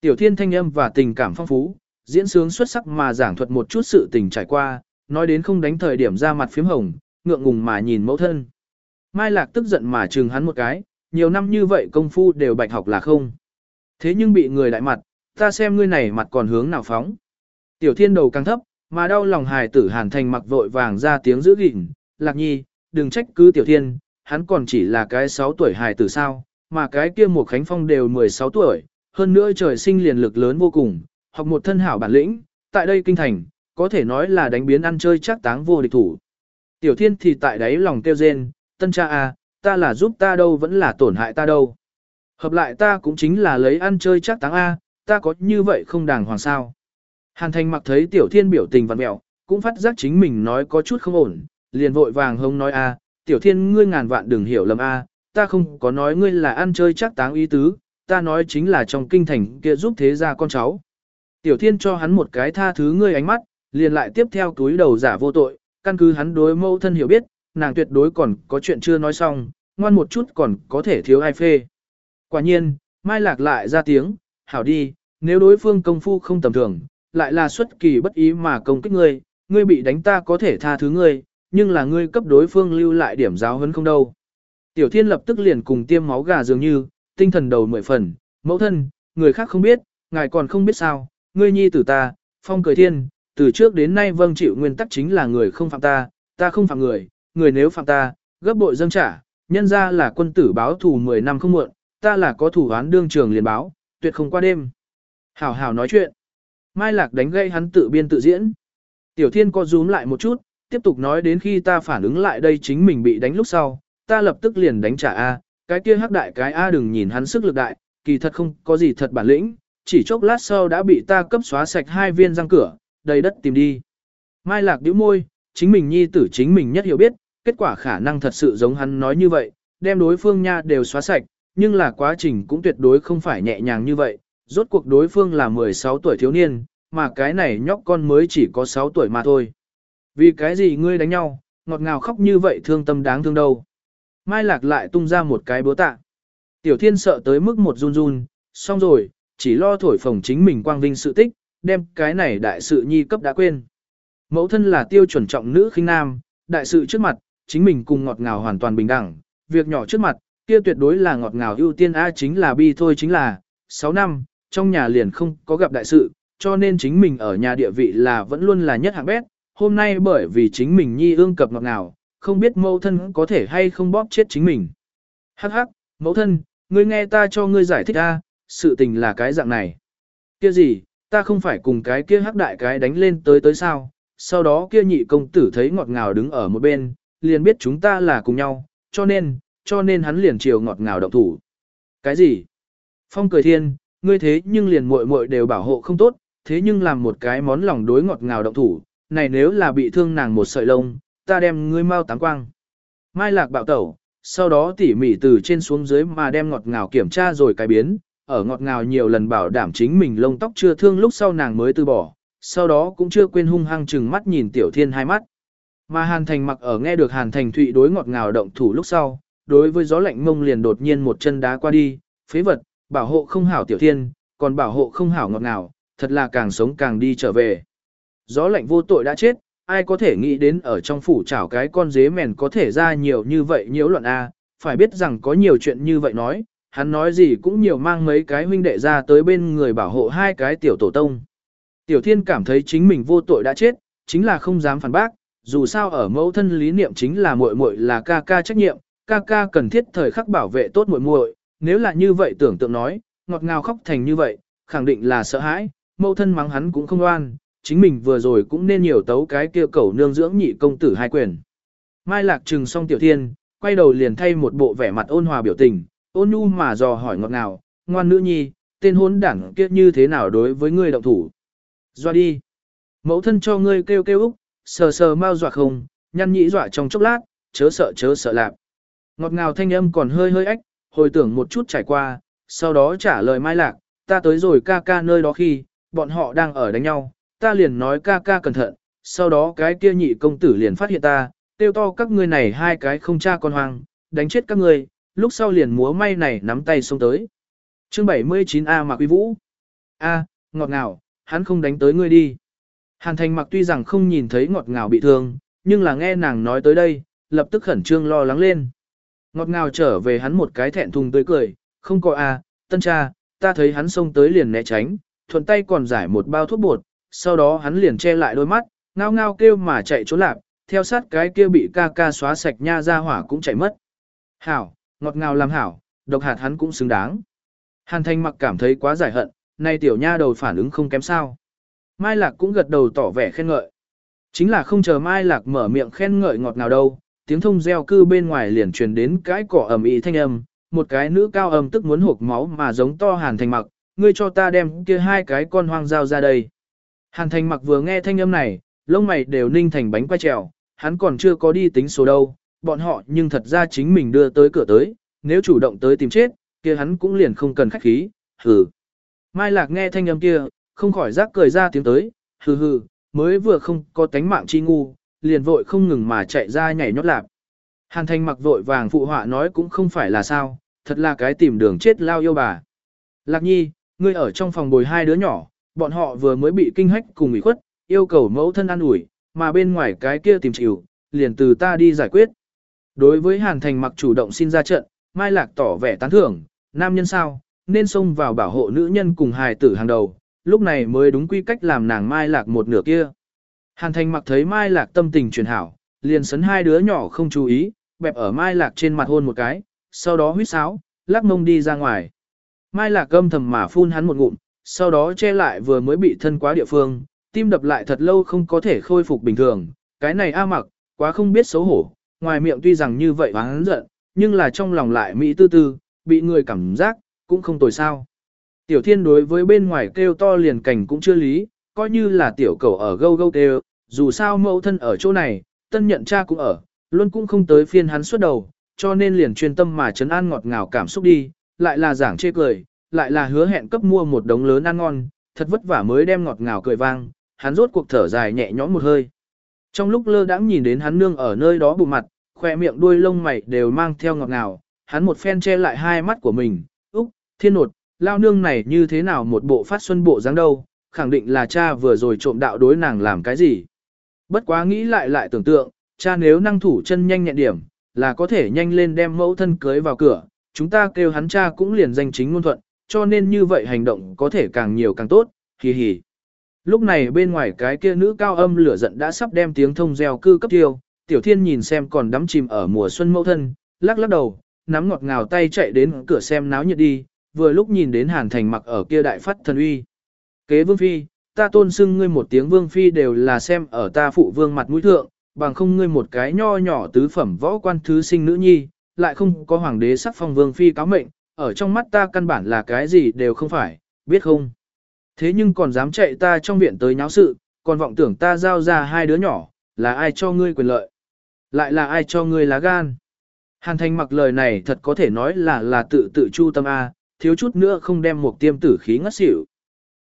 Tiểu thiên thanh âm và tình cảm phong phú, diễn sướng xuất sắc mà giảng thuật một chút sự tình trải qua, nói đến không đánh thời điểm ra mặt phím hồng, ngượng ngùng mà nhìn mẫu thân. Mai Lạc tức giận mà trừng hắn một cái, nhiều năm như vậy công phu đều bạch học là không. Thế nhưng bị người đại mặt, ta xem ngươi này mặt còn hướng nào phóng. Tiểu thiên đầu càng thấp, mà đau lòng hài tử hàn thành mặc vội vàng ra tiếng giữ gìn, lạc nhi, đừng trách cứ tiểu thiên, hắn còn chỉ là cái 6 tuổi hài tử sao, mà cái kia một khánh phong đều 16 tuổi, hơn nữa trời sinh liền lực lớn vô cùng, học một thân hảo bản lĩnh, tại đây kinh thành, có thể nói là đánh biến ăn chơi chắc táng vô địch thủ. Tiểu thiên thì tại đấy lòng kêu rên, tân cha à, ta là giúp ta đâu vẫn là tổn hại ta đâu. Hợp lại ta cũng chính là lấy ăn chơi chắc táng a, ta có như vậy không đàng hoàng sao. Hàn thành mặc thấy tiểu thiên biểu tình vặn mẹo, cũng phát giác chính mình nói có chút không ổn, liền vội vàng hông nói a, tiểu thiên ngươi ngàn vạn đừng hiểu lầm a, ta không có nói ngươi là ăn chơi chắc táng ý tứ, ta nói chính là trong kinh thành kia giúp thế gia con cháu. Tiểu thiên cho hắn một cái tha thứ ngươi ánh mắt, liền lại tiếp theo túi đầu giả vô tội, căn cứ hắn đối mâu thân hiểu biết, nàng tuyệt đối còn có chuyện chưa nói xong, ngoan một chút còn có thể thiếu ai phê. Quả nhiên, Mai Lạc lại ra tiếng, hảo đi, nếu đối phương công phu không tầm thường, lại là xuất kỳ bất ý mà công kích ngươi, ngươi bị đánh ta có thể tha thứ ngươi, nhưng là ngươi cấp đối phương lưu lại điểm giáo hấn không đâu. Tiểu thiên lập tức liền cùng tiêm máu gà dường như, tinh thần đầu mười phần, mẫu thân, người khác không biết, ngài còn không biết sao, ngươi nhi tử ta, phong cười thiên, từ trước đến nay vâng chịu nguyên tắc chính là người không phạm ta, ta không phạm người, người nếu phạm ta, gấp bội dâng trả, nhân ra là quân tử báo thù 10 năm không muộn, ta là có thủ án đương trường liền báo, tuyệt không qua đêm. Hảo hảo nói chuyện. Mai Lạc đánh gây hắn tự biên tự diễn. Tiểu Thiên co rúm lại một chút, tiếp tục nói đến khi ta phản ứng lại đây chính mình bị đánh lúc sau, ta lập tức liền đánh trả A, cái kia hắc đại cái A đừng nhìn hắn sức lực đại, kỳ thật không có gì thật bản lĩnh, chỉ chốc lát sau đã bị ta cấp xóa sạch hai viên răng cửa, đầy đất tìm đi. Mai Lạc điếu môi, chính mình nhi tử chính mình nhất hiểu biết, kết quả khả năng thật sự giống hắn nói như vậy, đem đối phương nha đều xóa sạch, nhưng là quá trình cũng tuyệt đối không phải nhẹ nhàng như vậy, rốt cuộc đối phương là 16 tuổi thiếu niên, mà cái này nhóc con mới chỉ có 6 tuổi mà thôi. Vì cái gì ngươi đánh nhau, ngọt ngào khóc như vậy thương tâm đáng thương đâu. Mai Lạc lại tung ra một cái búa tạ. Tiểu Thiên sợ tới mức một run run, xong rồi, chỉ lo thổi phồng chính mình quang vinh sự tích, đem cái này đại sự nhi cấp đã quên. Mẫu thân là tiêu chuẩn trọng nữ khinh nam, đại sự trước mặt, chính mình cùng ngọt ngào hoàn toàn bình đẳng, việc nhỏ trước mặt, kia tuyệt đối là ngọt ngào ưu tiên A chính là bi thôi chính là, 6 năm, trong nhà liền không có gặp đại sự, cho nên chính mình ở nhà địa vị là vẫn luôn là nhất hạng bét, hôm nay bởi vì chính mình nhi ương cập ngọt ngào, không biết mẫu thân có thể hay không bóp chết chính mình. Hắc hắc, mẫu thân, ngươi nghe ta cho ngươi giải thích a, sự tình là cái dạng này. Kia gì, ta không phải cùng cái kia hắc đại cái đánh lên tới tới sao, sau đó kia nhị công tử thấy ngọt ngào đứng ở một bên, liền biết chúng ta là cùng nhau, cho nên, cho nên hắn liền chiều ngọt ngào động thủ. Cái gì? Phong cười thiên, ngươi thế nhưng liền muội muội đều bảo hộ không tốt, thế nhưng làm một cái món lòng đối ngọt ngào động thủ, này nếu là bị thương nàng một sợi lông, ta đem ngươi mau táng quang. Mai lạc bạo tẩu, sau đó tỉ mỉ từ trên xuống dưới mà đem ngọt ngào kiểm tra rồi cái biến, ở ngọt ngào nhiều lần bảo đảm chính mình lông tóc chưa thương lúc sau nàng mới từ bỏ, sau đó cũng chưa quên hung hăng chừng mắt nhìn tiểu thiên hai mắt. Mà Hàn Thành mặc ở nghe được Hàn Thành Thụy đối ngọt ngào động thủ lúc sau, đối với gió lạnh mông liền đột nhiên một chân đá qua đi, phế vật, bảo hộ không hảo tiểu thiên, còn bảo hộ không hảo ngọt ngào, thật là càng sống càng đi trở về. Gió lạnh vô tội đã chết, ai có thể nghĩ đến ở trong phủ chảo cái con dế mèn có thể ra nhiều như vậy nhiễu loạn A, phải biết rằng có nhiều chuyện như vậy nói, hắn nói gì cũng nhiều mang mấy cái huynh đệ ra tới bên người bảo hộ hai cái tiểu tổ tông. Tiểu thiên cảm thấy chính mình vô tội đã chết, chính là không dám phản bác, dù sao ở mẫu thân lý niệm chính là muội muội là ca ca trách nhiệm, ca ca cần thiết thời khắc bảo vệ tốt muội muội, nếu là như vậy tưởng tượng nói, ngọt ngào khóc thành như vậy, khẳng định là sợ hãi, mẫu thân mắng hắn cũng không oan, chính mình vừa rồi cũng nên nhiều tấu cái kia cẩu nương dưỡng nhị công tử hai quyền. Mai Lạc trừng xong tiểu thiên, quay đầu liền thay một bộ vẻ mặt ôn hòa biểu tình, ôn nhu mà dò hỏi ngọt ngào, ngoan nữ nhi, tên hôn đảng kia như thế nào đối với ngươi động thủ. Doa đi. Mẫu thân cho ngươi kêu kêu úc, sờ sờ mau dọa không, nhăn nhĩ dọa trong chốc lát, chớ sợ chớ sợ lạp. Ngọt ngào thanh âm còn hơi hơi ách, hồi tưởng một chút trải qua, sau đó trả lời Mai Lạc, ta tới rồi ca ca nơi đó khi, bọn họ đang ở đánh nhau, ta liền nói ca ca cẩn thận, sau đó cái kia nhị công tử liền phát hiện ta, tiêu to các ngươi này hai cái không cha con hoang, đánh chết các ngươi, lúc sau liền múa may này nắm tay xông tới. Chương 79A Mạc Quý Vũ A, ngọt ngào, hắn không đánh tới ngươi đi. Hàn thành mặc tuy rằng không nhìn thấy ngọt ngào bị thương, nhưng là nghe nàng nói tới đây, lập tức khẩn trương lo lắng lên. Ngọt ngào trở về hắn một cái thẹn thùng tươi cười, không có à, tân cha, ta thấy hắn xông tới liền né tránh, thuận tay còn giải một bao thuốc bột, sau đó hắn liền che lại đôi mắt, ngao ngao kêu mà chạy trốn lạc, theo sát cái kia bị ca ca xóa sạch nha ra hỏa cũng chạy mất. Hảo, ngọt ngào làm hảo, độc hạt hắn cũng xứng đáng. Hàn thanh mặc cảm thấy quá giải hận, nay tiểu nha đầu phản ứng không kém sao. Mai Lạc cũng gật đầu tỏ vẻ khen ngợi. Chính là không chờ Mai Lạc mở miệng khen ngợi ngọt ngào đâu, tiếng thông reo cư bên ngoài liền truyền đến cái cỏ ẩm ý thanh âm, một cái nữ cao âm tức muốn hộp máu mà giống to hàn thành mặc, ngươi cho ta đem kia hai cái con hoang dao ra đây. Hàn thành mặc vừa nghe thanh âm này, lông mày đều ninh thành bánh quay trèo, hắn còn chưa có đi tính số đâu, bọn họ nhưng thật ra chính mình đưa tới cửa tới, nếu chủ động tới tìm chết, kia hắn cũng liền không cần khách khí, hừ. Mai Lạc nghe thanh âm kia, không khỏi rác cười ra tiếng tới, hừ hừ, mới vừa không có tánh mạng chi ngu, liền vội không ngừng mà chạy ra nhảy nhót lạp. Hàn thành mặc vội vàng phụ họa nói cũng không phải là sao, thật là cái tìm đường chết lao yêu bà. Lạc nhi, ngươi ở trong phòng bồi hai đứa nhỏ, bọn họ vừa mới bị kinh hách cùng ủy khuất, yêu cầu mẫu thân an ủi, mà bên ngoài cái kia tìm chịu, liền từ ta đi giải quyết. Đối với Hàn Thành mặc chủ động xin ra trận, Mai Lạc tỏ vẻ tán thưởng, nam nhân sao, nên xông vào bảo hộ nữ nhân cùng hài tử hàng đầu, lúc này mới đúng quy cách làm nàng Mai Lạc một nửa kia. Hàn Thành mặc thấy Mai Lạc tâm tình truyền hảo, liền sấn hai đứa nhỏ không chú ý, bẹp ở Mai Lạc trên mặt hôn một cái, sau đó huyết sáo, lắc mông đi ra ngoài. Mai Lạc gâm thầm mà phun hắn một ngụm, sau đó che lại vừa mới bị thân quá địa phương, tim đập lại thật lâu không có thể khôi phục bình thường. Cái này A mặc, quá không biết xấu hổ, ngoài miệng tuy rằng như vậy hắn giận, nhưng là trong lòng lại mỹ tư tư, bị người cảm giác, cũng không tồi sao. Tiểu thiên đối với bên ngoài kêu to liền cảnh cũng chưa lý, coi như là tiểu cầu ở gâu gâu kêu, dù sao mẫu thân ở chỗ này, tân nhận cha cũng ở, luôn cũng không tới phiên hắn suốt đầu, cho nên liền chuyên tâm mà chấn an ngọt ngào cảm xúc đi, lại là giảng chê cười, lại là hứa hẹn cấp mua một đống lớn ăn ngon, thật vất vả mới đem ngọt ngào cười vang, hắn rốt cuộc thở dài nhẹ nhõm một hơi. Trong lúc lơ đãng nhìn đến hắn nương ở nơi đó bù mặt, khoe miệng đuôi lông mày đều mang theo ngọt ngào, hắn một phen che lại hai mắt của mình, úc, thiên nột, lao nương này như thế nào một bộ phát xuân bộ dáng đâu, khẳng định là cha vừa rồi trộm đạo đối nàng làm cái gì. Bất quá nghĩ lại lại tưởng tượng, cha nếu năng thủ chân nhanh nhẹn điểm, là có thể nhanh lên đem mẫu thân cưới vào cửa, chúng ta kêu hắn cha cũng liền danh chính ngôn thuận, cho nên như vậy hành động có thể càng nhiều càng tốt, hì hì. Lúc này bên ngoài cái kia nữ cao âm lửa giận đã sắp đem tiếng thông reo cư cấp tiêu, tiểu thiên nhìn xem còn đắm chìm ở mùa xuân mẫu thân, lắc lắc đầu, nắm ngọt ngào tay chạy đến cửa xem náo nhiệt đi, vừa lúc nhìn đến hàn thành mặc ở kia đại phát thần uy. Kế vương phi, ta tôn xưng ngươi một tiếng vương phi đều là xem ở ta phụ vương mặt mũi thượng, bằng không ngươi một cái nho nhỏ tứ phẩm võ quan thứ sinh nữ nhi, lại không có hoàng đế sắc phong vương phi cáo mệnh, ở trong mắt ta căn bản là cái gì đều không phải, biết không? Thế nhưng còn dám chạy ta trong viện tới nháo sự, còn vọng tưởng ta giao ra hai đứa nhỏ, là ai cho ngươi quyền lợi? Lại là ai cho ngươi lá gan? Hàn thành mặc lời này thật có thể nói là là tự tự chu tâm A, thiếu chút nữa không đem một tiêm tử khí ngất xỉu.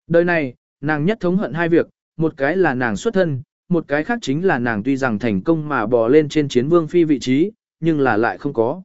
Đời này, nàng nhất thống hận hai việc, một cái là nàng xuất thân, một cái khác chính là nàng tuy rằng thành công mà bò lên trên chiến vương phi vị trí, nhưng là lại không có.